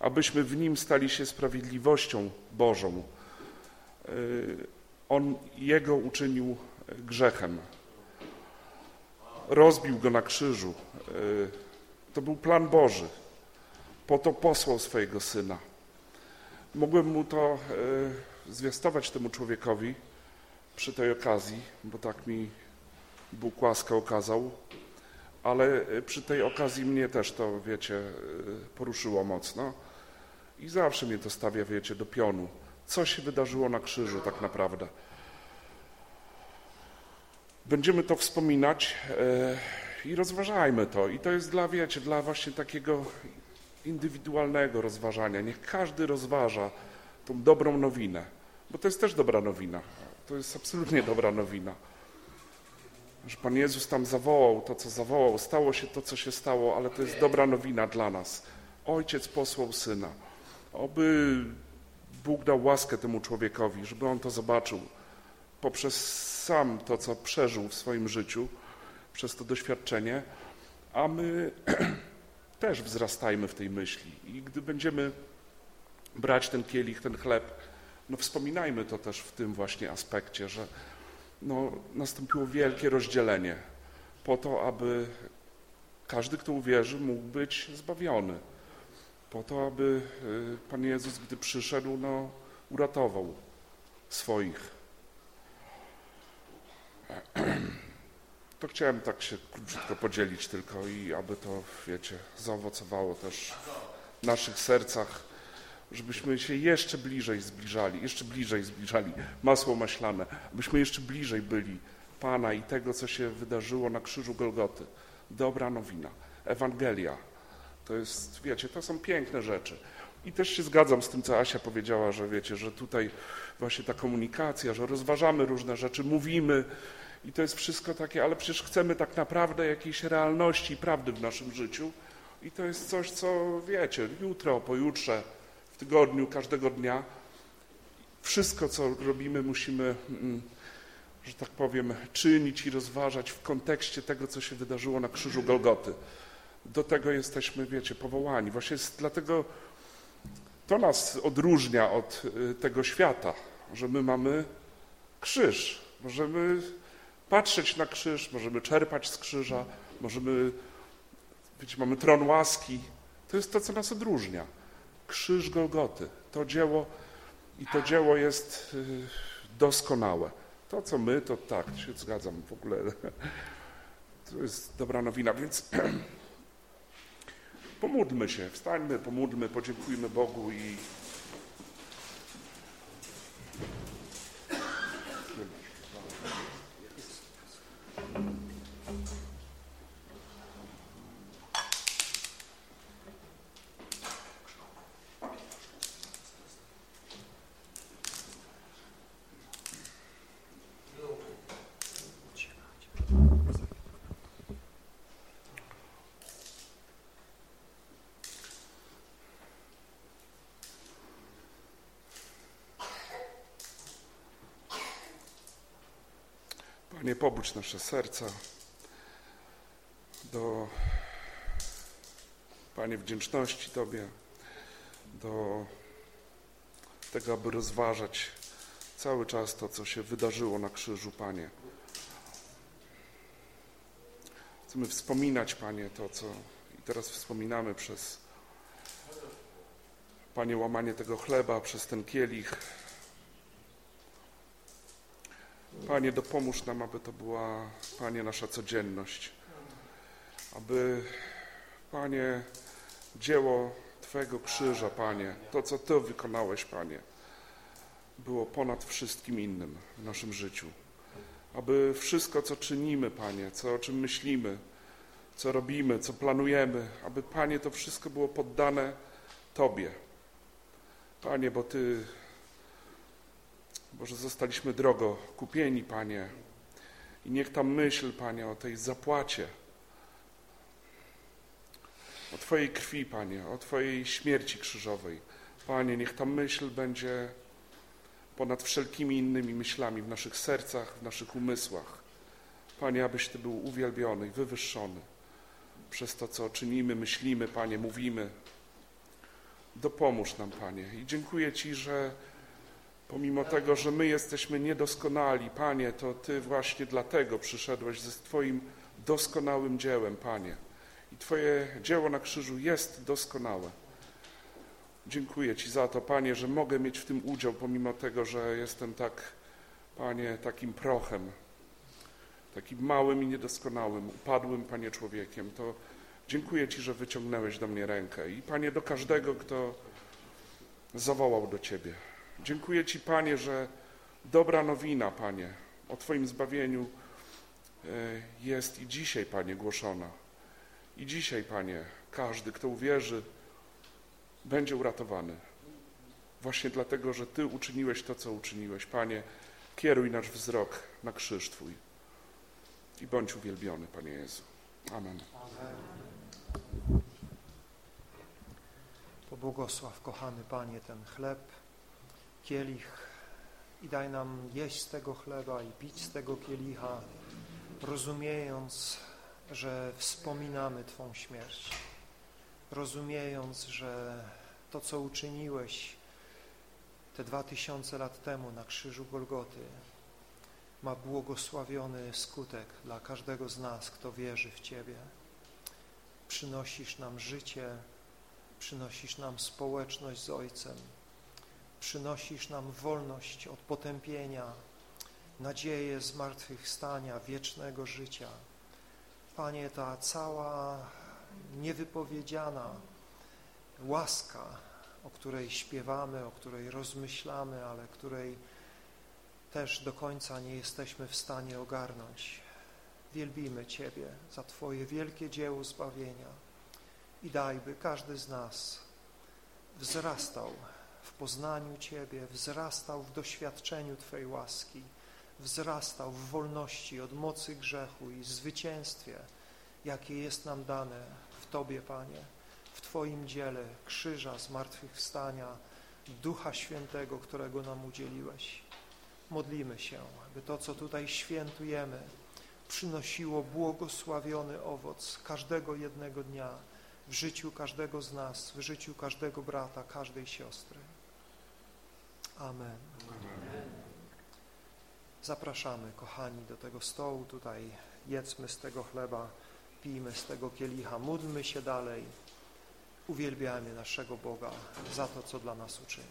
abyśmy w Nim stali się sprawiedliwością Bożą. Y, On Jego uczynił grzechem. Rozbił Go na krzyżu. Y, to był plan Boży. Po to posłał swojego Syna. Mogłem mu to y, zwiastować temu człowiekowi przy tej okazji, bo tak mi Bóg łaskę okazał, ale y, przy tej okazji mnie też to, wiecie, y, poruszyło mocno i zawsze mnie to stawia, wiecie, do pionu. Co się wydarzyło na krzyżu tak naprawdę? Będziemy to wspominać y, i rozważajmy to. I to jest dla, wiecie, dla właśnie takiego indywidualnego rozważania. Niech każdy rozważa tą dobrą nowinę, bo to jest też dobra nowina. To jest absolutnie dobra nowina że Pan Jezus tam zawołał to, co zawołał, stało się to, co się stało, ale to jest dobra nowina dla nas. Ojciec posłał Syna. Oby Bóg dał łaskę temu człowiekowi, żeby on to zobaczył poprzez sam to, co przeżył w swoim życiu, przez to doświadczenie, a my też wzrastajmy w tej myśli. I gdy będziemy brać ten kielich, ten chleb, no wspominajmy to też w tym właśnie aspekcie, że no, nastąpiło wielkie rozdzielenie po to, aby każdy, kto uwierzy, mógł być zbawiony. Po to, aby y, Pan Jezus, gdy przyszedł, no, uratował swoich. To chciałem tak się krótko podzielić tylko i aby to, wiecie, zaowocowało też w naszych sercach żebyśmy się jeszcze bliżej zbliżali, jeszcze bliżej zbliżali, masło maślane, abyśmy jeszcze bliżej byli Pana i tego, co się wydarzyło na krzyżu Golgoty. Dobra nowina, Ewangelia. To jest, wiecie, to są piękne rzeczy. I też się zgadzam z tym, co Asia powiedziała, że wiecie, że tutaj właśnie ta komunikacja, że rozważamy różne rzeczy, mówimy i to jest wszystko takie, ale przecież chcemy tak naprawdę jakiejś realności i prawdy w naszym życiu. I to jest coś, co wiecie, jutro, pojutrze, tygodniu, każdego dnia. Wszystko, co robimy, musimy, mm, że tak powiem, czynić i rozważać w kontekście tego, co się wydarzyło na krzyżu Golgoty. Do tego jesteśmy, wiecie, powołani. Właśnie jest, dlatego to nas odróżnia od y, tego świata, że my mamy krzyż. Możemy patrzeć na krzyż, możemy czerpać z krzyża, możemy, wiecie, mamy tron łaski. To jest to, co nas odróżnia krzyż Golgoty. To dzieło i to dzieło jest y, doskonałe. To, co my, to tak, się zgadzam w ogóle. To jest dobra nowina, więc pomódlmy się, wstańmy, pomódlmy, podziękujmy Bogu i pobudź nasze serca do, Panie, wdzięczności Tobie, do tego, aby rozważać cały czas to, co się wydarzyło na krzyżu, Panie. Chcemy wspominać, Panie, to, co i teraz wspominamy przez, Panie, łamanie tego chleba, przez ten kielich. Panie, dopomóż nam, aby to była, Panie, nasza codzienność. Aby, Panie, dzieło Twojego krzyża, Panie, to, co Ty wykonałeś, Panie, było ponad wszystkim innym w naszym życiu. Aby wszystko, co czynimy, Panie, co, o czym myślimy, co robimy, co planujemy, aby, Panie, to wszystko było poddane Tobie. Panie, bo Ty, Boże, zostaliśmy drogo kupieni, Panie, i niech ta myśl, Panie, o tej zapłacie, o Twojej krwi, Panie, o Twojej śmierci krzyżowej, Panie, niech ta myśl będzie ponad wszelkimi innymi myślami w naszych sercach, w naszych umysłach. Panie, abyś Ty był uwielbiony i wywyższony przez to, co czynimy, myślimy, Panie, mówimy. Dopomóż nam, Panie. I dziękuję Ci, że pomimo tego, że my jesteśmy niedoskonali, Panie, to Ty właśnie dlatego przyszedłeś ze Twoim doskonałym dziełem, Panie. I Twoje dzieło na krzyżu jest doskonałe. Dziękuję Ci za to, Panie, że mogę mieć w tym udział, pomimo tego, że jestem tak, Panie, takim prochem, takim małym i niedoskonałym, upadłym, Panie, człowiekiem. To dziękuję Ci, że wyciągnąłeś do mnie rękę i, Panie, do każdego, kto zawołał do Ciebie. Dziękuję Ci, Panie, że dobra nowina, Panie, o Twoim zbawieniu e, jest i dzisiaj, Panie, głoszona. I dzisiaj, Panie, każdy, kto uwierzy, będzie uratowany. Właśnie dlatego, że Ty uczyniłeś to, co uczyniłeś. Panie, kieruj nasz wzrok na krzyż Twój i bądź uwielbiony, Panie Jezu. Amen. Pobłogosław, kochany Panie, ten chleb, kielich i daj nam jeść z tego chleba i pić z tego kielicha, rozumiejąc, że wspominamy Twą śmierć, rozumiejąc, że to, co uczyniłeś te dwa tysiące lat temu na krzyżu Golgoty, ma błogosławiony skutek dla każdego z nas, kto wierzy w Ciebie. Przynosisz nam życie, przynosisz nam społeczność z Ojcem, przynosisz nam wolność od potępienia, nadzieję zmartwychwstania, wiecznego życia. Panie, ta cała niewypowiedziana łaska, o której śpiewamy, o której rozmyślamy, ale której też do końca nie jesteśmy w stanie ogarnąć. Wielbimy Ciebie za Twoje wielkie dzieło zbawienia i daj, by każdy z nas wzrastał w poznaniu Ciebie, wzrastał w doświadczeniu Twojej łaski, wzrastał w wolności od mocy grzechu i zwycięstwie, jakie jest nam dane w Tobie, Panie, w Twoim dziele krzyża, zmartwychwstania, Ducha Świętego, którego nam udzieliłeś. Modlimy się, aby to, co tutaj świętujemy, przynosiło błogosławiony owoc każdego jednego dnia w życiu każdego z nas, w życiu każdego brata, każdej siostry. Amen. Zapraszamy, kochani, do tego stołu. Tutaj jedzmy z tego chleba, pijmy z tego kielicha, módlmy się dalej, uwielbiamy naszego Boga za to, co dla nas uczynił.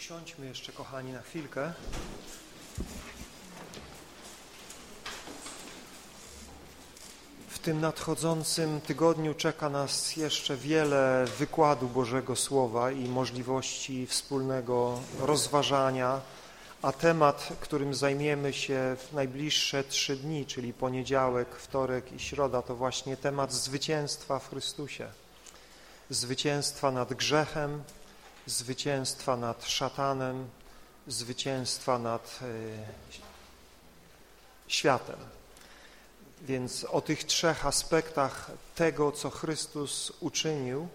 Usiądźmy jeszcze, kochani, na chwilkę. W tym nadchodzącym tygodniu czeka nas jeszcze wiele wykładu Bożego Słowa i możliwości wspólnego rozważania, a temat, którym zajmiemy się w najbliższe trzy dni, czyli poniedziałek, wtorek i środa, to właśnie temat zwycięstwa w Chrystusie. Zwycięstwa nad grzechem, zwycięstwa nad szatanem, zwycięstwa nad e, światem. Więc o tych trzech aspektach tego, co Chrystus uczynił,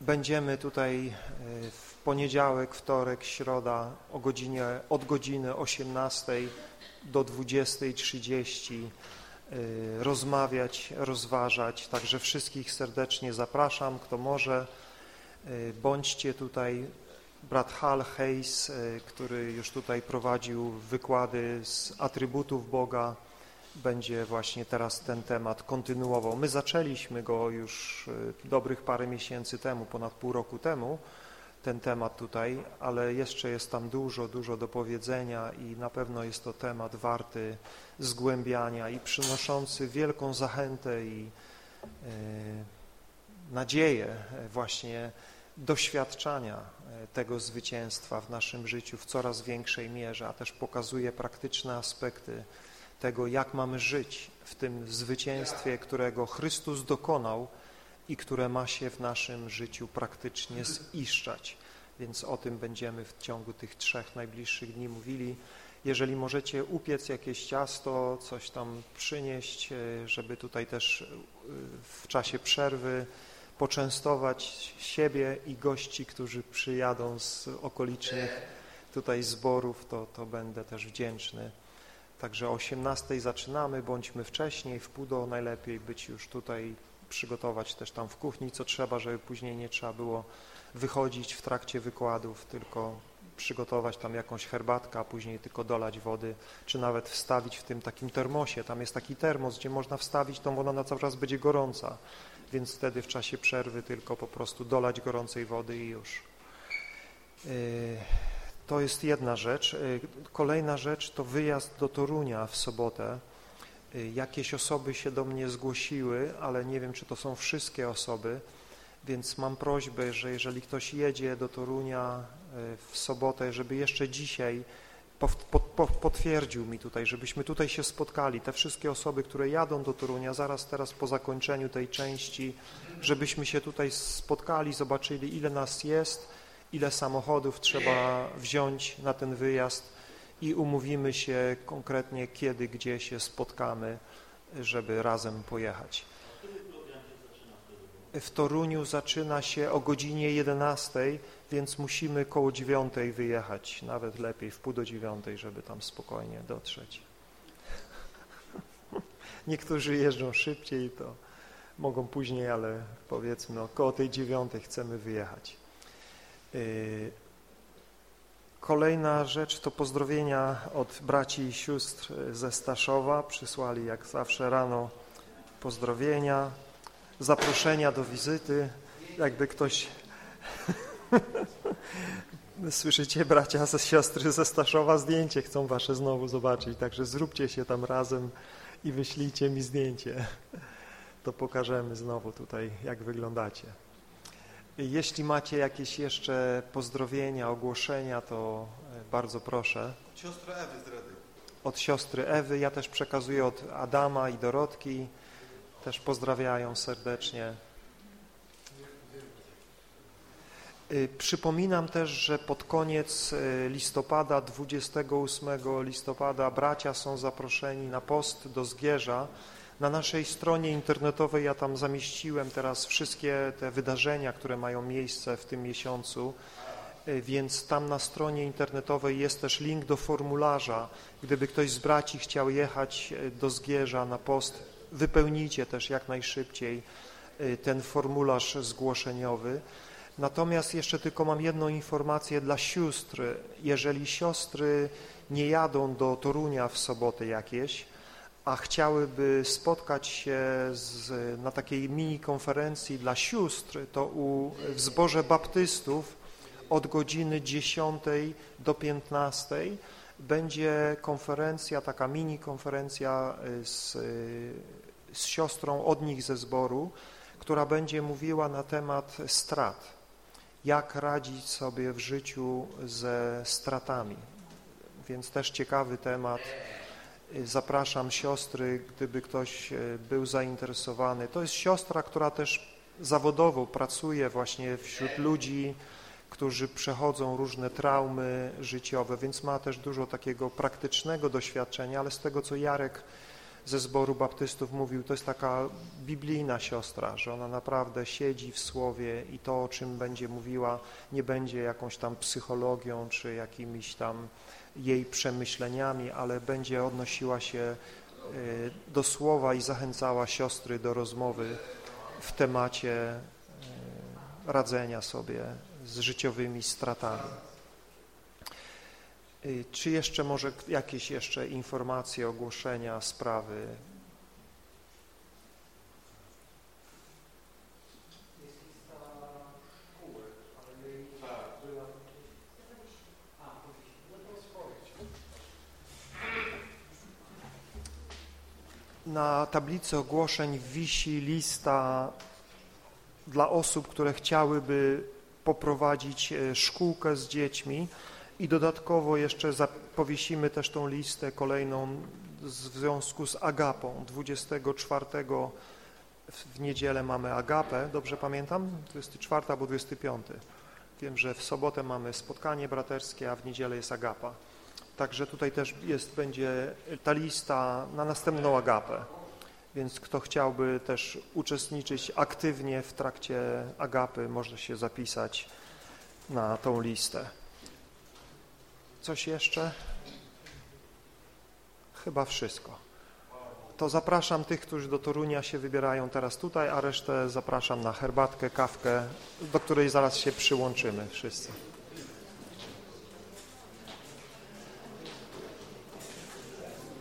będziemy tutaj e, w poniedziałek, wtorek, środa o godzinie, od godziny 18 do 20.30 e, rozmawiać, rozważać. Także wszystkich serdecznie zapraszam, kto może. E, bądźcie tutaj. Brat Hal Hayes, który już tutaj prowadził wykłady z atrybutów Boga, będzie właśnie teraz ten temat kontynuował. My zaczęliśmy go już e, dobrych parę miesięcy temu, ponad pół roku temu, ten temat tutaj, ale jeszcze jest tam dużo, dużo do powiedzenia i na pewno jest to temat warty zgłębiania i przynoszący wielką zachętę i e, nadzieję e, właśnie doświadczania tego zwycięstwa w naszym życiu w coraz większej mierze, a też pokazuje praktyczne aspekty tego, jak mamy żyć w tym zwycięstwie, którego Chrystus dokonał i które ma się w naszym życiu praktycznie ziszczać. Więc o tym będziemy w ciągu tych trzech najbliższych dni mówili. Jeżeli możecie upiec jakieś ciasto, coś tam przynieść, e, żeby tutaj też e, w czasie przerwy poczęstować siebie i gości, którzy przyjadą z okolicznych tutaj zborów, to, to będę też wdzięczny. Także o 18 zaczynamy, bądźmy wcześniej, w pół do najlepiej być już tutaj, przygotować też tam w kuchni, co trzeba, żeby później nie trzeba było wychodzić w trakcie wykładów, tylko przygotować tam jakąś herbatkę, a później tylko dolać wody, czy nawet wstawić w tym takim termosie. Tam jest taki termos, gdzie można wstawić tą wodę, ona cały czas będzie gorąca, więc wtedy w czasie przerwy tylko po prostu dolać gorącej wody i już. Yy... To jest jedna rzecz. Y, kolejna rzecz to wyjazd do Torunia w sobotę. Y, jakieś osoby się do mnie zgłosiły, ale nie wiem, czy to są wszystkie osoby, więc mam prośbę, że jeżeli ktoś jedzie do Torunia y, w sobotę, żeby jeszcze dzisiaj potwierdził mi tutaj, żebyśmy tutaj się spotkali, te wszystkie osoby, które jadą do Torunia, zaraz teraz po zakończeniu tej części, żebyśmy się tutaj spotkali, zobaczyli, ile nas jest, ile samochodów trzeba wziąć na ten wyjazd i umówimy się konkretnie, kiedy, gdzie się spotkamy, żeby razem pojechać. W Toruniu zaczyna się o godzinie 11, więc musimy koło 9 wyjechać, nawet lepiej w pół do 9, żeby tam spokojnie dotrzeć. Niektórzy jeżdżą szybciej, to mogą później, ale powiedzmy około tej 9 chcemy wyjechać. Y, kolejna rzecz to pozdrowienia od braci i sióstr ze Staszowa. Przysłali jak zawsze rano pozdrowienia, zaproszenia do wizyty. Jakby ktoś... Słyszycie, bracia ze siostry ze Staszowa, zdjęcie chcą wasze znowu zobaczyć, także zróbcie się tam razem i wyślijcie mi zdjęcie. To pokażemy znowu tutaj, jak wyglądacie. Jeśli macie jakieś jeszcze pozdrowienia, ogłoszenia, to e, bardzo proszę. Siostra Ewy z. Od siostry Ewy, ja też przekazuję od Adama i Dorotki, też pozdrawiają serdecznie. Y, przypominam też, że pod koniec y, listopada, 28 listopada bracia są zaproszeni na post do Zgierza, na naszej stronie internetowej ja tam zamieściłem teraz wszystkie te wydarzenia, które mają miejsce w tym miesiącu, e, więc tam na stronie internetowej jest też link do formularza. Gdyby ktoś z braci chciał jechać do Zgierza na post, wypełnijcie też jak najszybciej e, ten formularz zgłoszeniowy. Natomiast jeszcze tylko mam jedną informację dla sióstr. Jeżeli siostry nie jadą do Torunia w sobotę jakieś, a chciałyby spotkać się z, na takiej mini konferencji dla sióstr, to u, w zborze baptystów od godziny 10 do 15 będzie konferencja, taka mini konferencja z, z siostrą od nich ze zboru, która będzie mówiła na temat strat, jak radzić sobie w życiu ze stratami. Więc też ciekawy temat. Zapraszam siostry, gdyby ktoś był zainteresowany. To jest siostra, która też zawodowo pracuje właśnie wśród ludzi, którzy przechodzą różne traumy życiowe, więc ma też dużo takiego praktycznego doświadczenia, ale z tego, co Jarek ze zboru baptystów mówił, to jest taka biblijna siostra, że ona naprawdę siedzi w słowie i to, o czym będzie mówiła, nie będzie jakąś tam psychologią czy jakimiś tam jej przemyśleniami, ale będzie odnosiła się y, do słowa i zachęcała siostry do rozmowy w temacie y, radzenia sobie z życiowymi stratami. Y, czy jeszcze może jakieś jeszcze informacje, ogłoszenia, sprawy? Na tablicy ogłoszeń wisi lista dla osób, które chciałyby poprowadzić e, szkółkę z dziećmi i dodatkowo jeszcze powiesimy też tą listę kolejną w związku z Agapą. 24 w niedzielę mamy Agapę, dobrze pamiętam? 24 albo 25. Wiem, że w sobotę mamy spotkanie braterskie, a w niedzielę jest Agapa. Także tutaj też jest, będzie ta lista na następną Agapę. Więc kto chciałby też uczestniczyć aktywnie w trakcie Agapy, może się zapisać na tą listę. Coś jeszcze? Chyba wszystko. To zapraszam tych, którzy do Torunia się wybierają teraz tutaj, a resztę zapraszam na herbatkę, kawkę, do której zaraz się przyłączymy wszyscy.